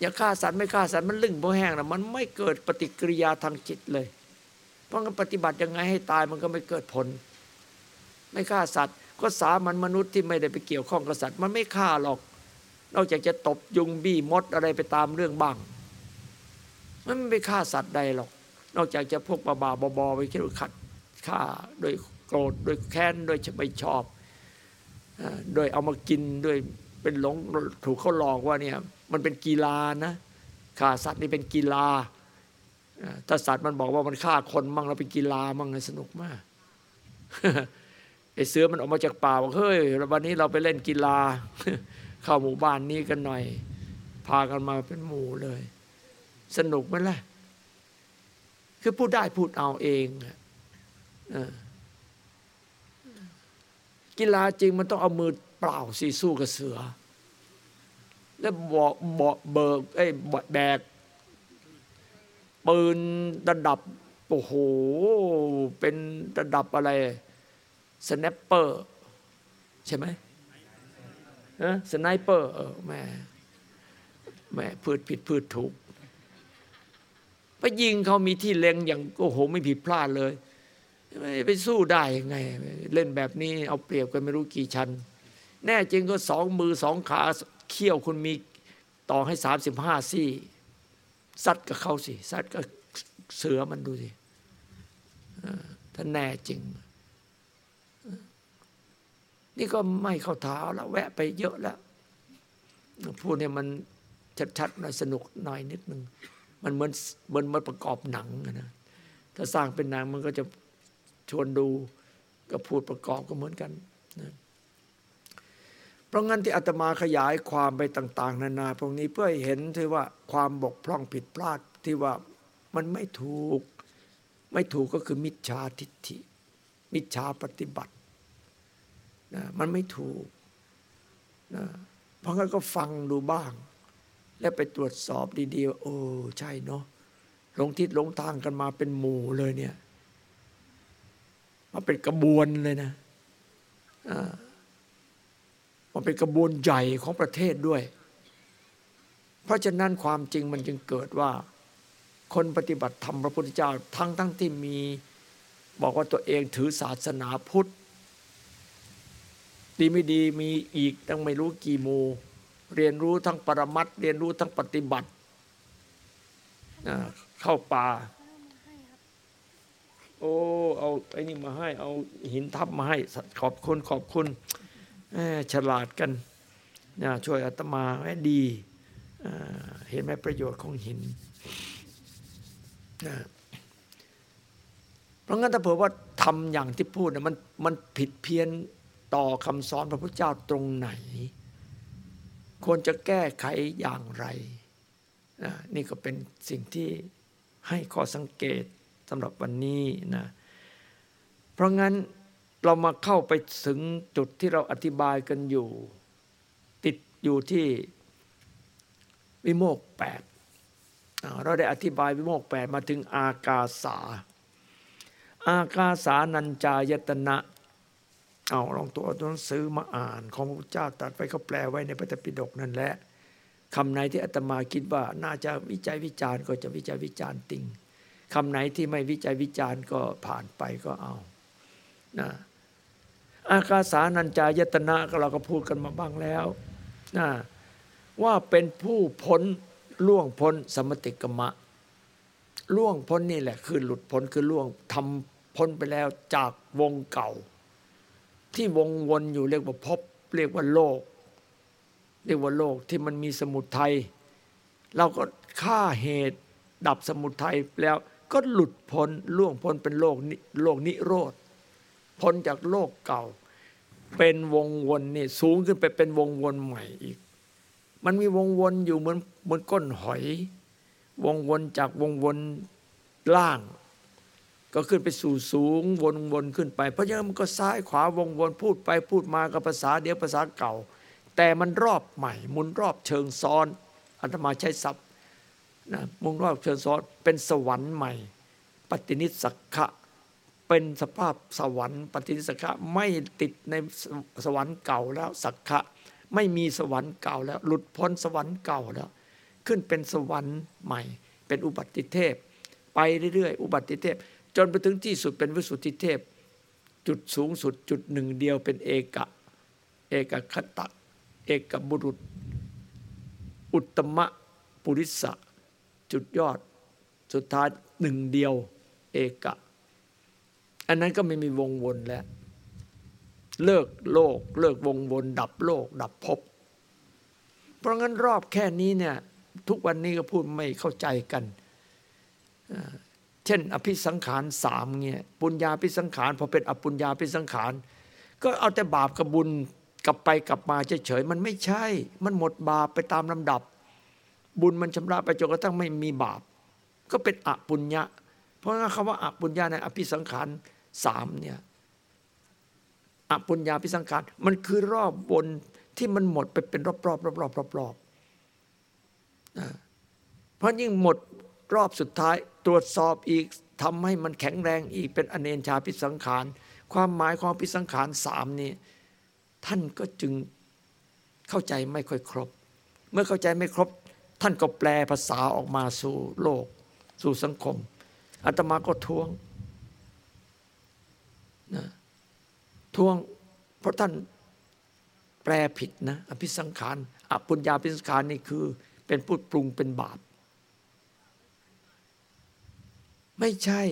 อย่าฆ่าสัตว์ไม่ฆ่าสัตว์มันลึงเพราะแห้งล่ะมันไม่เกิดปฏิกิริยาทางจิตเลย เพราะงั้นปฏิบัติยังไงให้ตายมันก็ไม่เกิดผล ไม่ฆ่าสัตว์ ก็สามันมนุษย์ที่ไม่ได้ไปเกี่ยวข้องกับสัตว์มันไม่ฆ่าหรอก นอกจากจะตบยุงบี้มดอะไรไปตามเรื่องบ้าง มันไม่ไปฆ่าสัตว์ใดหรอก นอกจากจะพวกบาบาๆบอไปคิดว่าขัดฆ่าโดยโกรธโดยแค้นโดยไม่ชอบโดยเอามากินโดยเป็นหลงถูกเขาหลอกว่าเนี่ยมันเป็นกีฬานะฆ่าสัตว์นี่เป็นกีฬาถ้าสัตว์มันบอกว่ามันฆ่าคนมั่งแล้วเป็นกีฬามั่งสนุกมาก ไอ้เสือมันออกมาจากป่าบอกเฮ้ยวันนี้เราไปเล่นกีฬา เข้าหมู่บ้านนี้กันหน่อย พากันมาเป็นหมู่เลย สนุกไหมล่ะ คือพูดได้พูดเอาเองอกีฬาจริงมันต้องเอามือเปล่าสีสู้กับเสือ แล้วบอกบอกเบิกไอ้แบกปืนระดับโอ้โหเป็นระดับอะไร สแนปเปอร์ใช่ไหมฮะ sniper เออแม่แม่พืชผิดพืชถูกไปยิงเขามีที่เล็งอย่างโอ้โหไม่ผิดพลาดเลยไปสู้ได้ยังไง เล่นแบบนี้เอาเปรียบกันไม่รู้กี่ชั้น แน่จริงก็สองมือสองขาเขี้ยวคุณมีต่อให้สามสิบห้าซี่ซัดกับเขาสิซัดกับเสือมันดูสิถ้าแน่จริง นี่ก็ไม่เข้าท้าแล้วแวะไปเยอะแล้วพูดเนี่ยมันชัดๆหน่อยสนุกหน่อยนิดนึงมันเหมือนเหมือนมันประกอบหนังนะถ้าสร้างเป็นหนังมันก็จะชวนดูก็พูดประกอบก็เหมือนกันนะเพราะงั้นที่อาตมาขยายความไปต่าง ๆ นานาพวกนี้เพื่อเห็นที่ว่าความบกพร่องผิดพลาดที่ว่ามันไม่ถูก ไม่ถูกก็คือมิจฉาทิฏฐิ มิจฉาปฏิบัติ นะมันไม่ถูกนะเพราะงั้นก็ฟังดูบ้าง แล้วไปตรวจสอบดีๆว่าโอ้ใช่เนาะหลงทิศหลงทางกันมาเป็นหมู่เลยเนี่ยมาเป็นกระบวนเลยนะอ่ามันเป็นกระบวนใหญ่ของประเทศด้วย เพราะฉะนั้นความจริงมันจึงเกิดว่า คนปฏิบัติธรรมพระพุทธเจ้าทั้งทั้งที่มี บอกว่าตัวเองถือศาสนาพุทธ ดีไม่ดีมีอีกตั้งไม่รู้กี่มู เรียนรู้ทั้งปรมัตถ์เรียนรู้ทั้งปฏิบัติเข้าป่า โอ้ เอาไอ้นี่มาให้ เอาหินทับมาให้ ขอบคุณขอบคุณฉลาดกันช่วยอาตมาไว้ดีเห็นไหมประโยชน์ของหินเพราะงั้นถ้าเผื่อว่าทำอย่างที่พูดนะมันมันผิดเพี้ยน ต่อคำสอนพระพุทธเจ้าตรงไหน ควรจะแก้ไขอย่างไรนะนี่ก็เป็นสิ่งที่ให้ข้อสังเกตสำหรับวันนี้นะเพราะงั้นเรามาเข้าไปถึงจุดที่เราอธิบายกันอยู่ ติดอยู่ที่วิโมกแปดเราได้อธิบายวิโมกแปดมาถึงอากาสา อากาสานัญจายตนะ เอาลองตัวตัวหนังสือมาอ่านของพระพุทธเจ้าตรัดไว้เขาแปลไว้ในพระธรรมปิฎกนั่นแหละคำไหนที่อาตมาคิดว่าน่าจะวิจัยวิจารณ์ก็จะวิจัยวิจารณ์ติงคำไหนที่ไม่วิจัยวิจารณ์ก็ผ่านไปก็เอานะอากาสานัญจายตนะก็เราก็พูดกันมาบ้างแล้วนะว่าเป็นผู้พ้นล่วงพ้นสมติกมะ ล่วงพ้นนี่แหละคือหลุดพ้นคือล่วงทำพ้นไปแล้วจากวงเก่า ที่วงวนอยู่เรียกว่าภพเรียกว่าโลก เรียกว่าโลกที่มันมีสมุทัยเราก็ฆ่าเหตุดับสมุทัยแล้วก็หลุดพ้นล่วงพ้นเป็นโลกนิโลกนิโรธพ้นจากโลกเก่า เป็นวงวนนี่สูงขึ้นไปเป็นวงวนใหม่อีก มันมีวงวนอยู่เหมือนเหมือนก้นหอย วงวนจากวงวนล่าง ก็ขึ้นไปสู่สูงวนวนขึ้นไป เพราะฉะนั้นมันก็ซ้ายขวาวงวนพูดไปพูดมากับภาษาเดียวภาษาเก่า แต่มันรอบใหม่หมุนรอบเชิงซ้อนอาตมาใช้ศัพท์นะหมุนรอบเชิงซ้อนเป็นสวรรค์ใหม่ ปฏินิสสักขะเป็นสภาพสวรรค์ ปฏินิสสักขะไม่ติดในสวรรค์เก่าแล้วสักขะไม่มีสวรรค์เก่าแล้ว หลุดพ้นสวรรค์เก่าแล้ว ขึ้นเป็นสวรรค์ใหม่ เป็นอุบัติเทพ ไปเรื่อยๆ อุบัติเทพ จนไปถึงที่สุดเป็นวิสุทธิเทพ จุดสูงสุดจุดหนึ่งเดียวเป็นเอกะ เอกคตะ เอกบุรุษ อุตตมะปุริสะจุดยอด สุดท้ายหนึ่งเดียวเอกะ อันนั้นก็ไม่มีวงวนแล้ว เลิกโลก เลิกวงวนดับโลก ดับภพเพราะงั้นรอบแค่นี้เนี่ยทุกวันนี้ก็พูดไม่เข้าใจกัน เช่น อภิสังขารสามเงี้ยปุญญาภิสังขารพอเป็นอปุญญาภิสังขาร ก็เอาแต่บาปกับบุญกลับไปกลับมาเฉยๆมันไม่ใช่ มันหมดบาปไปตามลำดับ บุญมันชำระไปจนกระทั่งไม่มีบาป ก็เป็นอปุญญะ เพราะงั้นคำว่าอปุญญาในอภิสังขารสามเนี่ยอปุญญาภิสังขารมันคือรอบบนที่มันหมดไปเป็นรอบๆรอบๆรอบๆรอบๆนะเพราะยิ่งหมด รอบสุดท้ายตรวจสอบอีกทำให้มันแข็งแรงอีกเป็นอเนนชาภิสังขาร ความหมายของภิสังขารสามนี้ ท่านก็จึงเข้าใจไม่ค่อยครบ เมื่อเข้าใจไม่ครบ ท่านก็แปลภาษาออกมาสู่โลก สู่สังคมอาตมาก็ทวงนะทวงเพราะท่านแปลผิดนะอภิสังขารอปุญญาภิสังขารนี่คือเป็นพูดปรุงเป็นบาป ไม่ใช่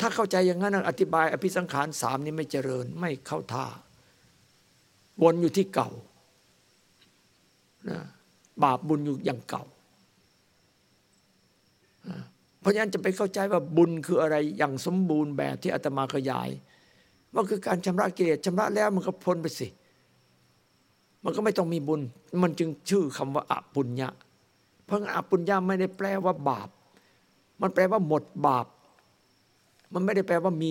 ถ้าเข้าใจอย่างนั้นอธิบาย อภิสังขารสามนี่ไม่เจริญ ไม่เข้าท่า วนอยู่ที่เก่านะบาปบุญอยู่อย่างเก่า เพราะฉะนั้นจะไปเข้าใจว่าบุญคืออะไรอย่างสมบูรณ์แบบที่อาตมาขยายว่าคือการชำระกิเลสชำระแล้วมันก็พ้นไปสิ มันก็ไม่ต้องมีบุญ มันจึงชื่อคำว่าอปุญญะ เพราะอปุญญะไม่ได้แปลว่าบาป มันแปลว่าหมดบาป มันไม่ได้แปลว่ามี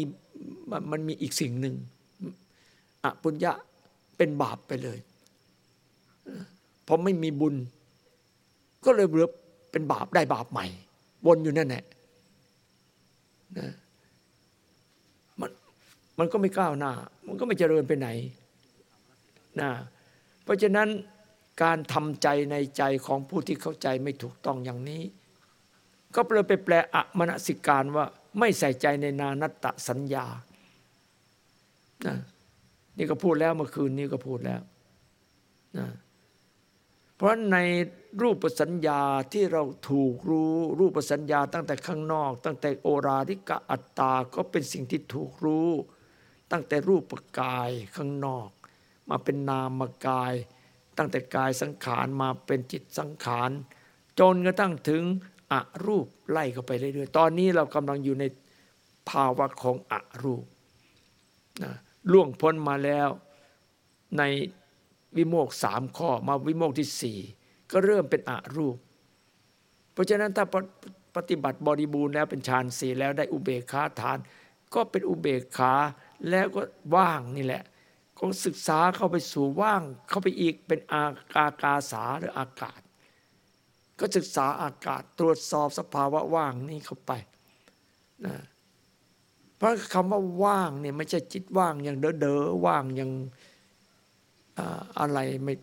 มันมีอีกสิ่งหนึ่งอปุญญะเป็นบาปไปเลยพอไม่มีบุญ ก็เลยเหลือเป็นบาปได้บาปใหม่ วนอยู่นั่นแหละนะมันมันก็ไม่ก้าวหน้า มันก็ไม่เจริญไปไหนนะเพราะฉะนั้นการทำใจในใจของผู้ที่เข้าใจไม่ถูกต้องอย่างนี้ ก็เลยไปแปลอมณสิการว่าไม่ใส่ใจในนานัตตสัญญานะนี่ก็พูดแล้วเมื่อคืนนี้ก็พูดแล้วนะเพราะในรูปสัญญาที่เราถูกรู้รูปสัญญาตั้งแต่ข้างนอก ตั้งแต่โอราริกะอัตตาก็เป็นสิ่งที่ถูกรู้ ตั้งแต่รูปกายข้างนอก มาเป็นนามกาย ตั้งแต่กายสังขารมาเป็นจิตสังขารจนกระทั่งถึง อรูปไล่เข้าไปเรื่อยๆ ตอนนี้เรากำลังอยู่ในภาวะของอรูปนะล่วงพ้นมาแล้วในวิโมกสามข้อมาวิโมกที่สี่ก็เริ่มเป็นอรูป เพราะฉะนั้นถ้าปฏิบัติบริบูรณ์แล้วเป็นฌานสี่แล้วได้อุเบกขาทาน ก็เป็นอุเบกขาแล้วก็ว่างนี่แหละก็ศึกษาเข้าไปสู่ว่างเข้าไปอีกเป็นอากากาสาหรืออากาศ ก็ศึกษาอากาศตรวจสอบสภาวะว่างนี่เข้าไปนะเพราะคำว่าว่างเนี่ยไม่ใช่จิตว่างอย่างเด้อเด้อว่างอย่างอะไรไม่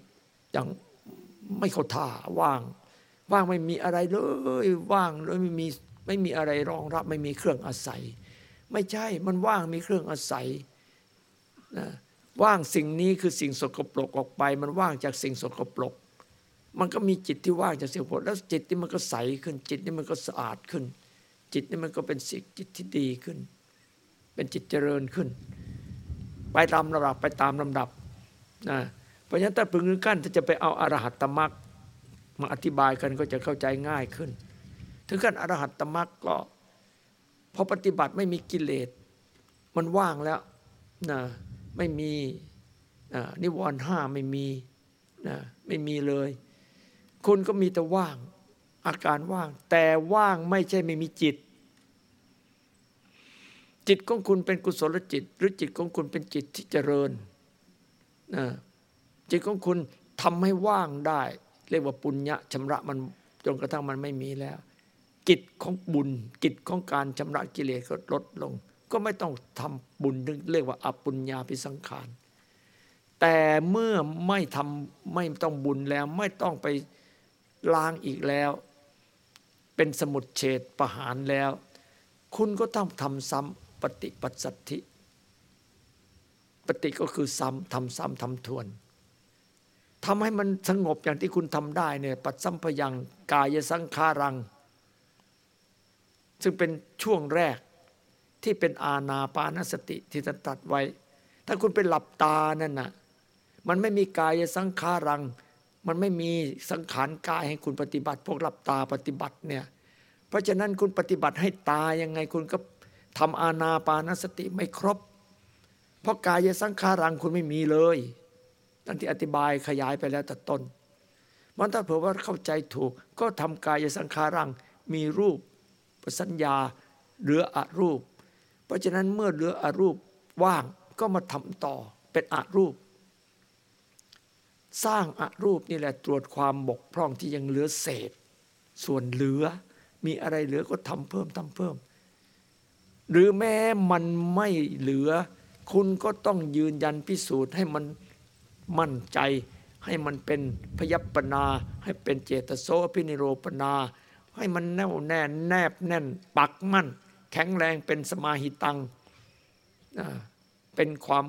อย่างไม่เข้าท่าว่าง ว่างไม่มีอะไรเลยว่างเลยไม่มีไม่มีอะไรรองรับ ไม่มีเครื่องอาศัย ไม่ใช่มันว่างมีเครื่องอาศัยนะว่างสิ่งนี้คือสิ่งสกปรกออกไป มันว่างจากสิ่งสกปรก มันก็มีจิตที่ว่างจากสิ่งสกปรกแล้วจิตที่มันก็ใสขึ้น จิตนี่มันก็สะอาดขึ้น จิตนี่มันก็เป็นสิ่งจิตที่ดีขึ้น เป็นจิตเจริญขึ้น ไปตามลำดับไปตามลำดับนะเพราะฉะนั้นถ้าพึงกั้นถ้าจะไปเอาอรหัตตมรรคมาอธิบายกันก็จะเข้าใจง่ายขึ้น ถึงขั้นอรหัตตมรรคก็พอปฏิบัติไม่มีกิเลส มันว่างแล้วนะไม่มีอ่านิวรณ์ห้าไม่มีนะไม่มีเลย คุณก็มีแต่ว่าง อาการว่าง แต่ว่างไม่ใช่ไม่มีจิต จิตของคุณเป็นกุศลจิต หรือจิตของคุณเป็นจิตที่เจริญนะจิตของคุณทำให้ว่างได้ เรียกว่าปุญญะชำระมันจนกระทั่งมันไม่มีแล้ว กิจของบุญ กิจของการชำระกิเลสก็ลดลง ก็ไม่ต้องทำบุญถึงเรียกว่าอปุญญาพิสังขารแต่เมื่อไม่ทำไม่ต้องบุญแล้วไม่ต้องไป ล้างอีกแล้ว เป็นสมุดเฉดประหารแล้ว คุณก็ต้องทำซ้ำปฏิปัสสัทธิ ปฏิก็คือซ้ำทำซ้ำทำทวนทำให้มันสงบอย่างที่คุณทำได้เนี่ยปัดสัมพยังกายสังขารัง ซึ่งเป็นช่วงแรกที่เป็นอาณาปานสติที่ตัดไว้ ถ้าคุณไปหลับตานั่นน่ะมันไม่มีกายสังขารัง มันไม่มีสังขารกายให้คุณปฏิบัติ พวกหลับตาปฏิบัติเนี่ยเพราะฉะนั้นคุณปฏิบัติให้ตายังไงคุณก็ทำอาณาปานสติไม่ครบ เพราะกายสังขารังคุณไม่มีเลยตั้งที่อธิบายขยายไปแล้วแต่ต้นมันถ้าเผื่อว่าเข้าใจถูก ก็ทำกายสังขารังมีรูปสัญญาเหลืออรูป เพราะฉะนั้นเมื่อเหลืออรูปว่างก็มาทำต่อเป็นอรูป สร้างอรูปนี่แหละตรวจความบกพร่องที่ยังเหลือเศษ ส่วนเหลือมีอะไรเหลือก็ทำเพิ่มทำเพิ่ม หรือแม้มันไม่เหลือ คุณก็ต้องยืนยันพิสูจน์ให้มันมั่นใจ ให้มันเป็นพยัปปนา ให้เป็นเจตโสพินิโรปนา ให้มันแน่วแน่แนบแน่น ปักมั่น แข็งแรงเป็นสมาหิตังเป็นความ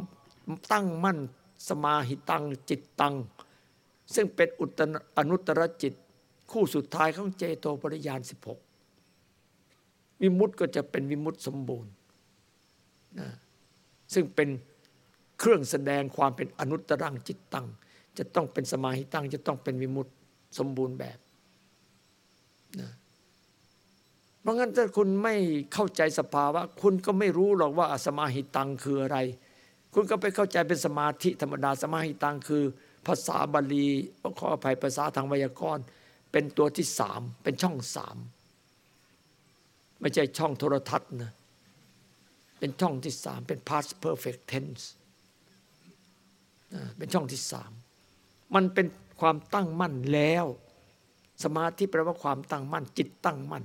ตั้งมั่นสมาหิตังจิตตัง ซึ่งเป็นอุตอนุตรจิตคู่สุดท้ายของเจโตปริยาน 16 วิมุตต์ก็จะเป็นวิมุตต์สมบูรณ์นะซึ่งเป็นเครื่องแสดงความเป็นอนุตรังจิตตัง จะต้องเป็นสมาหิตัง จะต้องเป็นวิมุตติสมบูรณ์แบบนะเพราะงั้นถ้าคุณไม่เข้าใจสภาวะ คุณก็ไม่รู้หรอกว่าสมาหิตังคืออะไร คุณก็ไปเข้าใจเป็นสมาธิธรรมดาสมาหิตังคือ ภาษาบาลีขออภัยภาษาทางไวยากรณ์ เป็นตัวที่สามเป็นช่องสามไม่ใช่ช่องโทรทัศน์นะเป็นช่องที่สามเป็น past perfect tense เป็นช่องที่สามมันเป็นความตั้งมั่นแล้ว สมาธิแปลว่าความตั้งมั่น จิตตั้งมั่น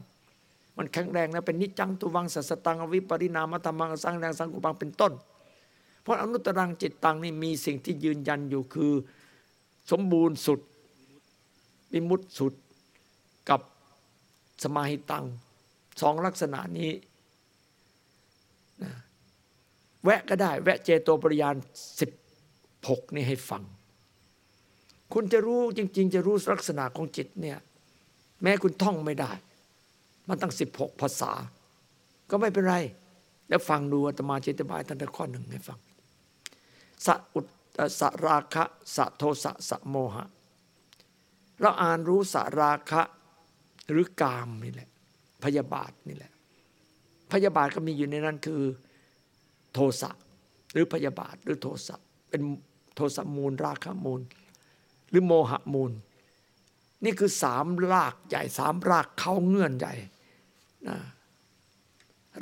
มันแข็งแรงนะเป็นนิจังตุวังสัสตังอวิปริณามธรรมังสังแรงสังกุบังเป็นต้น เพราะอนุตตรังจิตตังนี่มีสิ่งที่ยืนยันอยู่คือ สมบูรณ์สุดวิมุตติสุดกับสมาหิตังสองลักษณะนี้นะแวะก็ได้ แวะเจโตปริยานสิบหกนี่ให้ฟัง คุณจะรู้จริง ๆ จะรู้ลักษณะของจิตเนี่ยแม้คุณท่องไม่ได้ มันตั้งสิบหกภาษา ก็ไม่เป็นไร แล้วฟังดูอาตมาเจตบายท่านข้อหนึ่งให้ฟังสะอุต สราคะสะโทสะสะโมหะ เราอ่านรู้สราคะหรือกามนี่แหละ พยาบาทนี่แหละ พยาบาทก็มีอยู่ในนั้นคือโทสะหรือพยาบาทหรือโทสะเป็นโทสะมูลราคะมูล หรือโมหะมูล นี่คือสามรากใหญ่สามรากเขาเงื่อนใหญ่นะ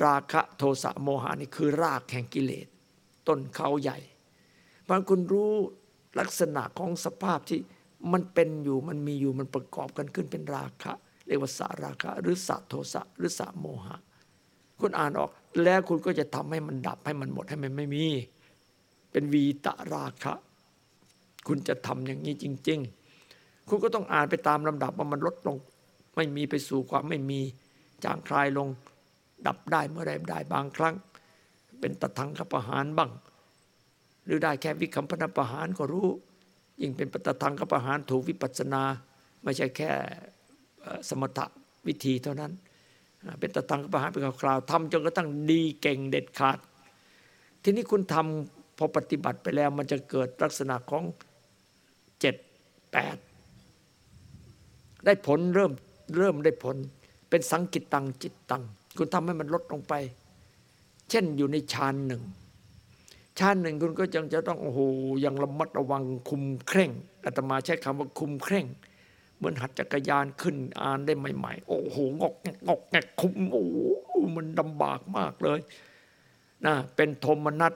ราคะโทสะโมหะนี่คือรากแห่งกิเลส ต้นเขาใหญ่ บางคุณรู้ลักษณะของสภาพที่มันเป็นอยู่มันมีอยู่มันประกอบกันขึ้นเป็นราคะ เรียกว่าสาราคะ หรือสะโทสะหรือสะโมหะ คุณอ่านออกแล้วคุณก็จะทำให้มันดับให้มันหมดให้มันไม่มี เป็นวีตราคะ คุณจะทำอย่างนี้จริง ๆ คุณก็ต้องอ่านไปตามลำดับว่ามันลดลง ไม่มีไปสู่ความไม่มีจางคลายลงดับได้เมื่อไรได้บางครั้ง เป็นตะทังขปะหารบ้าง หรือได้แค่วิคัมพนประหารก็รู้ ยิ่งเป็นปตทังขประหารถูกวิปัสนา ไม่ใช่แค่สมถะวิธีเท่านั้น เป็นตะทังขประหารเป็นคราวทำจนกระทั่งดีเก่งเด็ดขาด ทีนี้คุณทำพอปฏิบัติไปแล้วมันจะเกิดลักษณะของเจ็ดแปดได้ผลเริ่มเริ่มได้ผล เป็นสังกิตตังจิตตัง คุณทำให้มันลดลงไป เช่นอยู่ในฌานหนึ่ง ฌานหนึ่งคุณก็ยังจะต้องโอ้โหยังระมัดระวังคุมเคร่งอาตมาใช้คำว่าคุมเคร่ง เหมือนหัดจักรยานขึ้นอ่านได้ใหม่ ๆ โอ้โหงอกแงกงอกแงกคุมโอ้โหมันลำบากมากเลยนะเป็นโทมนัส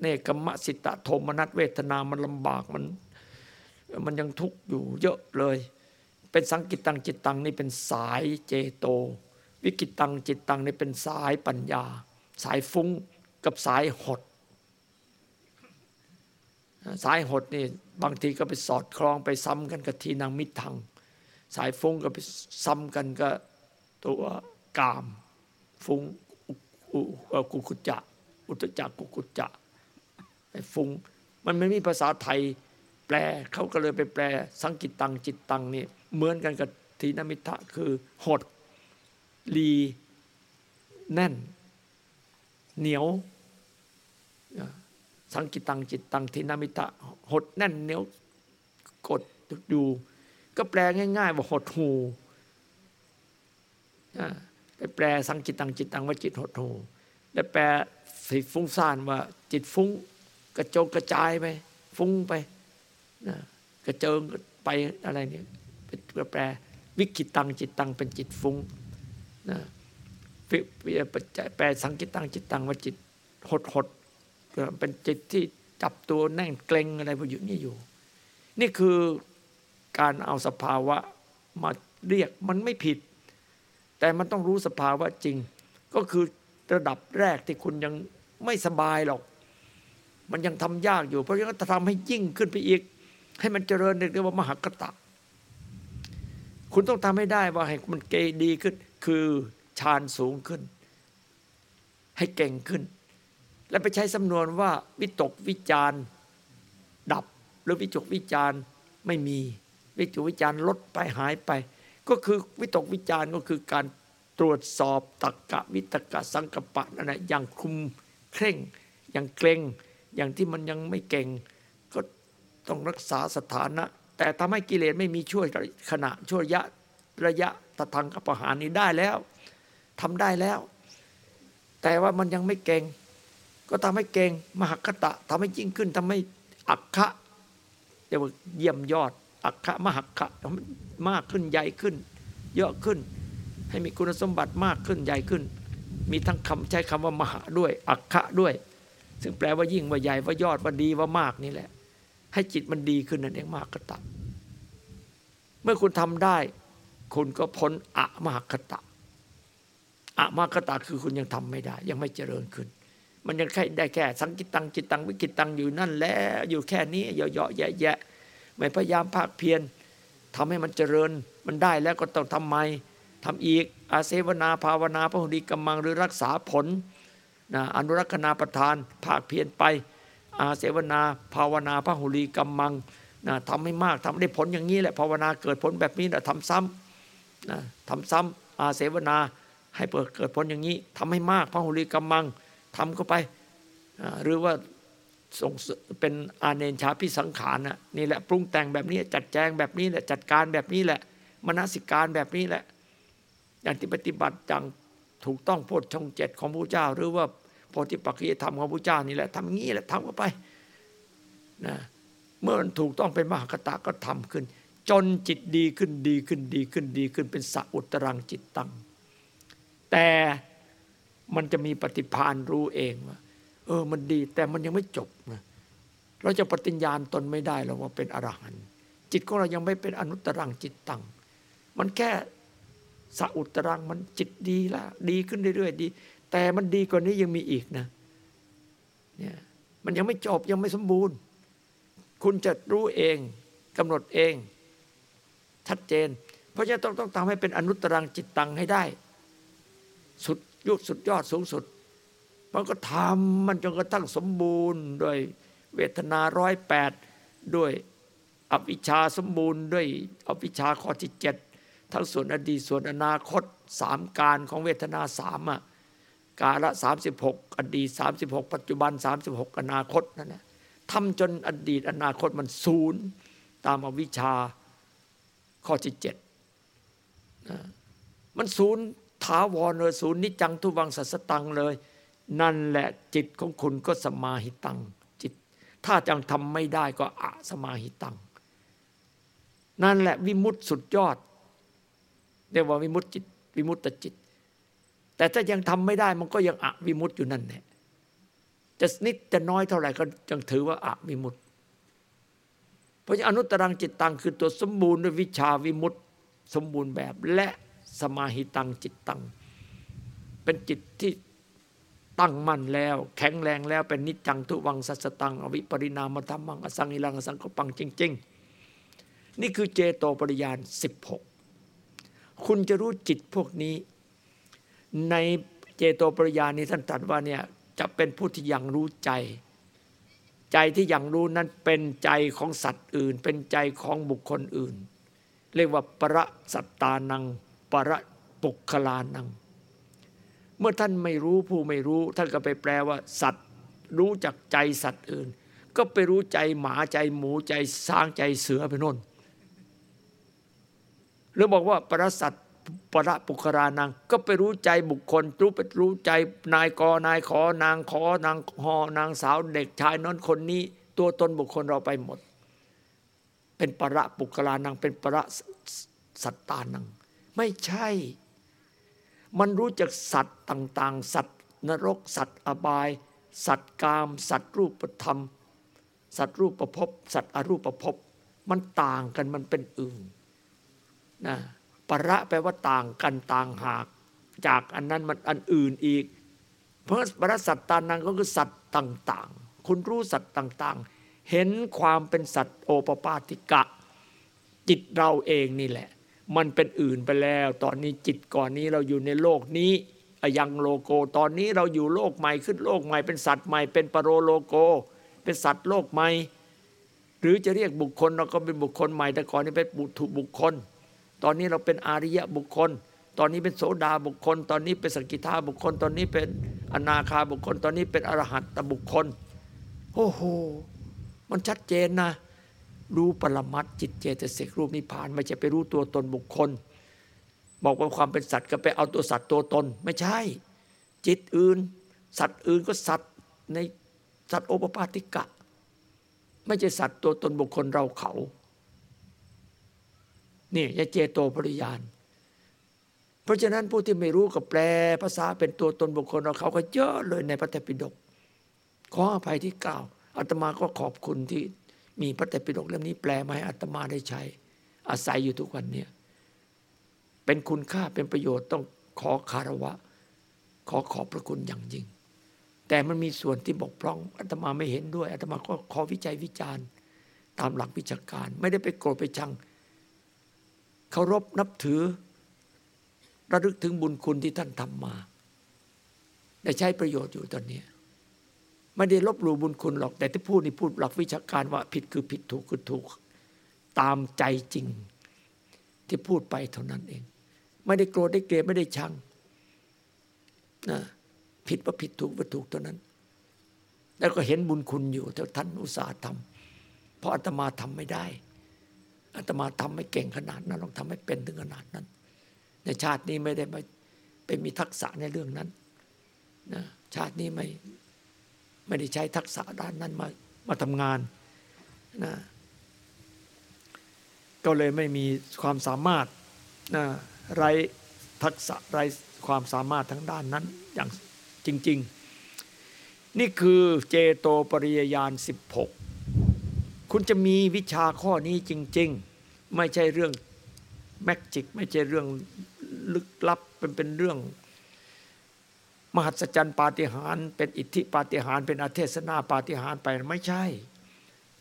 เนกมะสิตะโทมนัสเวทนามันลำบากมัน มันยังทุกข์อยู่เยอะเลย เป็นสังกิตตังจิตตังนี่เป็นสายเจโต วิกิตตังจิตตังนี่เป็นสายปัญญา สายฟุ้งกับสายหด สายหดนี่บางทีก็ไปสอดคล้องไปซ้ำกันกับทีนางมิตรทัง สายฟุ้งก็ไปซ้ำกันกับตัวกาม ฟุ้งอุอุเอ่อกุกุจจะ อุตจักกุกุจจะไอ้ฟุ้งมันไม่มีภาษาไทยแปลเขาก็เลยไปแปล สังกิตตังจิตตังนี่เหมือนกันกับทีนมิทะคือหดลีแน่น เหนียว สังกิตตังจิตตังทินามิตะ หดแน่นเหนียวกดอยู่ ก็แปลง่ายๆว่าหดหูไปแปลสังกิตตังจิตตังว่าจิตหดหูแล้วแปลสิฟุ้งซ่านว่า จิตฟุ้งกระโจงกระจายไปฟุ้งไปนะกระเจิงไปอะไรเนี่ยเป็นแปลวิกิตตังจิตตังเป็นจิตฟุ้งนะแปลสังกิตตังจิตตังว่าจิตหดหด เป็นจิตที่จับตัวแน่นเกรงอะไรพวกอยู่นี่อยู่ นี่คือการเอาสภาวะมาเรียกมันไม่ผิด แต่มันต้องรู้สภาวะจริง ก็คือระดับแรกที่คุณยังไม่สบายหรอก มันยังทำยากอยู่ เพราะฉะนั้นจะทำให้ยิ่งขึ้นไปอีก ให้มันเจริญเรียกว่ามหากตะ คุณต้องทำให้ได้ว่าให้มันเกดีขึ้น คือฌานสูงขึ้น ให้เก่งขึ้น และไปใช้สำนวนว่าวิตกวิจารดับหรือวิจกวิจารไม่มี วิจกวิจารลดไปหายไป ก็คือวิตกวิจารก็คือการตรวจสอบตักกะวิตกะสังกปะนั่นแหละอย่างคุมเคร่ง อย่างเกรงอย่างที่มันยังไม่เก่ง ก็ต้องรักษาสถานะ แต่ทำให้กิเลสไม่มีช่วยขณะช่วยยะระยะตะทางกับประหานี้ได้แล้วทำได้แล้ว แต่ว่ามันยังไม่เก่ง ก็ทำให้เก่งมหคตะทำให้ยิ่งขึ้นทำให้อักขะเรียกว่าเยี่ยมยอด อักขะมหคะทำมากขึ้นใหญ่ขึ้น เยอะขึ้น ให้มีคุณสมบัติมากขึ้นใหญ่ขึ้น มีทั้งคำใช้คำว่ามหาด้วย อักขะด้วย ซึ่งแปลว่ายิ่งว่าใหญ่ว่ายอดว่าดีว่ามากนี่แหละ ให้จิตมันดีขึ้นนั่นเองมหคตะ เมื่อคุณทำได้ คุณก็พ้นอะมหคตะอะมหคตะคือคุณยังทำไม่ได้ ยังไม่เจริญขึ้น มันยังแค่ได้แค่สังกิตตังจิตตังวิกิตตังอยู่นั่นแหละอยู่แค่นี้เยอะๆแยะๆไม่พยายามภาคเพียรทำให้มันเจริญ มันได้แล้วก็ต้องทำไมทำอีกอาเสวนาภาวนาพระหุดีกำมังหรือรักษาผลนะอนุรักษนาประทานภาคเพียรไป อาเสวนาภาวนาพระหุลีกำมังนะทำให้มากทำได้ผลอย่างนี้แหละภาวนาเกิดผลแบบนี้นะทำซ้ำนะทำซ้ำอาเสวนาให้เปิดเกิดผลอย่างนี้ทำให้มากพระหุลีกำมัง ทำเข้าไป หรือว่าส่งเป็นอาเนนชาพิสังขารนะนี่แหละปรุงแต่งแบบนี้จัดแจงแบบนี้แหละจัดการแบบนี้แหละมนสิการแบบนี้แหละ อย่างที่ปฏิบัติจังถูกต้องโพธิชงเจ็ดของพระเจ้า หรือว่าโพธิปักขียธรรมของพระเจ้านี่แหละทำงี้แหละทำเข้าไปนะเมื่อมันถูกต้องเป็นมหากตะก็ทำขึ้น จนจิตดีขึ้นดีขึ้นดีขึ้นดีขึ้นเป็นสัอุตรังจิตตังแต่ มันจะมีปฏิพานรู้เองว่าเออมันดีแต่มันยังไม่จบนะเราจะปฏิญญาณตนไม่ได้หรอกว่าเป็นอรหันต์จิตของเรายังไม่เป็นอนุตรังจิตตัง มันแค่สัอุตรังมันจิตดีละดีขึ้นเรื่อยๆดี แต่มันดีกว่านี้ยังมีอีกนะเนี่ยมันยังไม่จบยังไม่สมบูรณ์ คุณจะรู้เองกำหนดเอง ชัดเจน เพราะฉะนั้นต้องต้องทำให้เป็นอนุตรังจิตตังให้ได้ สุด ยุดสุดยอดสูงสุด มันก็ทำมันจนกระทั่งสมบูรณ์ด้วยเวทนาร้อยแปดด้วยอวิชชาสมบูรณ์ด้วยอวิชชาข้อที่เจ็ดทั้งส่วนอดีตส่วนอนาคตสามการของเวทนาสามอะกาละสามสิบหกอดีตสามสิบหกปัจจุบันสามสิบหกอนาคตนั่นแหละทำจนอดีตอนาคตมันศูนย์ตามอวิชชาข้อที่เจ็ดมันศูนย์ ถาวรเลยศูนย์นิจังทุวังสัสสตังเลย นั่นแหละจิตของคุณก็สมาหิตังจิต ถ้ายังทำไม่ได้ก็อะสมาหิตัง นั่นแหละวิมุตติสุดยอดเรียกว่าวิมุตติจิตวิมุตตจิต แต่ถ้ายังทำไม่ได้มันก็ยังอะวิมุตติอยู่นั่นแหละจะนิดจะน้อยเท่าไหร่ก็ยังถือว่าอะวิมุตติเพราะฉะนั้นอนุตตรังจิตตังคือตัวสมบูรณ์ด้วยวิชาวิมุตติสมบูรณ์แบบและ สมาหิตังจิตตัง เป็นจิตที่ตั้งมั่นแล้ว แข็งแรงแล้วเป็นนิจจังทุวังสัสตัง อวิปริณามธรรมังอสังอิลังอสังกปังจริง ๆ นี่คือเจโตปริยาน 16 คุณจะรู้จิตพวกนี้ ในเจโตปริยานนี้ท่านตรัสว่าเนี่ยจะเป็นผู้ที่ยังรู้ใจใจที่ยังรู้นั้นเป็นใจของสัตว์อื่น เป็นใจของบุคคลอื่น เรียกว่าประสัตตานัง ประปุคลานัง เมื่อท่านไม่รู้ผู้ไม่รู้ ท่านก็ไปแปลว่า สัตว์ รู้จักใจสัตว์อื่น ก็ไปรู้ใจหมาใจหมูใจช้างใจเสือไปโน่นหรือบอกว่าประสัตประปุครานัง ก็ไปรู้ใจบุคคล รู้ไปรู้ใจนายกนายขอนางขอนางหอนางสาวเด็กชายนั้นคนนี้ ตัวตนบุคคลเราไปหมด เป็นประปุครานังเป็นประสัตตานัง ไม่ใช่ มันรู้จักสัตว์ต่าง ๆ สัตว์นรก สัตว์อบาย สัตว์กาม สัตว์รูปธรรม สัตว์รูปประพบสัตว์อรูปประพบมันต่างกันมันเป็นอื่นนะประแปลว่าต่างกันต่างหาก จากอันนั้นมันอันอื่นอีก เพราะประสัตตานังก็คือสัตว์ต่าง ๆ คุณรู้สัตว์ต่าง ๆ เห็นความเป็นสัตว์โอปปาติกะ จิตเราเองนี่แหละ มันเป็นอื่นไปแล้ว ตอนนี้จิตก่อนนี้เราอยู่ในโลกนี้ยังโลโก ตอนนี้เราอยู่โลกใหม่ขึ้นโลกใหม่เป็นสัตว์ใหม่เป็นปรโรโลโก เป็นสัตว์โลกใหม่ หรือจะเรียกบุคคลเราก็เป็นบุคคลใหม่แต่ก่อนนี้เป็นบุตุบุคคล ตอนนี้เราเป็นอาริยะบุคคล ตอนนี้เป็นโสดาบุคคล ตอนนี้เป็นสกิทาบุคคล ตอนนี้เป็นอนาคาบุคคล ตอนนี้เป็นอรหัตตบุคคลโอ้โหมันชัดเจนนะ รู้ปรมัตจิตเจตสิกรูปนิพพาน ไม่ใช่ไปรู้ตัวตนบุคคล บอกว่าความเป็นสัตว์ก็ไปเอาตัวสัตว์ตัวตน ไม่ใช่ จิตอื่น สัตว์อื่นก็สัตว์ในสัตว์โอปปาติกะ ไม่ใช่สัตว์ตัวตนบุคคลเราเขา นี่ยเจโตปริยาน เพราะฉะนั้นผู้ที่ไม่รู้ก็แปลภาษาเป็นตัวตนบุคคลเราเขาก็เยอะเลยในพระไตรปิฎกขออภัยที่กล่าวอาตมาก็ขอบคุณที่ มีพระไตรปิฎกเล่มนี้แปลมาให้อาตมาได้ใช้ อาศัยอยู่ทุกวันเนี่ยเป็นคุณค่าเป็นประโยชน์ต้องขอคารวะ ขอขอบพระคุณอย่างยิ่ง แต่มันมีส่วนที่บกพร่องอาตมาไม่เห็นด้วยอาตมาก็ขอวิจัยวิจารณ์ ตามหลักวิชาการ ไม่ได้ไปโกรธไปชังเคารพนับถือ ระลึกถึงบุญคุณที่ท่านทำมา ได้ใช้ประโยชน์อยู่ตอนนี้ ไม่ได้ลบหลู่บุญคุณหรอก แต่ที่พูดนี่พูดหลักวิชาการว่าผิดคือผิดถูกคือถูก ตามใจจริง ที่พูดไปเท่านั้นเอง ไม่ได้โกรธได้เกลียดไม่ได้ชังนะผิดว่าผิดถูกว่าถูกเท่านั้น แล้วก็เห็นบุญคุณอยู่แต่ท่านอุตส่าห์ทำเพราะอาตมาทำไม่ได้อาตมาทำไม่เก่งขนาดนั้นลองทำไม่เป็นถึงขนาดนั้น ในชาตินี้ไม่ได้ไปไปมีทักษะในเรื่องนั้นนะชาตินี้ไม่ ไม่ได้ใช้ทักษะด้านนั้นมามาทำงานนะก็เลยไม่มีความสามารถนะไรทักษะไรความสามารถทั้งด้านนั้นอย่างจริง ๆ นี่คือเจโตปริยญาณ 16 คุณจะมีวิชาข้อนี้จริง ๆ ไม่ใช่เรื่องแมกจิก ไม่ใช่เรื่องลึกลับเป็นเป็นเรื่อง มหัศจรรย์ปาฏิหาริย์เป็นอิทธิปาฏิหาริย์เป็นอาเทศนาปาฏิหาริย์ไปไม่ใช่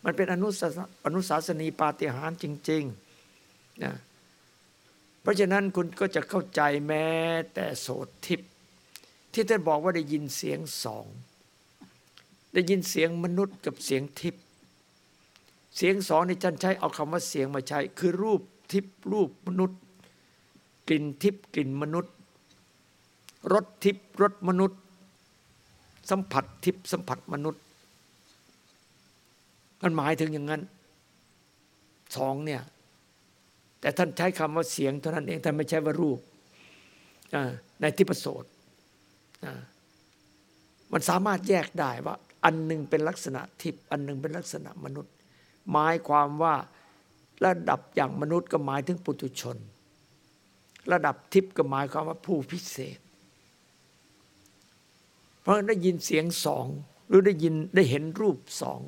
มันเป็นอนุสาอนุสาสนีปาฏิหาริย์จริงๆนะเพราะฉะนั้นคุณก็จะเข้าใจแม้แต่โสตทิพย์ที่ท่านบอกว่าได้ยินเสียงสอง ได้ยินเสียงมนุษย์กับเสียงทิพย์เสียงสองในท่านใช้เอาคำว่าเสียงมาใช้ คือรูปทิพย์รูปมนุษย์ กลิ่นทิพย์กลิ่นมนุษย์ รสทิพย์รสมนุษย์ สัมผัสทิพย์สัมผัสมนุษย์มันหมายถึงอย่างนั้นสองเนี่ย แต่ท่านใช้คำว่าเสียงเท่านั้นเองท่านไม่ใช่ว่ารูปในทิพโสตมันสามารถแยกได้ว่า อันหนึ่งเป็นลักษณะทิพย์อันหนึ่งเป็นลักษณะมนุษย์ หมายความว่าระดับอย่างมนุษย์ก็หมายถึงปุถุชน ระดับทิพย์ก็หมายความว่าผู้พิเศษ ราะได้ยินเสียงสองหรือได้ยินได้เห็นรูปสอง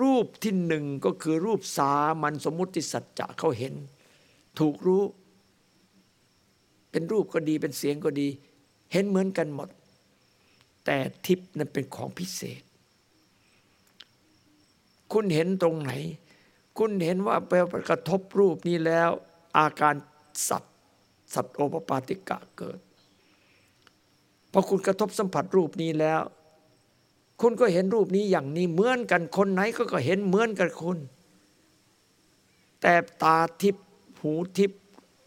รูปที่หนึ่งก็คือรูปสามัญสมมุติสัจจะเขาเห็น ถูกรู้ เป็นรูปก็ดีเป็นเสียงก็ดี เห็นเหมือนกันหมด แต่ทิพย์นั้นเป็นของพิเศษ คุณเห็นตรงไหน คุณเห็นว่าไปกระทบรูปนี้แล้ว อาการสัตว์สัตว์โอปปาติกะเกิด พอคุณกระทบสัมผัสรูปนี้แล้ว คุณก็เห็นรูปนี้อย่างนี้เหมือนกันคนไหนก็ก็เห็นเหมือนกันคุณ แต่ตาทิพหูทิพ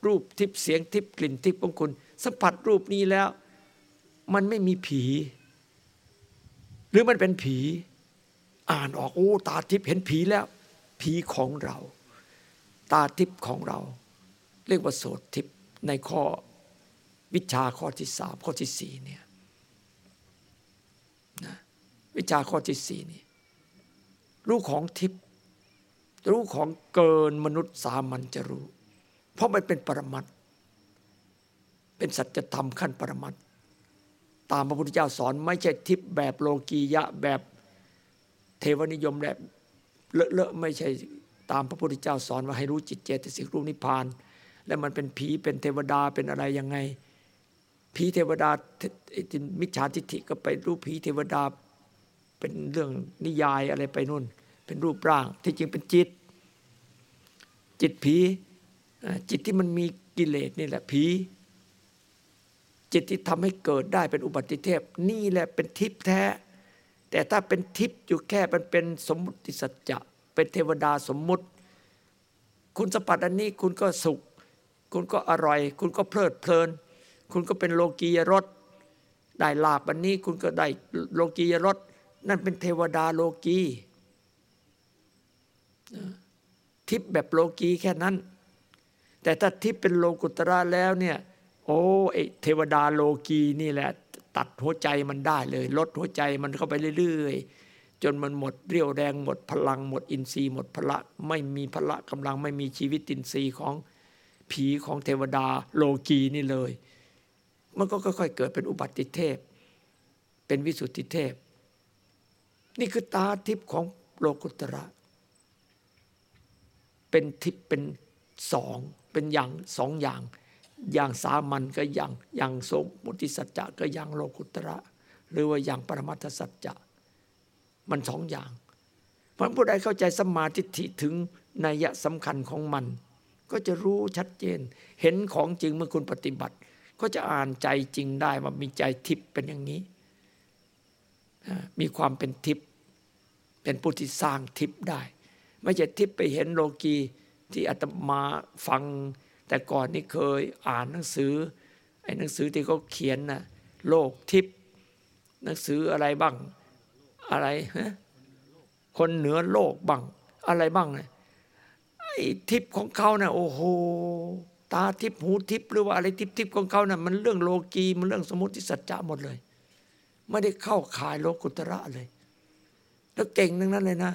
รูปทิพเสียงทิพกลิ่นทิพของคุณ สัมผัสรูปนี้แล้ว มันไม่มีผี หรือมันเป็นผี อ่านออกโอ้ตาทิพเห็นผีแล้ว ผีของเรา ตาทิพของเรา เรียกว่าโสตทิพในข้อ วิชาข้อที่สามข้อที่สี่เนี่ยนะวิชาข้อที่สี่นี่รู้ของทิพย์รู้ของเกินมนุษย์สามัญจะรู้ เพราะมันเป็นปรมัตเป็นสัจธรรมขั้นปรมัตตามพระพุทธเจ้าสอน ไม่ใช่ทิพย์แบบโลกียะแบบเทวนิยมแบบเลอะๆไม่ใช่ตามพระพุทธเจ้าสอนว่าให้รู้จิตเจตสิกรูปนิพพาน แล้วมันเป็นผีเป็นเทวดาเป็นอะไรยังไง ผีเทวดามิจฉาทิฏฐิก็ไปรู้ผีเทวดาเป็นเรื่องนิยายอะไรไปนู่น เป็นรูปร่าง ที่จริงเป็นจิต จิตผีจิตที่มันมีกิเลสนี่แหละผีจิตที่ทำให้เกิดได้เป็นอุบัติเทพ นี่แหละเป็นทิพย์แท้ แต่ถ้าเป็นทิพย์อยู่แค่มันเป็นสมมุติสัจจะเป็นเทวดาสมมุติ คุณสัมผัสอันนี้คุณก็สุข คุณก็อร่อย คุณก็เพลิดเพลิน คุณก็เป็นโลกียรสได้ลาบอันนี้ คุณก็ได้โลกียรสนั่นเป็นเทวดาโลกีทิพย์แบบโลกีแค่นั้น แต่ถ้าทิพย์เป็นโลกุตระแล้วเนี่ยโอ้ไอเทวดาโลกีนี่แหละ ตัดหัวใจมันได้เลย ลดหัวใจมันเข้าไปเรื่อยๆ จนมันหมดเรี่ยวแรงหมดพลังหมดอินทรีย์หมดพละ ไม่มีพละกำลังไม่มีชีวิตอินทรีย์ของผีของเทวดาโลกีนี่เลย มันก็ค่อยๆเกิดเป็นอุบัติเทพ เป็นวิสุทธิเทพ นี่คือตาทิพย์ของโลกุตระ เป็นทิพย์เป็นสองเป็นอย่างสองอย่าง อย่างสามัญก็อย่างอย่างสมมุติสัจจะก็อย่างโลกุตระ หรือว่าอย่างปรมัตถสัจจะมันสองอย่างเพราะผู้ใดเข้าใจสมาทิฏฐิถึงนัยสำคัญของมัน ก็จะรู้ชัดเจน เห็นของจริงเมื่อคุณปฏิบัติ ก็จะอ่านใจจริงได้ว่ามีใจทิพย์เป็นอย่างนี้ มีความเป็นทิพย์เป็นผู้ที่สร้างทิพย์ได้ ไม่ใช่ทิพย์ไปเห็นโลกีที่อาตมาฟัง แต่ก่อนนี่เคยอ่านหนังสือไอ้หนังสือที่เขาเขียนนะโลกทิพย์หนังสืออะไรบ้างอะไรฮะคนเหนือโลกบ้างอะไรบ้างนะไอ้ทิพย์ของเขาเนะ่ะโอ้โห ตาทิพหูทิพหรือว่าอะไรทิพทิพของเขานะ่ะมันเรื่องโลกีมันเรื่องสมมติสัจจะหมดเลย ไม่ได้เข้าข่ายโลกุตระเลย แล้วเก่งทั้งนั้นเลยนะ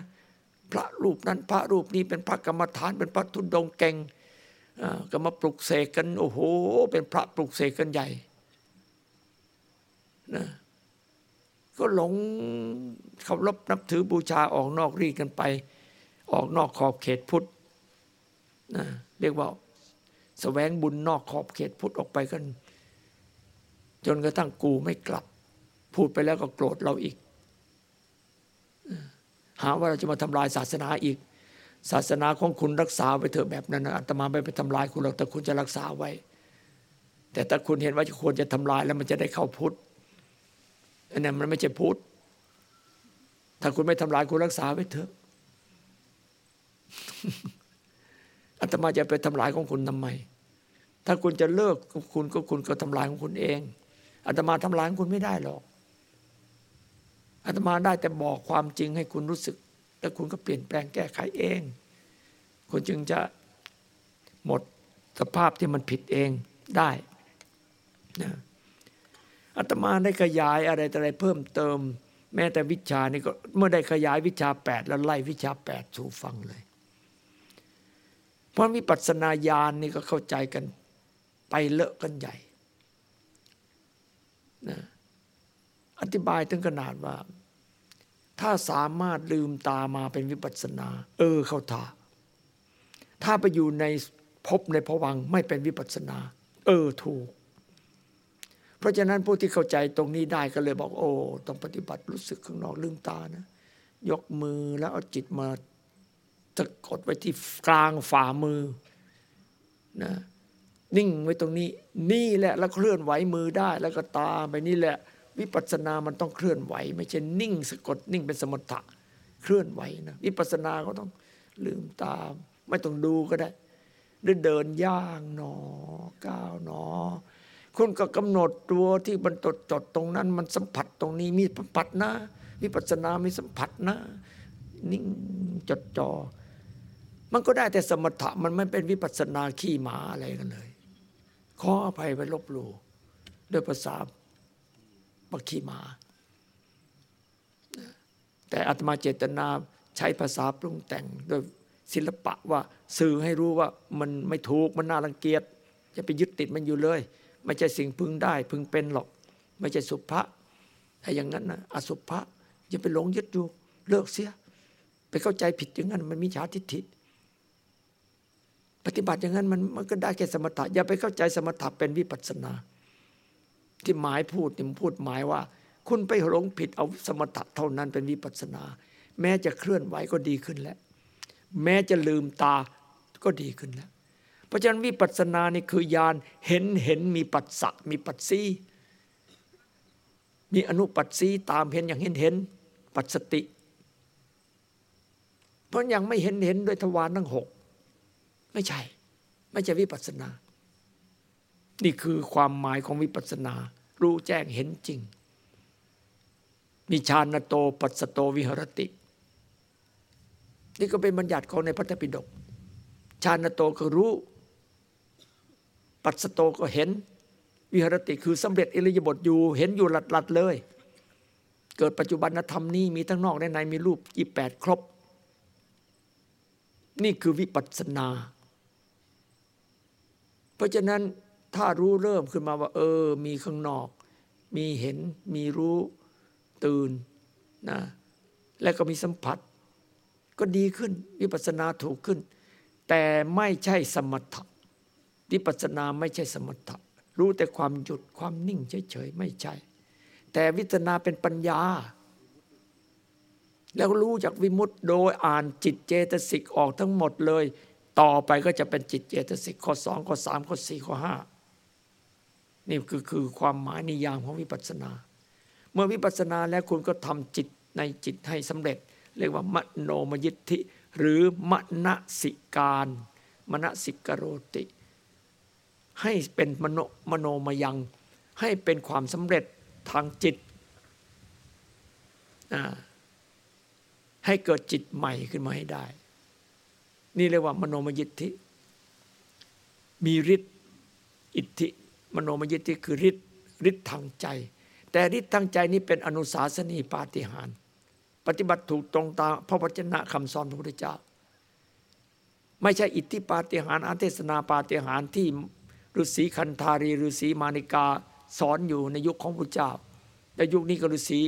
พระรูปนั้นพระรูปนี้เป็นพระกรรมฐานเป็นพระทุดงเก่งก็มาปลุกเสกกันโอ้โหเป็นพระปลุกเสกกันใหญ่นะก็หลงเคารพนับถือบูชาออกนอกรีดกันไป ออกนอกขอบเขตพุทธนะเรียกว่า แสวงบุญนอกขอบเขตพุทธออกไปกัน จนกระทั่งกูไม่กลับ พูดไปแล้วก็โกรธเราอีก หาว่าเราจะมาทำลายศาสนาอีก ศาสนาของคุณรักษาไว้เถอะแบบนั้นอาตมาไม่ไปทำลายคุณหรอกแต่คุณจะรักษาไว้ แต่ถ้าคุณเห็นว่าควรจะทำลายแล้วมันจะได้เข้าพุทธอันนั้นมันไม่ใช่พุทธถ้าคุณไม่ทำลายคุณรักษาไว้เถอะอาตมาจะไปทำลายของคุณทำไม ถ้าคุณจะเลิกคุณก็คุณก็ทำลายของคุณเองอาตมาทำลายของคุณไม่ได้หรอกอาตมาได้แต่บอกความจริงให้คุณรู้สึก แล้วคุณก็เปลี่ยนแปลงแก้ไขเอง คุณจึงจะหมดสภาพที่มันผิดเองได้นะอาตมาได้ขยายอะไรต่อะไรเพิ่มเติม แม้แต่วิชานี่ก็เมื่อได้ขยายวิชาแปดแล้วไล่วิชาแปดสู่ฟังเลย เพราะวิปัสสนาญาณนี่ก็เข้าใจกัน ไปเลอะกันใหญ่นะอธิบายถึงขนาดว่า ถ้าสามารถลืมตามาเป็นวิปัสสนา เออเข้าท่าถ้าไปอยู่ในภพในภวังไม่เป็นวิปัสสนา เออถูก เพราะฉะนั้นผู้ที่เข้าใจตรงนี้ได้ก็เลยบอกโอ้ต้องปฏิบัติรู้สึกข้างนอกลืมตานะยกมือแล้วเอาจิตมาสะกดไว้ที่กลางฝ่ามือนะ นิ่งไว้ตรงนี้ นี่แหละแล้วเคลื่อนไหวมือได้แล้วก็ตามไปนี่แหละ วิปัสสนามันต้องเคลื่อนไหว ไม่ใช่นิ่งสะกดนิ่งเป็นสมถะเคลื่อนไหวนะวิปัสสนาก็ต้องลืมตาม ไม่ต้องดูก็ได้หรือเดินย่างหนอก้าวหนอ คุณก็กำหนดตัวที่มันจดจดตรงนั้น มันสัมผัสตรงนี้มีสัมผัสนะวิปัสสนามีสัมผัสนะ นิ่งจดจอ มันก็ได้แต่สมถะมันไม่เป็นวิปัสสนาขี้หมาอะไรกันเลย ขออภัยไปลบหลู่ด้วยภาษาปักขีมา แต่อาตมาเจตนาใช้ภาษาปรุงแต่งโดยศิลปะว่าสื่อให้รู้ว่ามันไม่ถูกมันน่ารังเกียจจะไปยึดติดมันอยู่เลย ไม่ใช่สิ่งพึงได้ พึงเป็นหรอก ไม่ใช่สุภะถ้าอย่างนั้นนะอสุภะอย่าไปหลงยึดอยู่เลิกเสีย ไปเข้าใจผิดอย่างนั้น มันมิจฉาทิฏฐิ ปฏิบัติอย่างนั้นมันมันก็ได้แค่สมถะอย่าไปเข้าใจสมถะเป็นวิปัสสนา ที่หมายพูดนี่พูดหมายว่า คุณไปหลงผิดเอาสมถะเท่านั้นเป็นวิปัสสนา แม้จะเคลื่อนไหวก็ดีขึ้นแล้ว แม้จะลืมตาก็ดีขึ้นแล้วเพราะฉะนั้นวิปัสสนานี่คือญาณเห็นเห็นมีปัสสะมีปัสสีมีอนุปัสสีตามเห็นอย่างเห็นเห็นปัสสติ เพราะยังไม่เห็นเห็นโดยทวารทั้งหก ไม่ใช่ ไม่ใช่วิปัสสนา นี่คือความหมายของวิปัสสนา รู้แจ้งเห็นจริง มีฌานโตปัสสโตวิหรติ นี่ก็เป็นบัญญัติของในพระธรรมปิฎกฌานโตก็รู้ ปัสสโตก็เห็น วิหรติคือสำเร็จอิริยาบถอยู่ เห็นอยู่หลัดๆเลย เกิดปัจจุบันธรรมนี้มีทั้งนอกและในมีรูปยี่แปดครบ นี่คือวิปัสสนา เพราะฉะนั้นถ้ารู้เริ่มขึ้นมาว่า เออ มีข้างนอก มีเห็น มีรู้ตื่นนะ และก็มีสัมผัส ก็ดีขึ้น วิปัสสนาถูกขึ้น แต่ไม่ใช่สมถะวิปัสสนาไม่ใช่สมถะรู้แต่ความหยุดความนิ่งเฉยๆไม่ใช่ แต่วิปัสสนาเป็นปัญญา แล้วรู้จากวิมุตติโดยอ่านจิตเจตสิกออกทั้งหมดเลย ต่อไปก็จะเป็นจิตเจตสิกข้อสองข้อสามข้อสี่ข้อห้านี่คือคือความหมายนิยามของวิปัสสนา เมื่อวิปัสสนาแล้วคุณก็ทำจิตในจิตให้สำเร็จ เรียกว่ามโนมยิทธิ หรือมณสิการมณสิกโรติ ให้เป็นมโนมโนมยัง ให้เป็นความสำเร็จทางจิต ให้เกิดจิตใหม่ขึ้นมาให้ได้ นี่เรียกว่ามโนมยิทธิ มีฤทธิ์อิทธิ มโนมยิทธิคือฤทธิ์ฤทธิ์ทางใจ แต่ฤทธิ์ทางใจนี้เป็นอนุสาสนีปาฏิหาริย์ปฏิบัติถูกตรงตามพระวจนะคำสอนพระพุทธเจ้า ไม่ใช่อิทธิปาฏิหาริย์อาเทศนาปาฏิหาริย์ที่ฤาษีคันธารีฤาษีมานิกาสอนอยู่ในยุคของพระเจ้า แต่ยุคนี้ก็ฤาษี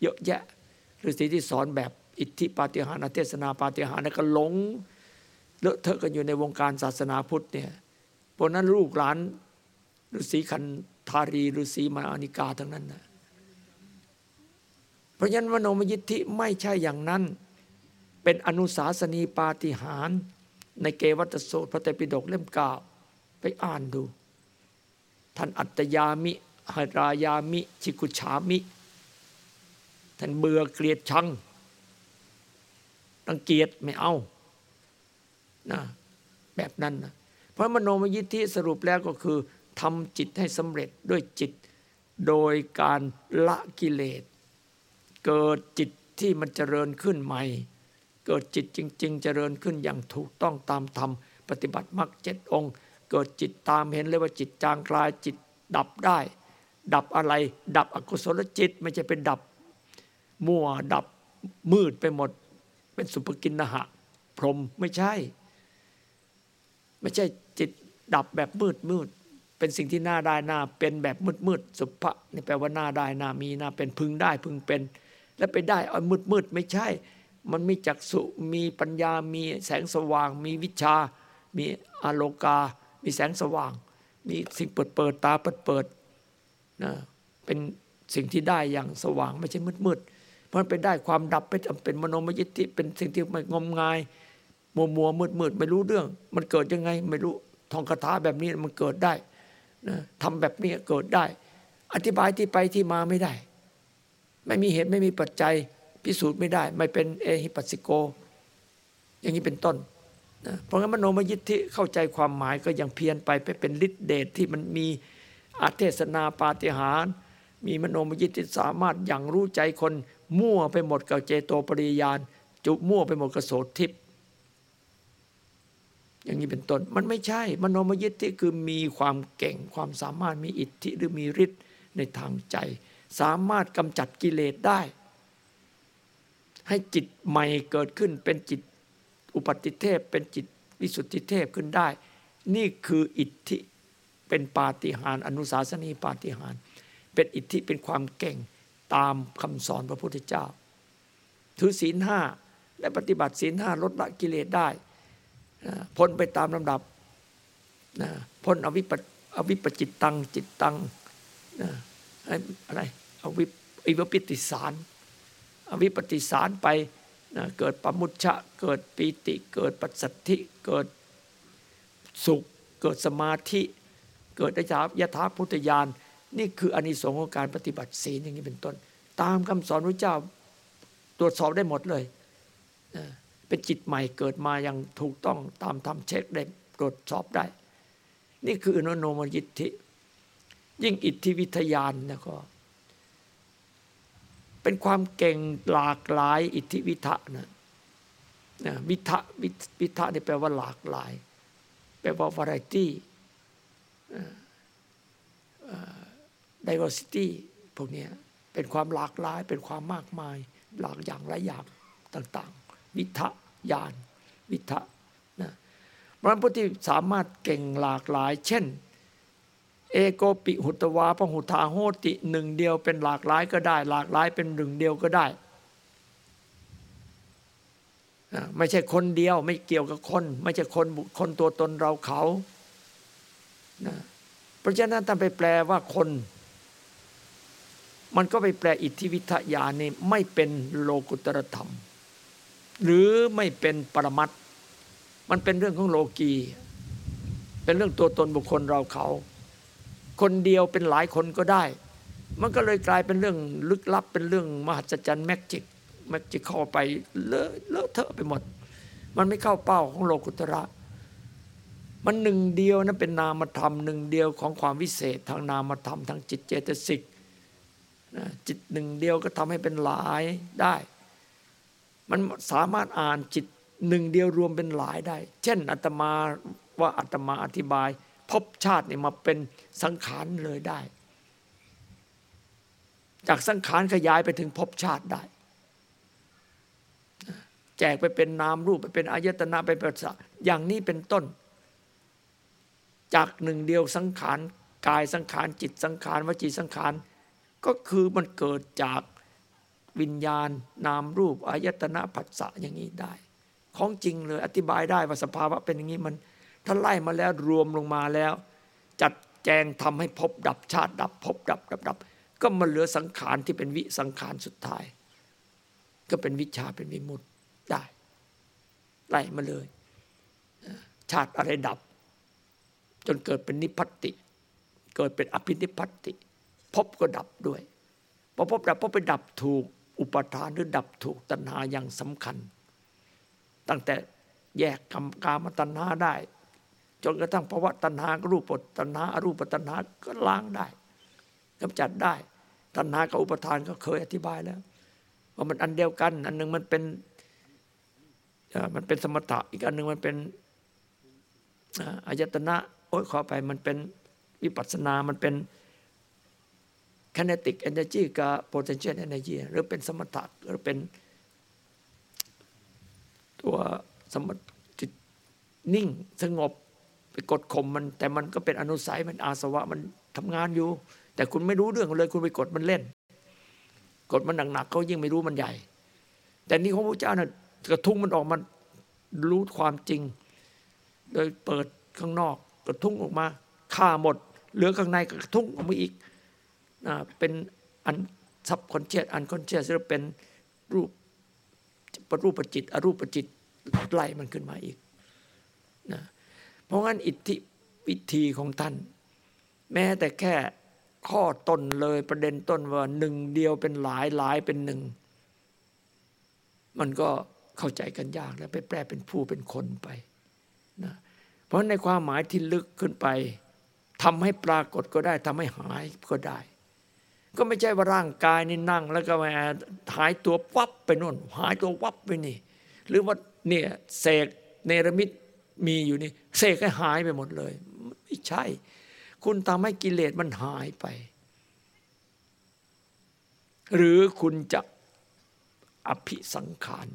เยอะแยะฤาษีที่สอนแบบ อิทธิปาฏิหาริย์อาเทศนาปาฏิหาริย์ก็หลงเลอะเทอะกันอยู่ในวงการศาสนาพุทธเนี่ยเพราะนั้นลูกหลานฤาษีคันธารีฤาษีมานิกาทั้งนั้นนะเพราะฉะนั้นมโนมยิทธิไม่ใช่อย่างนั้น เป็นอนุสาสนีปาฏิหาริย์ในเกวัตโสตพระไตปิฎกเล่มเก้าไปอ่านดู ท่านอัตยามิหรายามิ ชิกุฉามิ ท่านเบื่อเกลียดชัง รังเกียจไม่เอานะแบบนั้นนะเพราะมโนมยิทธิสรุปแล้วก็คือทำจิตให้สำเร็จด้วยจิต โดยการละกิเลส เกิดจิตที่มันเจริญขึ้นใหม่ เกิดจิตจริง ๆ เจริญขึ้นอย่างถูกต้องตามธรรมปฏิบัติมรรคเจ็ดองค์ เกิดจิตตามเห็นเลยว่าจิตจางคลายจิตดับได้ ดับอะไร ดับอกุศลจิตไม่ใช่เป็นดับมั่วดับมืดไปหมด เป็นสุภกินนหะ พรมไม่ใช่ ไม่ใช่จิตดับแบบมืดมืดเป็นสิ่งที่น่าได้น่าเป็นแบบมืดมืดสุภะนี่แปลว่าน่าได้น่ามีน่าเป็นพึงได้พึงเป็น แล้วไปได้เอามืดมืดไม่ใช่ มันมีจักษุมีปัญญามีแสงสว่าง มีวิชา มีอโลกา มีแสงสว่าง มีสิ่งเปิดเปิดตาเปิดเปิดนะเป็นสิ่งที่ได้อย่างสว่างไม่ใช่มืดมืด เพราะมันไปได้ความดับไปเป็นมโนมยิทธิเป็นสิ่งที่ไม่งมงาย มัวมัวมืดมืดไม่รู้เรื่อง มันเกิดยังไง ไม่รู้ทองคาถาแบบนี้มันเกิดได้นะทำแบบนี้เกิดได้ อธิบายที่ไปที่มาไม่ได้ ไม่มีเหตุไม่มีปัจจัยพิสูจน์ไม่ได้ ไม่เป็นเอหิปัสสิโก อย่างนี้เป็นต้นนะเพราะงั้นมโนมยิทธิเข้าใจความหมายก็ยังเพี้ยนไปไปเป็นฤทธิเดชที่มันมีอาเทศนาปาฏิหาริย์มีมโนมยิทธิสามารถอย่างรู้ใจคน มั่วไปหมดกับเจโตปริยานจุมั่วไปหมดกับโสทิพย์อย่างนี้เป็นต้น มันไม่ใช่มโนมยิทธิคือมีความเก่งความสามารถมีอิทธิหรือมีฤทธิ์ในทางใจ สามารถกำจัดกิเลสได้ ให้จิตใหม่เกิดขึ้นเป็นจิตอุปติเทพ เป็นจิตวิสุทธิเทพขึ้นได้ นี่คืออิทธิเป็นปาฏิหาริย์อนุสาสนีปาฏิหาริย์เป็นอิทธิเป็นความเก่ง ตามคำสอนพระพุทธเจ้า ถือศีลห้าและปฏิบัติศีลห้าลดละกิเลสได้นะพ้นไปตามลำดับนะพ้นอวิปอวิปจิตตังจิตตังนะอะไรอวิอวิปปิติสารอวิปปิติสารไปนะเกิดปมุชชะเกิดปีติเกิดปัสสัทธิเกิดสุข เกิดสมาธิ เกิดได้จายถาพุทธญาณ นี่คืออานิสงส์ของการปฏิบัติศีลอย่างนี้เป็นต้น ตามคำสอนพระเจ้าตรวจสอบได้หมดเลยเป็นจิตใหม่เกิดมาอย่างถูกต้องตามทำเช็คได้ตรวจสอบได้ นี่คืออนุโนมยิทธิ ยิ่งอิทธิวิทยานนะก็เป็นความเก่งหลากหลาย อิทธิวิทะนะนะวิทะวิทะนี่แปลว่าหลากหลาย แปลว่า variety diversity พวกนี้เป็นความหลากหลายเป็นความมากมาย หลากอย่างหลายอย่างต่างๆ วิทะญาณวิทะนะเพราะฉะนั้นผู้ที่สามารถเก่งหลากหลาย เช่น เอโกปิหุตวาพหุทาโหติหนึ่งเดียวเป็นหลากหลายก็ได้ หลากหลายเป็นหนึ่งเดียวก็ได้ไม่ใช่คนเดียวไม่เกี่ยวกับคน ไม่ใช่คนบุคคลตัวตนเราเขานะเพราะฉะนั้นท่านไปแปลว่าคน มันก็ไปแปลอิทธิวิทยานี่ไม่เป็นโลกุตรธรรม หรือไม่เป็นปรมัตมันเป็นเรื่องของโลกี เป็นเรื่องตัวตนบุคคลเราเขา คนเดียวเป็นหลายคนก็ได้ มันก็เลยกลายเป็นเรื่องลึกลับ เป็นเรื่องมหัศจรรย์แมกจิกแมกจิกเข้าไปเลอะเลอะเทอะไปหมด มันไม่เข้าเป้าของโลกุตระมันหนึ่งเดียวนะเป็นนามธรรมหนึ่งเดียวของความวิเศษทางนามธรรมทางจิตเจตสิก จิตหนึ่งเดียวก็ทำให้เป็นหลายได้ มันสามารถอ่านจิตหนึ่งเดียวรวมเป็นหลายได้ เช่นอาตมาว่าอาตมาอธิบายภพชาตินี่มาเป็นสังขารเลยได้ จากสังขารขยายไปถึงภพชาติได้ แจกไปเป็นนามรูปไปเป็นอายตนะไปเป็นสัอย่างนี้เป็นต้น จากหนึ่งเดียวสังขารกายสังขารจิตสังขารวจีสังขาร ก็คือมันเกิดจากวิญญาณนามรูปอายตนะผัสสะอย่างนี้ได้ ของจริงเลยอธิบายได้ว่าสภาวะเป็นอย่างนี้มันถ้าไล่มาแล้วรวมลงมาแล้ว จัดแจงทำให้พบดับชาติดับพบดับดับดับก็มาเหลือสังขารที่เป็นวิสังขารสุดท้าย ก็เป็นวิชาเป็นวิมุตติได้ไล่มาเลย ชาติอะไรดับ จนเกิดเป็นนิพพัติ เกิดเป็นอภินิพพัติ พบก็ดับด้วยพอพบดับพบไปดับถูกอุปทานหรือดับถูกตัณหาอย่างสำคัญ ตั้งแต่แยกกรรมกามตัณหาได้ จนกระทั่งภาวะตัณหารูปตัณหาอรูปตัณหาก็ล้างได้กำจัดได้ ตัณหากับอุปทานก็เคยอธิบายแล้วว่ามันอันเดียวกัน อันหนึ่งมันเป็นมันเป็นสมถะอีกอันหนึ่งมันเป็นอ่าอายตนะโอ้ยขอไปมันเป็นวิปัสสนา มันเป็น kinetic energy กับ potential energy หรือเป็นสมถะหรือเป็นตัวสมจิตนิ่งสงบไปกดข่มมัน แต่มันก็เป็นอนุสัยมันอาสวะมันทำงานอยู่ แต่คุณไม่รู้เรื่องเลยคุณไปกดมันเล่น กดมันหนักๆเขายิ่งไม่รู้มันใหญ่ แต่นี่ของพระเจ้าน่ะกระทุ้งมันออกมารู้ความจริง โดยเปิดข้างนอก กระทุ้งออกมาฆ่าหมด เหลือข้างในกระทุ้งออกมาอีก เป็นอัน subconscious unconscious หรือเป็นรูปปรูปจิตอรูปจิตไล่มันขึ้นมาอีกนะเพราะงั้นอิทธิวิธีของท่าน แม้แต่แค่ข้อต้นเลยประเด็นต้นว่าหนึ่งเดียวเป็นหลายหลายเป็นหนึ่ง มันก็เข้าใจกันยากแล้วไปแปลเป็นผู้เป็นคนไปนะเพราะในความหมายที่ลึกขึ้นไปทำให้ปรากฏก็ได้ทำให้หายก็ได้ ก็ไม่ใช่ว่าร่างกายนี่นั่ง แล้วก็มาหายตัววับไปโน่นหายตัววับไปนี่ หรือว่าเนี่ยเสกเนรมิตมีอยู่นี่เสกให้หายไปหมดเลย ไม่ใช่ คุณทำให้กิเลสมันหายไป หรือคุณจะอภิสังขาร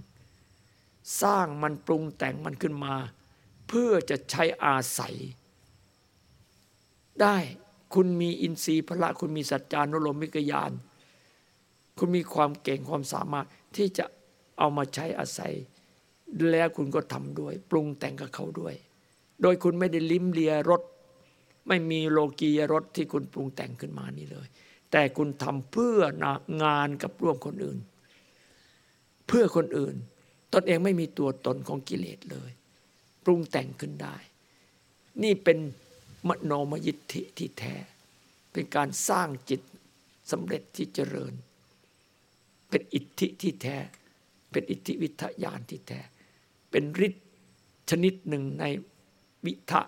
สร้างมันปรุงแต่งมันขึ้นมา เพื่อจะใช้อาศัยได้ คุณมีอินทรีย์พละ คุณมีสัจจานุโลมมิกญาณคุณมีความเก่งความสามารถที่จะเอามาใช้อาศัย แล้วคุณก็ทำด้วย ปรุงแต่งกับเขาด้วย โดยคุณไม่ได้ลิ้มเลียรสไม่มีโลกียรสที่คุณปรุงแต่งขึ้นมานี่เลย แต่คุณทำเพื่องานกับร่วมคนอื่น เพื่อคนอื่น ตนเองไม่มีตัวตนของกิเลสเลย ปรุงแต่งขึ้นได้ นี่เป็น มโนมยิทธิที่แท้ เป็นการสร้างจิตสำเร็จที่เจริญ เป็นอิทธิที่แท้ เป็นอิทธิวิทยานที่แท้ เป็นฤทธิ์ชนิดหนึ่งในวิทะ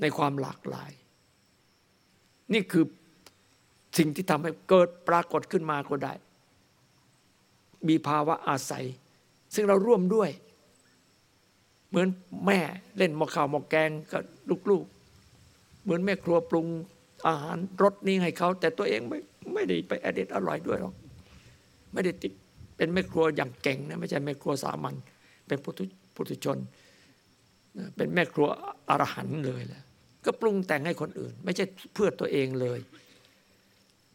ในความหลากหลาย นี่คือสิ่งที่ทำให้เกิดปรากฏขึ้นมาก็ได้ มีภาวะอาศัย ซึ่งเราร่วมด้วย เหมือนแม่เล่นหม้อข้าวหม้อแกงกับลูกๆ เหมือนแม่ครัวปรุงอาหารรสนี้ให้เขา แต่ตัวเองไม่ไม่ได้ไปอดเด็ดอร่อยด้วยหรอกไม่ได้ติดเป็นแม่ครัวอย่างเก่งนะไม่ใช่แม่ครัวสามัญเป็นปุถุชน เป็นแม่ครัวอรหันต์เลยแหละก็ปรุงแต่งให้คนอื่น ไม่ใช่เพื่อตัวเองเลย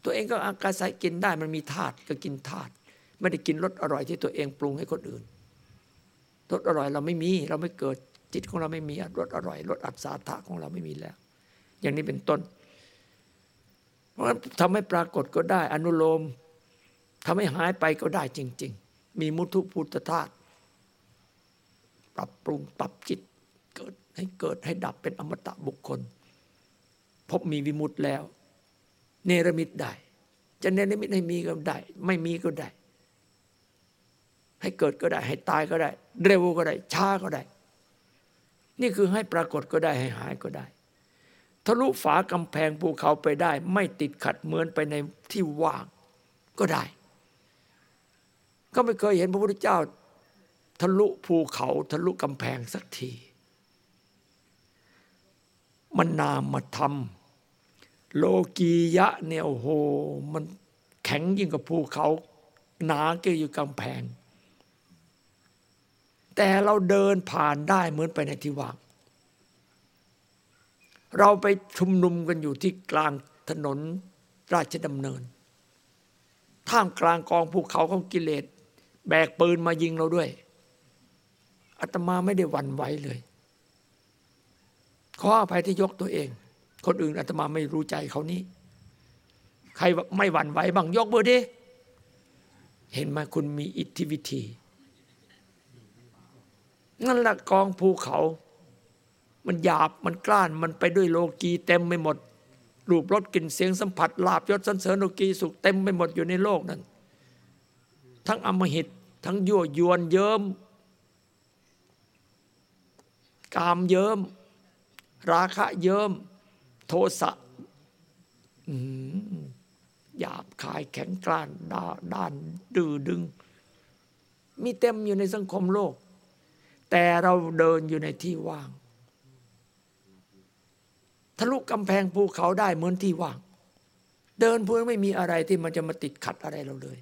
ตัวเองก็อาศัยกินได้มันมีธาตุก็กินธาตุไม่ได้กินรสอร่อยที่ตัวเองปรุงให้คนอื่น รสอร่อยเราไม่มี เราไม่เกิดจิตของเราไม่มีรสอร่อยรสอัศธาของเราไม่มีแล้ว อย่างนี้เป็นต้น เพราะฉะนั้นทำให้ปรากฏก็ได้ อนุโลมทำให้หายไปก็ได้จริง ๆ มีมุทุพุทธธาตุปรับปรุงปรับจิตเกิดให้เกิดให้ดับเป็นอมตะบุคคล พบมีวิมุตต์แล้ว เนรมิตได้ จะเนรมิตให้มีก็ได้ ไม่มีก็ได้ ให้เกิดก็ได้ ให้ตายก็ได้ เร็วก็ได้ ช้าก็ได้ นี่คือให้ปรากฏก็ได้ให้หายก็ได้ ทะลุฝากำแพงภูเขาไปได้ ไม่ติดขัดเหมือนไปในที่ว่างก็ได้ ก็ไม่เคยเห็นพระพุทธเจ้า ทะลุภูเขาทะลุกำแพงสักที มันนามมาทำโลกียะเนี่ยโอ้โหมันแข็งยิ่งกว่าภูเขา หนาเกี่ยวอยู่กำแพง แต่เราเดินผ่านได้เหมือนไปในที่ว่าง เราไปชุมนุมกันอยู่ที่กลางถนนราชดำเนิน ท่ามกลางกองภูเขาของกิเลส แบกปืนมายิงเราด้วยอาตมาไม่ได้หวั่นไหวเลย ขออภัยที่ยกตัวเอง คนอื่นอาตมาไม่รู้ใจเขานี้ ใครไม่หวั่นไหวบ้างยกมือดิเห็นไหมคุณมีอิทธิวิธี นั่นแหละกองภูเขา มันหยาบมันกล้านมันไปด้วยโลกีเต็มไปหมดรูปรสกลิ่นเสียงสัมผัสลาบยศสันเสริญโลกีสุขเต็มไปหมดอยู่ในโลกนั้น ทั้งอมหิตทั้งยั่วยวนเยิ้มกามเยิ้มราคะเยิ้มโทสะหยาบคายแข็งกร้านด้านดื้อดึง มีเต็มอยู่ในสังคมโลก แต่เราเดินอยู่ในที่ว่าง ทะลุกำแพงภูเขาได้เหมือนที่ว่าง เดินเพื่อไม่มีอะไรที่มันจะมาติดขัดอะไรเราเลย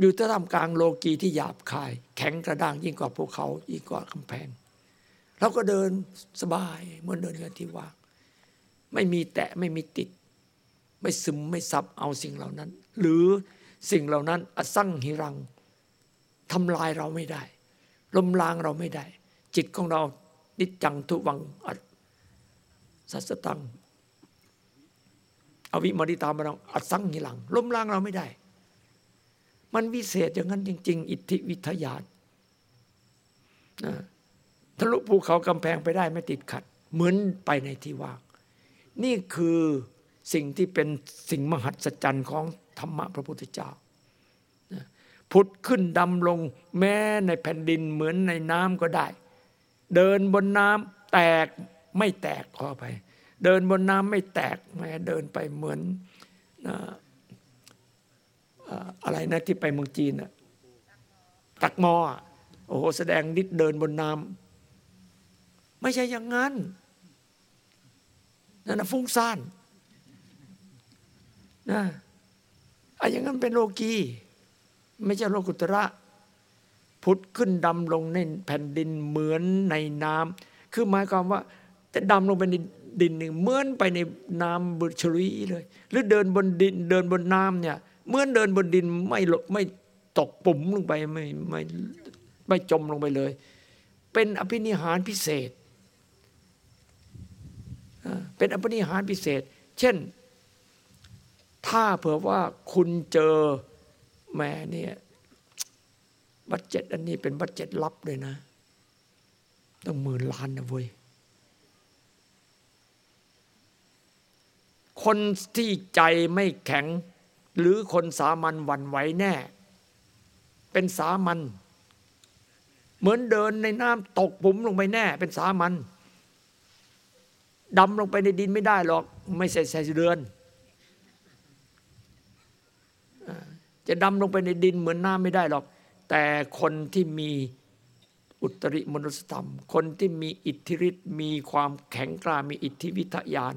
อยู่ท่ามกลางโลกีที่หยาบคาย แข็งกระด้างยิ่งกว่าภูเขายิ่งกว่ากำแพงเราก็เดินสบายเหมือนเดินกันที่ว่าง ไม่มีแตะไม่มีติด ไม่ซึมไม่ซับเอาสิ่งเหล่านั้น หรือสิ่งเหล่านั้นอสั่งหิรังทำลายเราไม่ได้ ล้มล้างเราไม่ได้ จิตของเรานิจจังทุวังอัตสัสตัง อวิมาริตามรังอัดสังหิลัง ล้มล้างเราไม่ได้ มันวิเศษอย่างนั้นจริง ๆ อิทธิวิทยานะทะลุภูเขากำแพงไปได้ไม่ติดขัด เหมือนไปในที่ว่าง นี่คือสิ่งที่เป็นสิ่งมหัศจรรย์ของธรรมะพระพุทธเจ้า ผุดขึ้นดำลง แม้ในแผ่นดินเหมือนในน้ำก็ได้ เดินบนน้ำแตกไม่แตกขอไป เดินบนน้ำไม่แตกแม้เดินไปเหมือนอะไรนะที่ไปเมืองจีนอะตักมออะโอ้โหแสดงนิดเดินบนน้ำไม่ใช่อย่างนั้นนั่นนะฟุ้งซ่านนะไอ้อย่างนั้นเป็นโลกี ไม่ใช่โลกุตระพุทธขึ้นดำลงในแผ่นดินเหมือนในน้ำคือหมายความว่าจะดำลงไปในดินหนึ่งเหมือนไปในน้ำบุชรีเลย หรือเดินบนดินเดินบนน้ำเนี่ยเหมือนเดินบนดินไม่หลบไม่ตกปุ่มลงไปไม่ไม่ไม่จมลงไปเลย เป็นอภินิหารพิเศษเป็นอภินิหารพิเศษ เช่น ถ้าเผื่อว่าคุณเจอ แม่เนี่ยบัตเจ็ตอันนี้เป็นบัตเจ็ตลับเลยนะต้องหมื่นล้านนะเว้ยคนที่ใจไม่แข็ง หรือคนสามัญหวั่นไหวแน่ เป็นสามัญเหมือนเดินในน้ำตกปุ๋มลงไปแน่ เป็นสามัญดำลงไปในดินไม่ได้หรอก ไม่ใส่ใส่เรือน จะดำลงไปในดินเหมือนน้ำไม่ได้หรอก แต่คนที่มีอุตริมนุสธรรม คนที่มีอิทธิฤทธิ์มีความแข็งกล้ามีอิทธิวิทยาน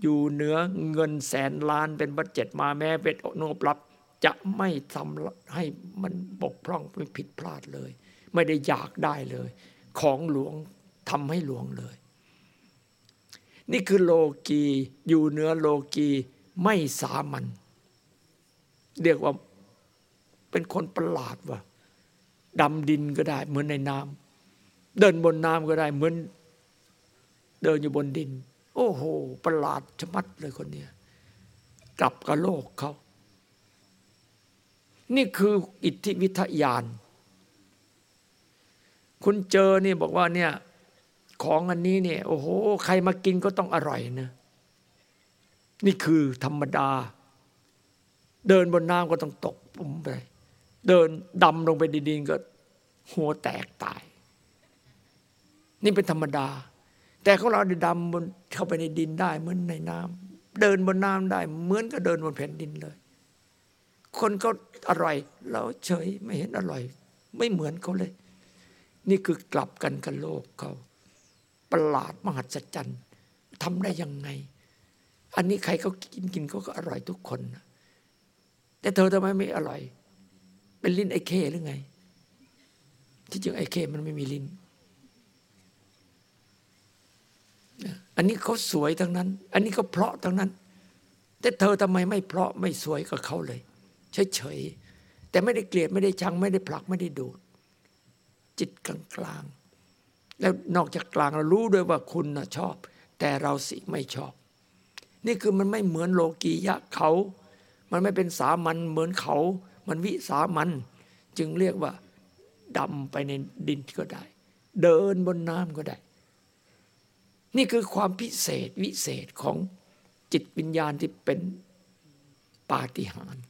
อยู่เหนือเงินแสนล้านเป็นบัตเจ็ตมาแม้เป็นโนบลับ จะไม่ทำให้มันบกพร่องไม่ผิดพลาดเลย ไม่ได้อยากได้เลย ของหลวงทำให้หลวงเลย นี่คือโลกีอยู่เหนือโลกีไม่สามัญ เรียกว่าเป็นคนประหลาดว่ะดำดินก็ได้ เหมือนในน้ำเดินบนน้ำก็ได้ เหมือน เดินอยู่บนดิน โอ้โห ประหลาดชะมัดเลยคนเนี้ยกลับกับโลกเขานี่คืออิทธิวิทยาน คุณเจอนี่บอกว่าเนี่ยของอันนี้เนี่ยโอ้โห ใครมากินก็ต้องอร่อยนะ นี่คือธรรมดา เดินบนน้ำก็ต้องตกปุ่มไป เดินดำลงไปดินก็ หัวแตกตาย นี่เป็นธรรมดา แต่ของเราได้ดำบนเข้าไปในดินได้เหมือนในน้ำเดินบนน้ำได้ เหมือนกับเดินบนแผ่นดินเลย คนก็อร่อยเราเฉยไม่เห็นอร่อย ไม่เหมือนเขาเลย นี่คือกลับกันกับโลกเขาประหลาดมหัศจรรย์ทำได้ยังไง อันนี้ใครเขากินกินเขาก็อร่อยทุกคนนะ แต่เธอทำไมไม่อร่อย เป็นลิ้นไอ้เคหรือไง ที่จริงไอ้เคมันไม่มีลิ้น อันนี้เขาสวยทั้งนั้น อันนี้ก็เพราะทั้งนั้น แต่เธอทำไมไม่เพราะไม่สวยกับเขาเลย เฉยๆ แต่ไม่ได้เกลียดไม่ได้ชัง ไม่ได้ผลักไม่ได้ดูดจิตกลางๆ แล้วนอกจากกลางเรารู้ด้วยว่าคุณนะชอบ แต่เราสิไม่ชอบ นี่คือมันไม่เหมือนโลกียะเขา มันไม่เป็นสามัญเหมือนเขา มันวิสามัญจึงเรียกว่าดำไปในดินก็ได้ เดินบนน้ำก็ได้ นี่คือความพิเศษวิเศษของจิตวิญญาณที่เป็นปาฏิหาริย์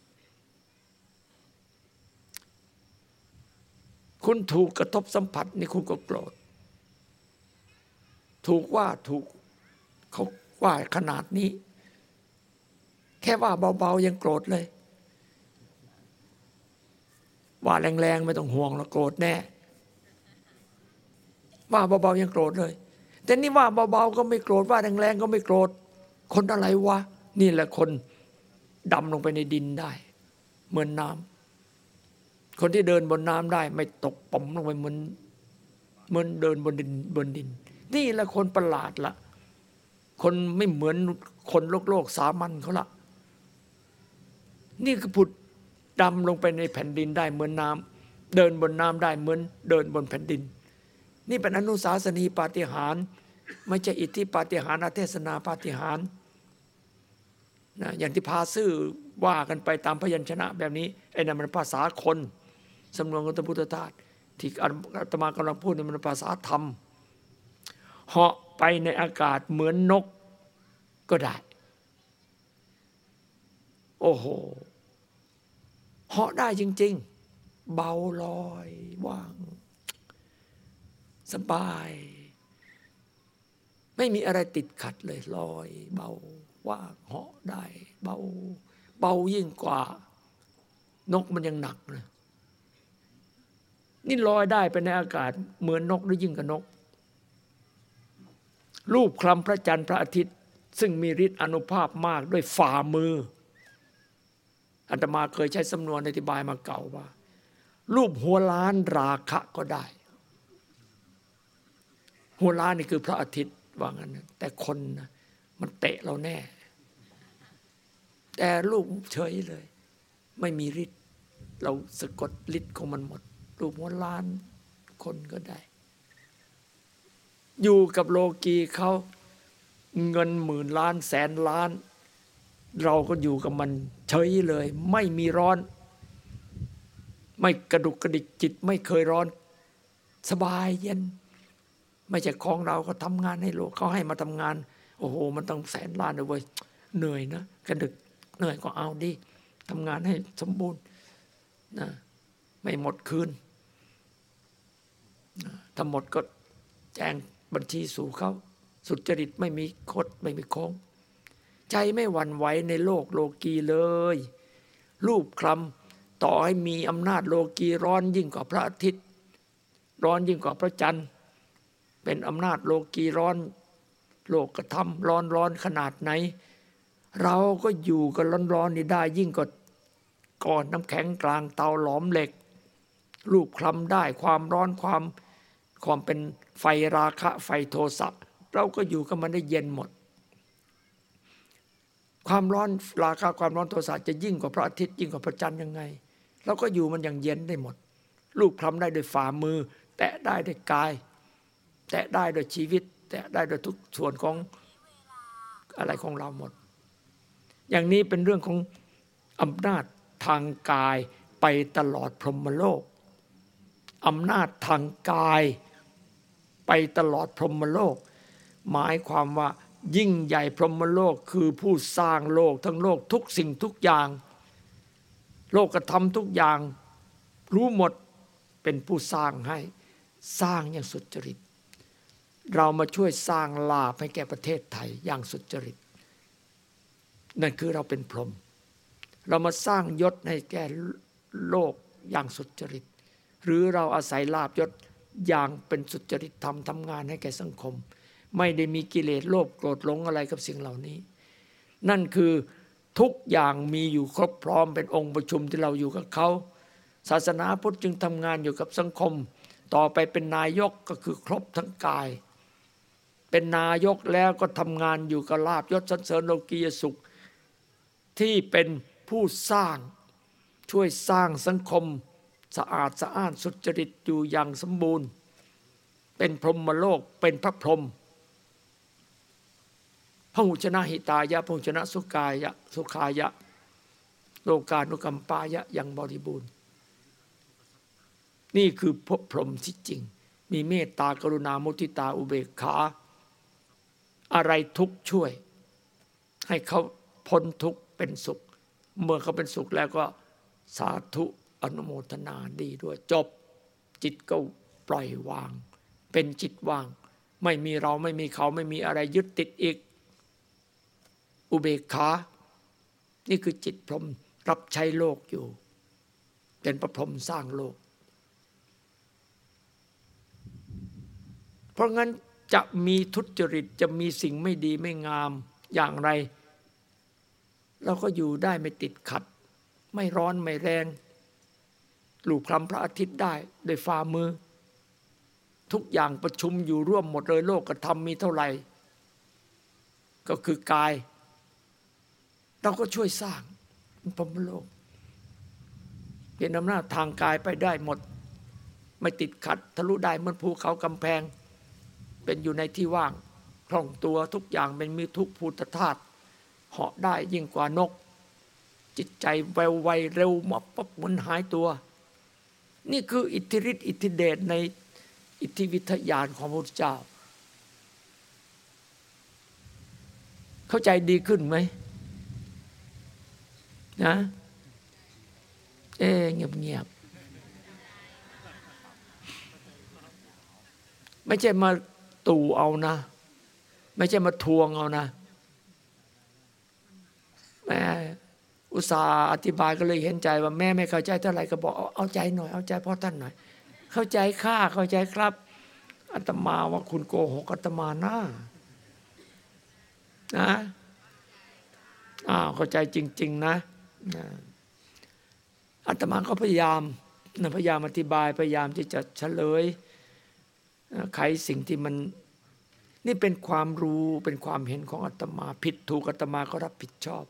คุณถูกกระทบสัมผัสนี่คุณก็โกรธ ถูกว่าถูกเขาว่าขนาดนี้ แค่ว่าเบาๆยังโกรธเลย ว่าแรงๆไม่ต้องห่วงแล้วโกรธแน่ ว่าเบาๆยังโกรธเลย แต่นี่ว่าเบาๆก็ไม่โกรธว่าแรงๆก็ไม่โกรธ คนอะไรวะ นี่แหละคนดำลงไปในดินได้ เหมือนน้ำคนที่เดินบนน้ำได้ ไม่ตกป่อมลงไปเหมือนเหมือนเดินบนดินบนดิน นี่แหละคนประหลาดละคนไม่เหมือนคนโลกโลกสามัญเขาละ นี่คือผุดดำลงไปในแผ่นดินได้เหมือนน้ำเดินบนน้ำได้เหมือนเดินบนแผ่นดิน นี่เป็นอนุสาสนีปาฏิหาริย์ไม่ใช่อิทธิปาฏิหาริย์อาเทศนาปาฏิหาริย์นะอย่างที่พาซื่อว่ากันไปตามพยัญชนะแบบนี้ไอ้นั่นมันภาษาคนสำนวนของตพุทธทาสที่อาตมากำลังพูดนี่มันภาษาธรรมเหาะไปในอากาศเหมือนนกก็ได้ โอ้โห เหาะได้จริง ๆ เบาลอยว่าง สบาย ไม่มีอะไรติดขัดเลยลอย เบาว่างเหาะได้ เบา เบายิ่งกว่า นกมันยังหนักเลยนี่ลอยได้ไปในอากาศ เหมือนนกหรือยิ่งกับนก รูปคลำพระจันทร์พระอาทิตย์ ซึ่งมีฤทธิ์อนุภาพมากด้วยฝ่ามือ อาตมาเคยใช้สำนวนอธิบายมาเก่าว่า รูปหัวล้านราคะก็ได้ หัวล้านนี่คือพระอาทิตย์ว่างั้นแต่คนนะมันเตะเราแน่ แต่รูปเฉยเลย ไม่มีฤทธิ์เราสะกดฤทธิ์ของมันหมด รูปหัวล้านคนก็ได้ อยู่กับโลกีเขาเงินหมื่นล้านแสนล้าน เราก็อยู่กับมัน เฉยเลยไม่มีร้อน ไม่กระดุกกระดิกจิตไม่เคยร้อน สบายเย็น ไม่ใช่ของเราก็ทำงานให้โลกเขาให้มาทำงาน โอ้โห มันต้องแสนล้านเลยเว้ยเหนื่อยนะกระดึกเหนื่อยก็เอาดิทำงานให้สมบูรณ์นะไม่หมดคืนนะถ้าหมดก็แจ้งบัญชีสู่เขา สุจริตไม่มีคดไม่มีโค้ง ใจไม่หวั่นไหวในโลกโลกีเลย รูปคลำต่อให้มีอำนาจโลกีร้อนยิ่งกว่าพระอาทิตย์ ร้อนยิ่งกว่าพระจันทร์ เป็นอำนาจโลกีร้อน โลกกระทำร้อนร้อนขนาดไหน เราก็อยู่กันร้อนร้อนนี่ได้ยิ่งกว่าก้อนน้ำแข็งกลางเตาหลอมเหล็ก รูปคลำได้ความร้อนความความเป็นไฟราคะไฟโทสะเราก็อยู่กับมันได้เย็นหมด ความร้อนราคะความร้อนโทสะจะยิ่งกว่าพระอาทิตย์ยิ่งกว่าพระจันทร์ยังไงเราก็อยู่มันอย่างเย็นได้หมดรูปคลำได้ด้วยฝ่ามือ แตะได้ด้วยกาย แตะได้ด้วยชีวิต แตะได้ด้วยทุกส่วนของอะไรของเราหมด อย่างนี้เป็นเรื่องของอำนาจทางกายไปตลอดพรหมโลกอำนาจทางกาย ไปตลอดพรหมโลก หมายความว่า ยิ่งใหญ่พรหมโลกคือผู้สร้างโลกทั้งโลกทุกสิ่งทุกอย่าง โลกกระทำทุกอย่าง รู้หมดเป็นผู้สร้างให้สร้างอย่างสุจริต เรามาช่วยสร้างลาภให้แก่ประเทศไทยอย่างสุจริต นั่นคือเราเป็นพรหมเรามาสร้างยศให้แก่โลกอย่างสุจริต หรือเราอาศัยลาบยศอย่างเป็นสุจริตธรรมทำงานให้แก่สังคม ไม่ได้มีกิเลสโลภโกรธหลงอะไรกับสิ่งเหล่านี้ นั่นคือทุกอย่างมีอยู่ครบพร้อมเป็นองค์ประชุมที่เราอยู่กับเขาศาสนาพุทธจึงทำงานอยู่กับสังคม ต่อไปเป็นนายกก็คือครบทั้งกาย เป็นนายกแล้วก็ทำงานอยู่กับลาบยศสรรเสริญโลกียสุข ที่เป็นผู้สร้างช่วยสร้างสังคมสะอาดสะอ้านสุจริตอยู่อย่างสมบูรณ์ เป็นพรหมโลกเป็นพระพรหม พระหุชนะหิตายะพระหุชนะสุกายะสุขายะ โลกานุกัมปายะอย่างบริบูรณ์ นี่คือพพรหมที่จริง มีเมตตากรุณามุทิตาอุเบกขา อะไรทุกช่วย ให้เขาพ้นทุกเป็นสุข เมื่อเขาเป็นสุขแล้วก็สาธุอนุโมทนาดีด้วยจบจิตก็ปล่อยวาง เป็นจิตว่าง ไม่มีเราไม่มีเขาไม่มีอะไรยึดติดอีก อุเบกขา นี่คือจิตพรหมรับใช้โลกอยู่ เป็นประพรหมสร้างโลก เพราะงั้นจะมีทุจริตจะมีสิ่งไม่ดีไม่งามอย่างไร เราก็อยู่ได้ไม่ติดขัด ไม่ร้อนไม่แรงหลูกคลำพระอาทิตย์ได้โดยฝ่ามือ ทุกอย่างประชุมอยู่ร่วมหมดเลยโลกกระทำมีเท่าไหร่ ก็คือกาย เราก็ช่วยสร้างพรหมโลกเป็นอำนาจทางกายไปได้หมด ไม่ติดขัด ทะลุได้เหมือนภูเขากำแพง เป็นอยู่ในที่ว่างคล่องตัวทุกอย่างเป็นมีทุกภูตธาตุเหาะได้ยิ่งกว่านก จิตใจแววไวเร็วมับปั๊บเหมือนหายตัว นี่คืออิทธิฤทธิอิทธิเดชในอิทธิวิทยานของพระพุทธเจ้า เข้าใจดีขึ้นไหม นะเอ๊เงียบเงียบๆไม่ใช่มาตู่เอานะ ไม่ใช่มาทวงเอานะแม่อุตส่าห์อธิบายก็เลยเห็นใจว่าแม่ไม่เข้าใจเท่าไหร่ก็บอกเอาใจหน่อยเอาใจพ่อท่านหน่อย เข้าใจข้าเข้าใจครับอาตมาว่าคุณโกหกอาตมาหน้านะอ้าวเข้าใจจริง ๆ นะ อาตมาก็พยายามนะพยายามอธิบายพยายามที่จะเฉลยไขสิ่งที่มันนี่เป็นความรู้เป็นความเห็นของอาตมาผิดถูกอาตมาก็รับผิดชอบ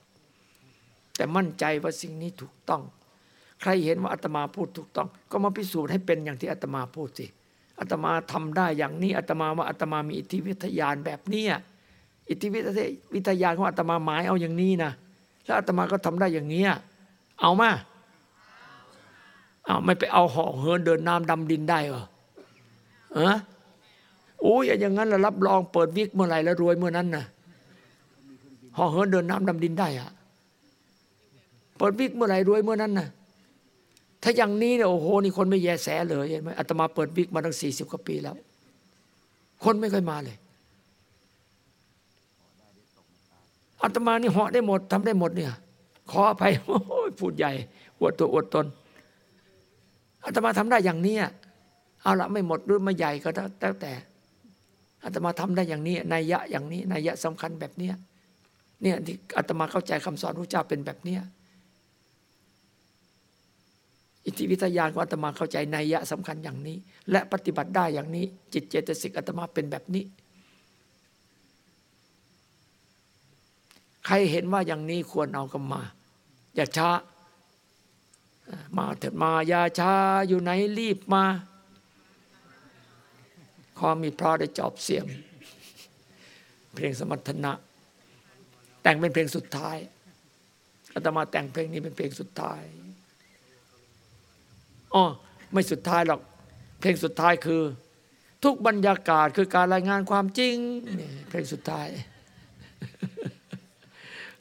แต่มั่นใจว่าสิ่งนี้ถูกต้อง ใครเห็นว่าอาตมาพูดถูกต้อง ก็มาพิสูจน์ให้เป็นอย่างที่อาตมาพูดสิอาตมาทำได้อย่างนี้อาตมาว่าอาตมามีอิทธิวิทยานแบบนี้อิทธิวิทยานของอาตมาหมายเอาอย่างนี้นะ แล้วอาตมาก็ทำได้อย่างเนี้ยเอามาเอาไม่ไปเอาห่อเหินเดินน้ำดำดินได้เหรอเออโอ้ยอย่างนั้นเรารับรองเปิดวิกเมื่อไหร่แล้วรวยเมื่อนั้นนะห่อเหินเดินน้ำดำดินได้อะเปิดวิกเมื่อไหร่รวยเมื่อนั้นนะถ้าอย่างนี้เนี่ยโอ้โหนี่คนไม่แยแสเลยเห็นไหมอาตมาเปิดวิกมาตั้งสี่สิบกว่าปีแล้ว คนไม่ค่อยมาเลย อาตมานี่เหาะได้หมดทำได้หมดเนี่ย ขออภัยโอ้ยพูดใหญ่อวดตัวอวดตนอาตมาทำได้อย่างเนี้ยเอาละไม่หมดหรือไม่ใหญ่ก็แล้วแต่อาตมาทำได้อย่างนี้นัยยะอย่างนี้นัยยะสำคัญแบบเนี้ยเนี่ยที่อาตมาเข้าใจคำสอนพระเจ้าเป็นแบบเนี้ยอิทธิวิทยานของอาตมาเข้าใจนัยยะสำคัญอย่างนี้ และปฏิบัติได้อย่างนี้ จิตเจตสิกอาตมาเป็นแบบนี้ ใครเห็นว่าอย่างนี้ควรเอากันมา อย่าช้า มาเถิดมาอย่าช้าอยู่ไหนรีบมาขอมีพระได้จอบเสียง เพลงสมรรถนะ แต่งเป็นเพลงสุดท้ายอาตมาแต่งเพลงนี้เป็นเพลงสุดท้ายอ๋อไม่สุดท้ายหรอก เพลงสุดท้ายคือ ทุกบรรยากาศคือการรายงานความจริงเพลงสุดท้าย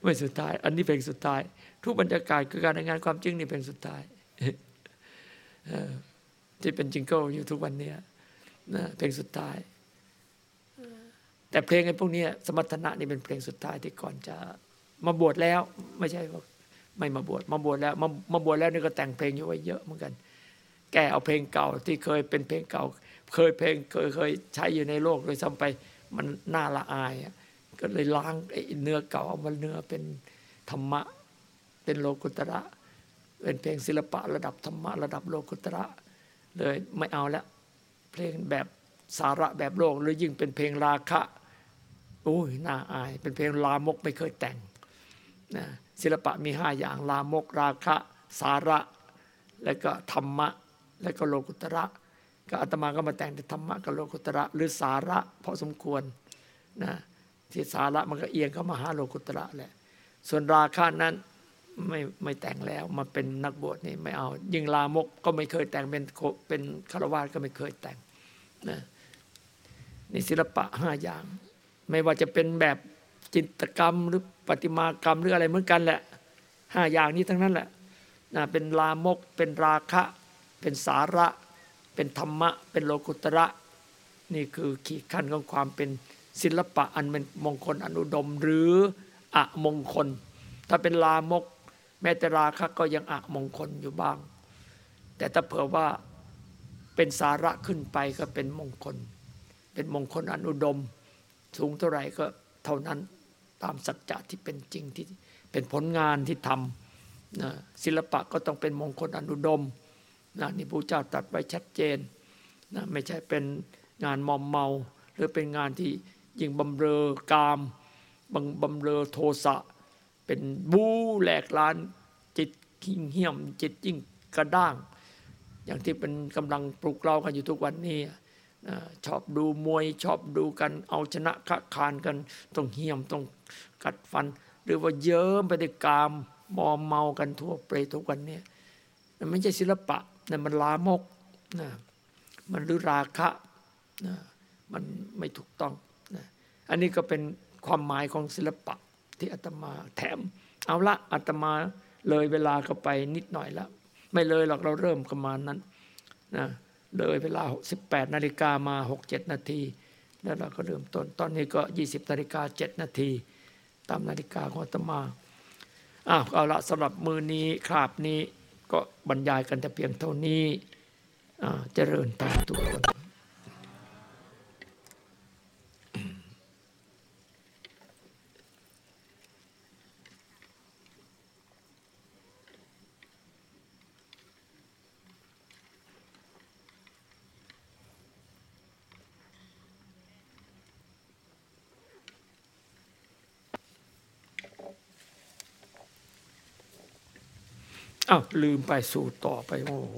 ไม่สุดท้าย อันนี้เพลงสุดท้าย ทุกบรรยากาศคือการรายงานความจริงนี่เพลงสุดท้ายที่เป็นจิงเกิลอยู่ทุกวันนี้นะเพลงสุดท้าย แต่เพลงไอ้พวกนี้สมรรถนะนี่เป็นเพลงสุดท้ายที่ก่อนจะมาบวชแล้ว ไม่ใช่ว่าไม่มาบวชมาบวชแล้วมามาบวชแล้วนี่ก็แต่งเพลงอยู่ไว้เยอะเหมือนกัน แกเอาเพลงเก่าที่เคยเป็นเพลงเก่า เคยเพลงเคยเคยใช้อยู่ในโลกโดยซ้ำไปมันน่าละอาย ก็เลยล้างไอ้เนื้อเก่าเอามาเนื้อเป็นธรรมะ เป็นโลกุตระเป็นเพลงศิลปะระดับธรรมะระดับโลกุตระ เลยไม่เอาแล้ว เพลงแบบสาระแบบโลกหรือยิ่งเป็นเพลงราคะโอ้ยน่าอาย เป็นเพลงลามกไม่เคยแต่งนะศิลปะมีห้าอย่างลามกราคะ สาระ แล้วก็ธรรมะ แล้วก็โลกุตระ ก็อาตมาก็มาแต่งแต่ธรรมะกับโลกุตระ หรือสาระพอสมควรนะ ที่สาระมันก็เอียงเข้ามาหาโลกุตระแหละ ส่วนราคะนั้นไม่ไม่แต่งแล้วมาเป็นนักบวชนี่ไม่เอา ยิ่งลามกก็ไม่เคยแต่งเป็นเป็นฆราวาสก็ไม่เคยแต่งนะนี่ศิลปะห้าอย่าง ไม่ว่าจะเป็นแบบจิตรกรรมหรือปฏิมากรรมหรืออะไรเหมือนกันแหละห้าอย่างนี้ทั้งนั้นแหละนะเป็นลามก เป็นราคะ เป็นสาระ เป็นธรรมะ เป็นโลกุตระ นี่คือขีดขั้นของความเป็น ศิลปะอันเป็นมงคลอนุดมหรืออะมงคล ถ้าเป็นลามก แม้แต่ราคะก็ยังอะมงคลอยู่บ้าง แต่ถ้าเผื่อว่าเป็นสาระขึ้นไปก็เป็นมงคล เป็นมงคลอนุดม สูงเท่าไหร่ก็เท่านั้นตามสัจจะที่เป็นจริงที่เป็นผลงานที่ทำนะศิลปะก็ต้องเป็นมงคลอนุดมนะนี่พระเจ้าตรัดไว้ชัดเจนนะไม่ใช่เป็นงานมอมเมา หรือเป็นงานที่ ยิ่งบำเรอกามบังบำเรอโทสะ เป็นบูแหลกลาน จิตยิ่งเหี้ยม จิตยิ่งกระด้าง อย่างที่เป็นกำลังปลุกเรากันอยู่ทุกวันนี้ชอบดูมวยชอบดูกัน เอาชนะคะคานกันต้องเหี้ยมต้องกัดฟัน หรือว่าเยิ้มไปด้วยกามมอมเมากันทั่วไปทุกวันนี้นั่นไม่ใช่ศิลปะนั่นมันลามกนะมันหรือราคะนะมันไม่ถูกต้อง อันนี้ก็เป็นความหมายของศิลปะที่อาตมาแถม เอาละอาตมาเลยเวลาก็ไปนิดหน่อยล้วไม่เลยหรอกเราเริ่มประมาณนั้นนะเลยเวลา 18นาฬิกามา 6-7 นาที แล้วเราก็เริ่มต้น ตอนนี้ก็ 20นาฬิกา7นาที ตามนาฬิกาของอาตมาอ้าวเอาละสำหรับมือนี้คราบนี้ก็บรรยายกันแต่เพียงเท่านี้เจริญตามทุกคน อ้าวลืมไปสู่ต่อไปโอ้โห